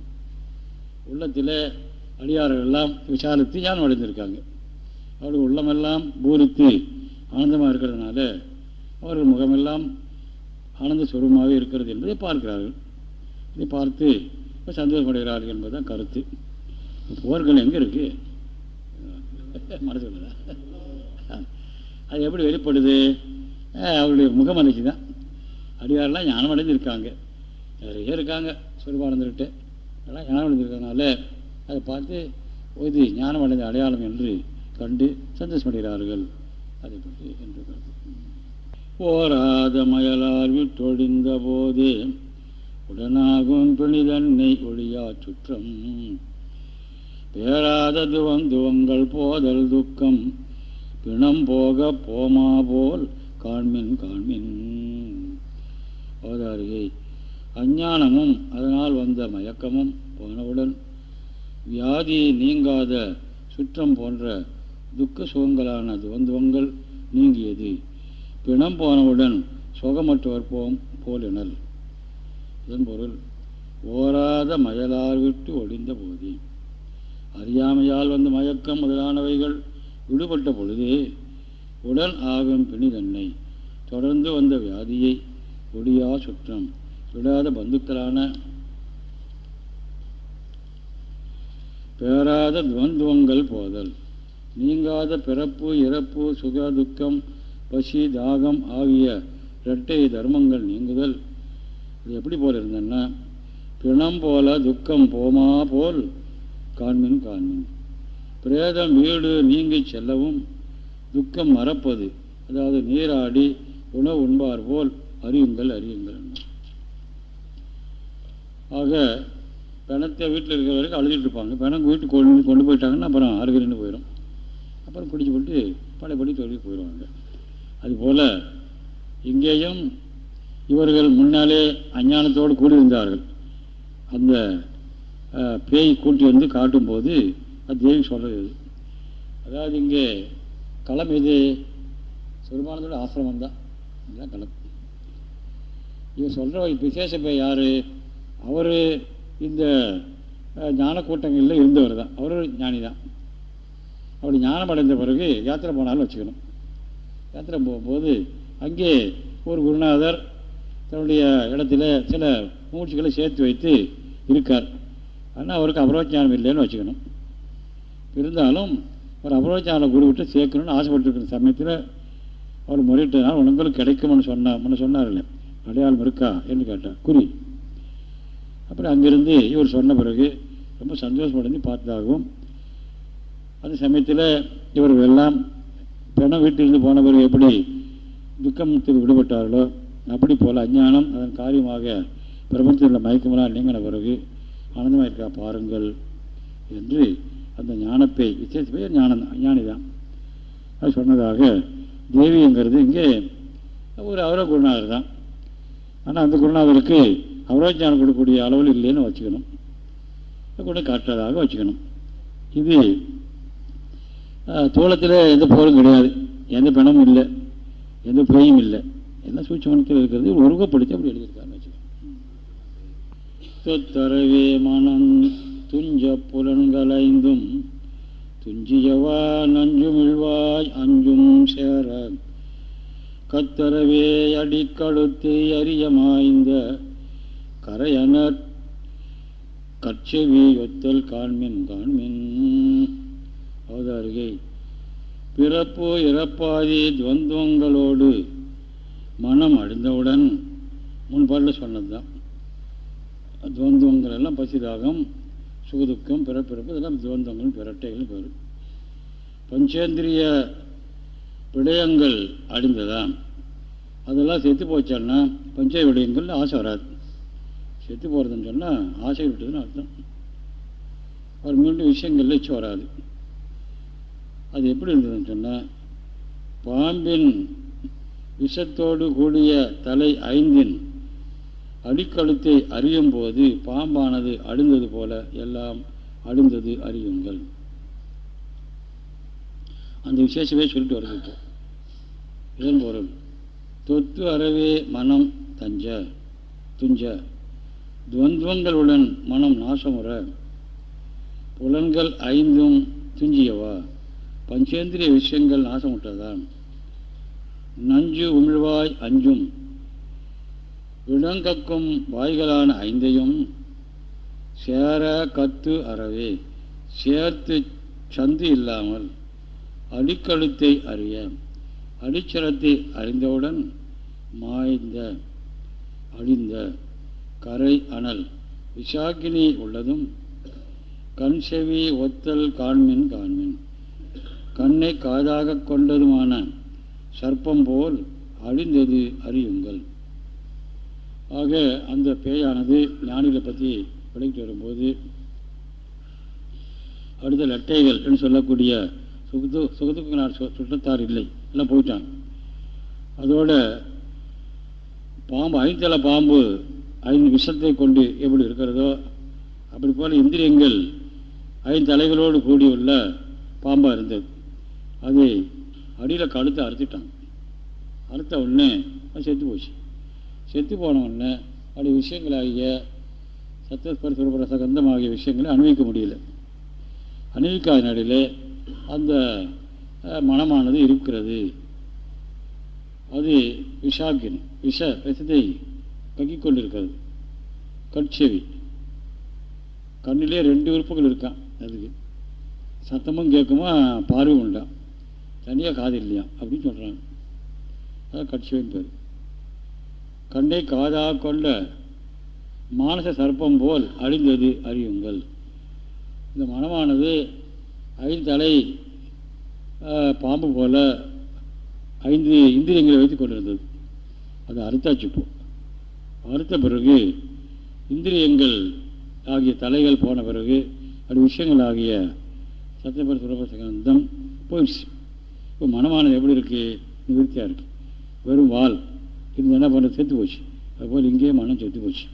உள்ளத்தில் அடியார்கள் எல்லாம் விசாரித்து ஞானம் அடைந்திருக்காங்க. அவருடைய உள்ளமெல்லாம் பூரித்து ஆனந்தமாக இருக்கிறதுனால அவர்கள் முகமெல்லாம் ஆனந்த சுரூபமாகவே இருக்கிறது என்பதை பார்க்கிறார்கள். இதை பார்த்து சந்தோஷப்படுகிறார்கள் என்பதுதான் கருத்து. போர்கள் எங்கே இருக்கு? மனசுல அது எப்படி வெளிப்படுது? அவருடைய முகமலைக்கு தான் அடியாரெல்லாம் ஞானம் அடைஞ்சிருக்காங்க நிறைய இருக்காங்க சுரூபானந்தர்கிட்ட அதெல்லாம் ஞானம் அடைஞ்சிருக்கனால அதை பார்த்து இது ஞானம் அடைந்த அடையாளம் என்று கண்டு சந்தோஷமடைகிறார்கள். அதை பற்றி என்று ஓராத மயலார் விட்டொழிந்த போதே உடனாகும் பிணிதன்னை ஒழியா சுற்றம். பேராத துவம் துவங்கள் போதல் துக்கம். பிணம் போக போமா போல் காண்மின் காண்மின். அவதாரிகை. அஞ்ஞானமும் அதனால் வந்த மயக்கமும் போனவுடன் வியாதி நீங்காத சுற்றம் போன்ற துக்க சுகங்களான துவந்துவங்கள் நீங்கியது. பிணம் போனவுடன் சுகமற்றவர் போம் போலினல் இதன் பொருள் ஓராத மயலார் விட்டு ஒளிந்த போதி. அறியாமையால் வந்த மயக்கம் முதலானவைகள் விடுபட்ட பொழுது உடன் ஆகும் பிணிதன்னை தொடர்ந்து வந்த வியாதியை ஒடியா சுற்றம் விடாத பந்துக்களான பேராத துவந்துவங்கள் போதல் நீங்காத பிறப்பு இறப்பு சுக துக்கம் பசி தாகம் ஆகிய இரட்டை தர்மங்கள் நீங்குதல் இது எப்படி போல் இருந்தன்னா பிணம் போல துக்கம் போமா போல் காண்மின் காண்மின். பிரேதம் வீடு நீங்கி செல்லவும் துக்கம் மறப்பது. அதாவது நீராடி உணவு உண்பார் போல் அறியுங்கள் அறியுங்கள் ஆக பிணத்தை வீட்டில் இருக்கிற வரைக்கும் அழுதுட்டு இருப்பாங்க. பிணம் வீட்டுக்கு கொண்டு கொண்டு போயிட்டாங்கன்னா அப்புறம் அருகிருந்து போயிடும். அப்புறம் பிடிச்சி போட்டு பழையபடி தொழில் போயிடுவாங்க. அதுபோல் இங்கேயும் இவர்கள் முன்னாலே அஞ்ஞானத்தோடு கூடியிருந்தார்கள். அந்த பேய் கூட்டி வந்து காட்டும்போது அது தேவி சொல்கிறது அதாவது இங்கே களம் இது சுருமானதோட ஆசிரமம் தான். இதுதான் களம். இவர் சொல்கிற விசேஷ பேர் யார்? அவர் இந்த ஞான கூட்டங்களில் இருந்தவர் தான். அவர் ஞானி தான். அப்படி ஞானம் அடைந்த பிறகு யாத்திரை போனாலும் வச்சுக்கணும். யாத்திரை போகும்போது அங்கே ஒரு குருநாதர் தன்னுடைய இடத்துல சில மூச்சுகளை சேர்த்து வைத்து இருக்கார். ஆனால் அவருக்கு அபரோஜானம் இல்லைன்னு வச்சுக்கணும். இருந்தாலும் ஒரு அபரோஜான குரு விட்டு சேர்க்கணும்னு ஆசைப்பட்டுருக்கிற சமயத்தில் அவர் முறையிட்டதுனால உனங்களுக்கு கிடைக்கும்னு சொன்னா முன்ன சொன்னார்ல அடையாளம் இருக்கா என்று கேட்டார் குறி. அப்புறம் அங்கிருந்து இவர் சொன்ன பிறகு ரொம்ப சந்தோஷமடைந்து பார்த்ததாகவும் அந்த சமயத்தில் இவர்கள் எல்லாம் பிணம் வீட்டிலிருந்து போன பிறகு எப்படி துக்கத்தில் விடுபட்டார்களோ அப்படி போல் அஞ்ஞானம் அதன் காரியமாக பிரபஞ்சத்தில் உள்ள மயக்கமெல்லாம் நீங்கின பிறகு ஆனந்தமாக இருக்கா பாருங்கள். என்று அந்த ஞானப்பை விசேஷப்பை ஞானம் ஞானி தான். அது சொன்னதாக தேவிங்கிறது இங்கே ஒரு அவரோ குருநாதர் தான். ஆனால் அந்த குருநாதருக்கு அவரோஜானம் கொடுக்கக்கூடிய அளவில் இல்லைன்னு வச்சுக்கணும். கூட காட்டுறதாக வச்சுக்கணும். இது தோளத்தில் எந்த போரும் கிடையாது. எந்த பிணமும் இல்லை. எந்த பொய்யும் இல்லை. எல்லாம் சூட்சமனத்தில் இருக்கிறது? உருவப்படுத்தி அப்படி எழுதியிருக்காங்க வச்சுக்கணும் மனம் துஞ்ச புலன்களைந்தும் துஞ்சியவா நஞ்சுமிழ்வாய் அஞ்சும் சேர கத்தரவே அடிக்கழுத்து அறியமாய்ந்த கரையனர் கச்சவி ஒத்தல் காண்மின் காண்மின். அவதாரிகை பிறப்பு இறப்பாதி துவந்தங்களோடு மனம் அழிந்தவுடன் முன்பாடில் சொன்னது தான் துவந்துவங்கள் எல்லாம் பசிதாகம் சுகதுக்கம் பிறப்பிறப்பு இதெல்லாம் துவந்தங்களும் பிறட்டைகளும் பேர். பஞ்சேந்திரிய விடயங்கள் அழிந்ததான் அதெல்லாம் செத்து போச்சான்னா பஞ்ச விடயங்கள் ஆசை வராது. செத்து போகிறதுன்னு சொன்னால் ஆசை விட்டதுன்னு அர்த்தம். அவர் மீண்டும் விஷயங்கள் இச்சு வராது. அது எப்படி இருந்ததுன்னு சொன்னால் பாம்பின் விஷத்தோடு கூடிய தலை ஐந்தின் அடிக்கழுத்தை அறியும் போது பாம்பானது அழுந்தது போல எல்லாம் அழுந்தது அறியுங்கள். அந்த விசேஷமே சொல்லிட்டு வருது இதன் பொருள் தொத்து அறவே மனம் தஞ்ச துஞ்ச. துவந்துவங்களுடன் மனம் நாசமுற. புலன்கள் ஐந்தும் துஞ்சியவா? பஞ்சேந்திரிய விஷயங்கள் நாசமுட்டதான் நஞ்சு உமிழ்வாய் அஞ்சும். இடங்கக்கும் வாய்களான ஐந்தையும் சேர கத்து அறவே. சேர்த்து சந்து இல்லாமல் அடிக்கழுத்தை அறிய. அடிச்சரத்தை அறிந்தவுடன் மாய்ந்த அழிந்த கரை அனல் விசாக்கினி உள்ளதும் கண் செவி ஒத்தல் காண்மின் காண்மின். கண்ணை காதாக கொண்டதுமான சர்ப்பம் போல் அழிந்தது அறியுங்கள். ஆக அந்த பேயானது ஞானிகளை பற்றி விளக்கிட்டு வரும்போது அடுத்த லட்டைகள் என்று சொல்லக்கூடிய சுகது சுகதுக்கு நான் சுற்றத்தார் இல்லை எல்லாம் போயிட்டாங்க. அதோட பாம்பு ஐந்தல பாம்பு ஐந்து விஷத்தை கொண்டு எப்படி இருக்கிறதோ அப்படி போல் இந்திரியங்கள் ஐந்து தலைகளோடு கூடியுள்ள பாம்பாக இருந்தது. அது அடியில் கழுத்தை அறுத்துட்டாங்க அறுத்த உடனே அது செத்து போச்சு. செத்து போன உடனே அப்படி விஷயங்களாகிய சத்தஸ்பர கந்தம் ஆகிய விஷயங்களை அனுபவிக்க முடியல. அணிவிக்காத நடையில் அந்த மனமானது இருக்கிறது. அது விஷாக்கின் விஷ விஷத்தை கக்கிக் கொண்டிருக்கிறது. கட்செவி. கண்ணிலே ரெண்டு விருப்பங்கள் இருக்கான். அதுக்கு சத்தமும் கேட்குமா பார்வை உண்டாம் தனியாக காது இல்லையா? அப்படின்னு சொல்கிறாங்க அதான் கட்சியின் பேர். கண்ணை காதாக கொண்ட மானச சர்ப்பம் போல் அழிந்தது அறியுங்கள். இந்த மனமானது ஐந்து தலை பாம்பு போல ஐந்து இந்திரியங்களை வைத்து கொண்டிருந்தது. அது அறுத்தாச்சுப்போ அறுத்த பிறகு இந்திரியங்கள் ஆகிய தலைகள் போன பிறகு அது விஷயங்கள் ஆகிய சத்தியபுர சுரபசகந்தம் போயிடுச்சு. இப்போ மனமானது எப்படி இருக்குது நிவர்த்தியாக இருக்குது வெறும் வால். இது என்ன பண்ணுறது செத்து போச்சு. அதுபோல் இங்கேயே மனம் செத்து போச்சு.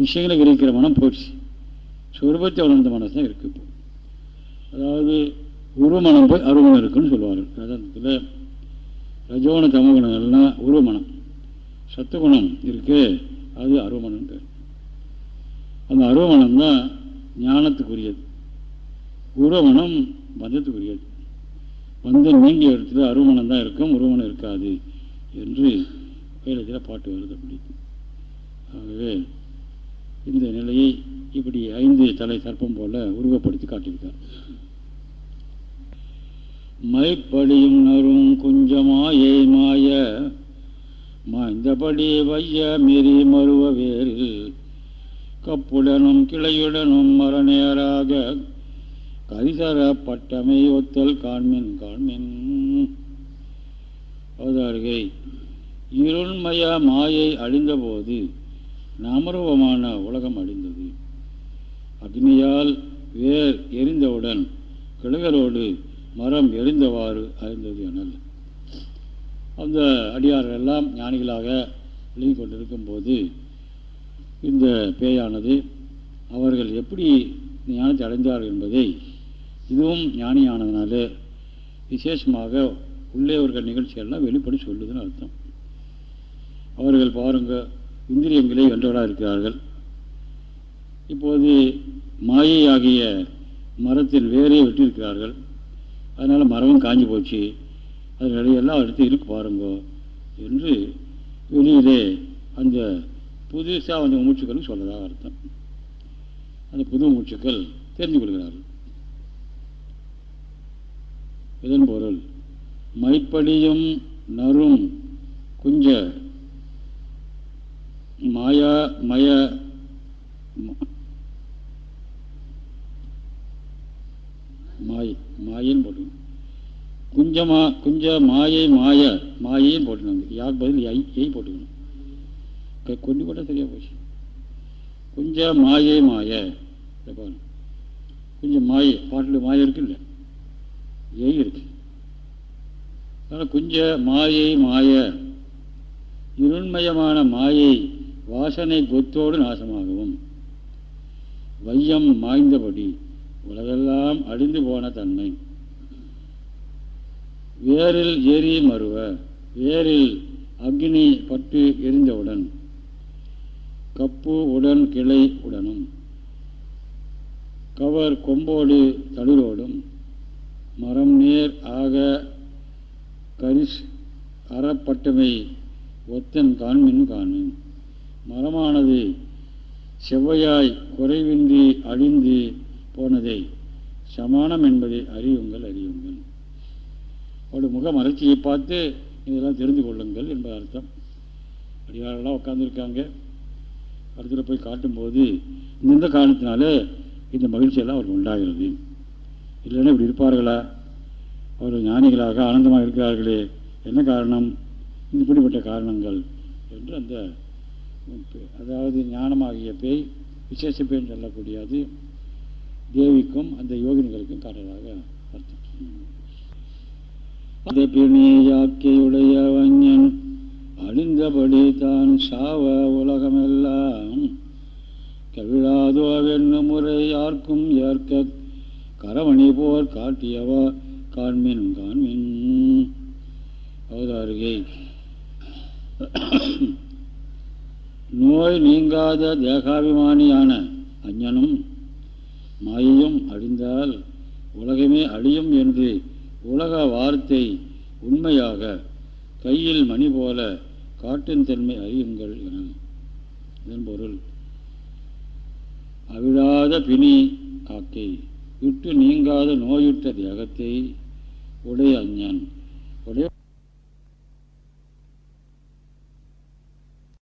விஷயங்களை கிரகிக்கிற மனம் போச்சு. சொருபத்தை உணர்ந்த மனசு தான் இருக்குது இப்போ. அதாவது உருவமனம் போய் அருவமனம் இருக்குன்னு சொல்லுவார்கள். அதாவது ரஜோன தமகுணங்கள்லாம் உருவமனம். சத்துகுணம் இருக்கு. அது அருவமனம் பேர். அந்த அருவமனம் தான் ஞானத்துக்குரியது. உருவமனம் பந்தத்துக்குரியது பந்தம் நீங்கிய இடத்துல அருமணம் தான் இருக்கும் உருவனம் இருக்காது என்று வேலத்தில் பாட்டு வருது அப்படி. ஆகவே இந்த நிலையை இப்படி ஐந்து தலை சர்ப்பம் போல உருவப்படுத்தி காட்டியிருக்கார். மைப்படியும் நரும் குஞ்சமாயே மாய மாய்ந்தபடி வைய மீறி மறுவ வேறு கப்புடனும் கிளையுடனும் மரநேராக கரிசர பட்டமை ஒத்தல் காண்மின் காண்மின். அவதாரிகை. இருண்மய மாயை அழிந்தபோது நமருவமான உலகம் அழிந்தது. அக்னியால் வேர் எரிந்தவுடன் கிளைகளோடு மரம் எரிந்தவாறு அறிந்தது எனல். அந்த அடியார்கள் எல்லாம் ஞானிகளாக எழுதி கொண்டிருக்கும் போது இந்த பேயானது அவர்கள் எப்படி ஞானத்தை அடைந்தார்கள் என்பதை இதுவும் ஞானியானதுனால விசேஷமாக உள்ளே அவர்கள் நிகழ்ச்சிகள்லாம் வெளிப்படி சொல்லுதுன்னு அர்த்தம். அவர்கள் பாருங்க இந்திரியங்களே வென்றவராக இருக்கிறார்கள். இப்போது மாயை ஆகிய மரத்தின் வேரே வெட்டியிருக்கிறார்கள். அதனால் மரமும் காஞ்சி போச்சு. அது நிலையெல்லாம் எடுத்து இருக்கு பாருங்கோ என்று வெளியிலே அந்த புதுசாக வந்த மூச்சுக்களும் சொல்லதாக அர்த்தம். அந்த புது மூச்சுக்கள் தெரிஞ்சு கொள்கிறார்கள். இதன் பொருள். மைப்படியும் நரும் குஞ்ச மாயா மய மாய் மாயின்னு போட்டுக்கணும். குஞ்சமா குஞ்ச மாயை மாய மாயையும் போட்டுக்கணும் யார் பதில் ஐ எய் போட்டுக்கணும். கொண்டு போட்டால் சரியாக போச்சு. குஞ்ச மாயை மாய. கொஞ்சம் மாயை பாட்டில் மாய இருக்குல்ல? எய் இருக்கு. ஆனால் குஞ்ச மாயை மாய இருண்மயமான மாயை வாசனை கொத்தோடு நாசமாகவும் வையம் மாய்ந்தபடி உலகெல்லாம் அழிந்து போன தன்மை. வேரில் எரி மறுவ வேரில் அக்னி பட்டு எரிந்தவுடன் கப்பு உடன் கிளை உடனும் கவர் கொம்போடு தளிரோடும் மரம் நேர் ஆக கரிஸ் அறப்பட்டமை ஒத்தன் காண்மின் காணும் மரமானது செவ்வையாய் குறைவின்றி அழிந்து போனதை சமானம் என்பதை அறியுங்கள் அறியுங்கள். அவருடைய முக மலர்ச்சியை பார்த்து இதெல்லாம் தெரிந்து கொள்ளுங்கள் என்பது அர்த்தம். அடியாரெல்லாம் உட்காந்துருக்காங்க அடுத்துல போய் காட்டும்போது இந்த காரணத்தினாலே இந்த மகிழ்ச்சியெல்லாம் அவருக்கு உண்டாகிறது. இல்லைன்னா இப்படி இருப்பார்களா? அவர்கள் ஞானிகளாக ஆனந்தமாக இருக்கிறார்களே என்ன காரணம்? இப்படிப்பட்ட காரணங்கள் என்று அந்த அதாவது ஞானமாகிய பேய் விசேஷ பேய் சொல்லக்கூடியது தேவிக்கும் அந்த யோகினிகளுக்கும் காட்டுறதாக அர்த்தம் அது பிணியாக்கியுடைய வஞ்சன் அழிந்தபடி தான் சாவ உலகமெல்லாம். கவிழாதோ முறை யாருக்கும் ஏற்க கரமணி போர் காட்டியவா? காண்மின் காண்மின். அவதாருகை. நோய் நீங்காத தேகாபிமானியான அஞ்ஞனும் மாயையும் அழிந்தால் உலகமே அழியும் என்று உலக வார்த்தை உண்மையாக கையில் மணி போல காட்டின் தன்மை அறியுங்கள் என. இதன் பொருள் அவிழாத பிணி ஆக்கை. விட்டு நீங்காத நோயுற்ற தேகத்தை உடைய அஞ்ஞன்.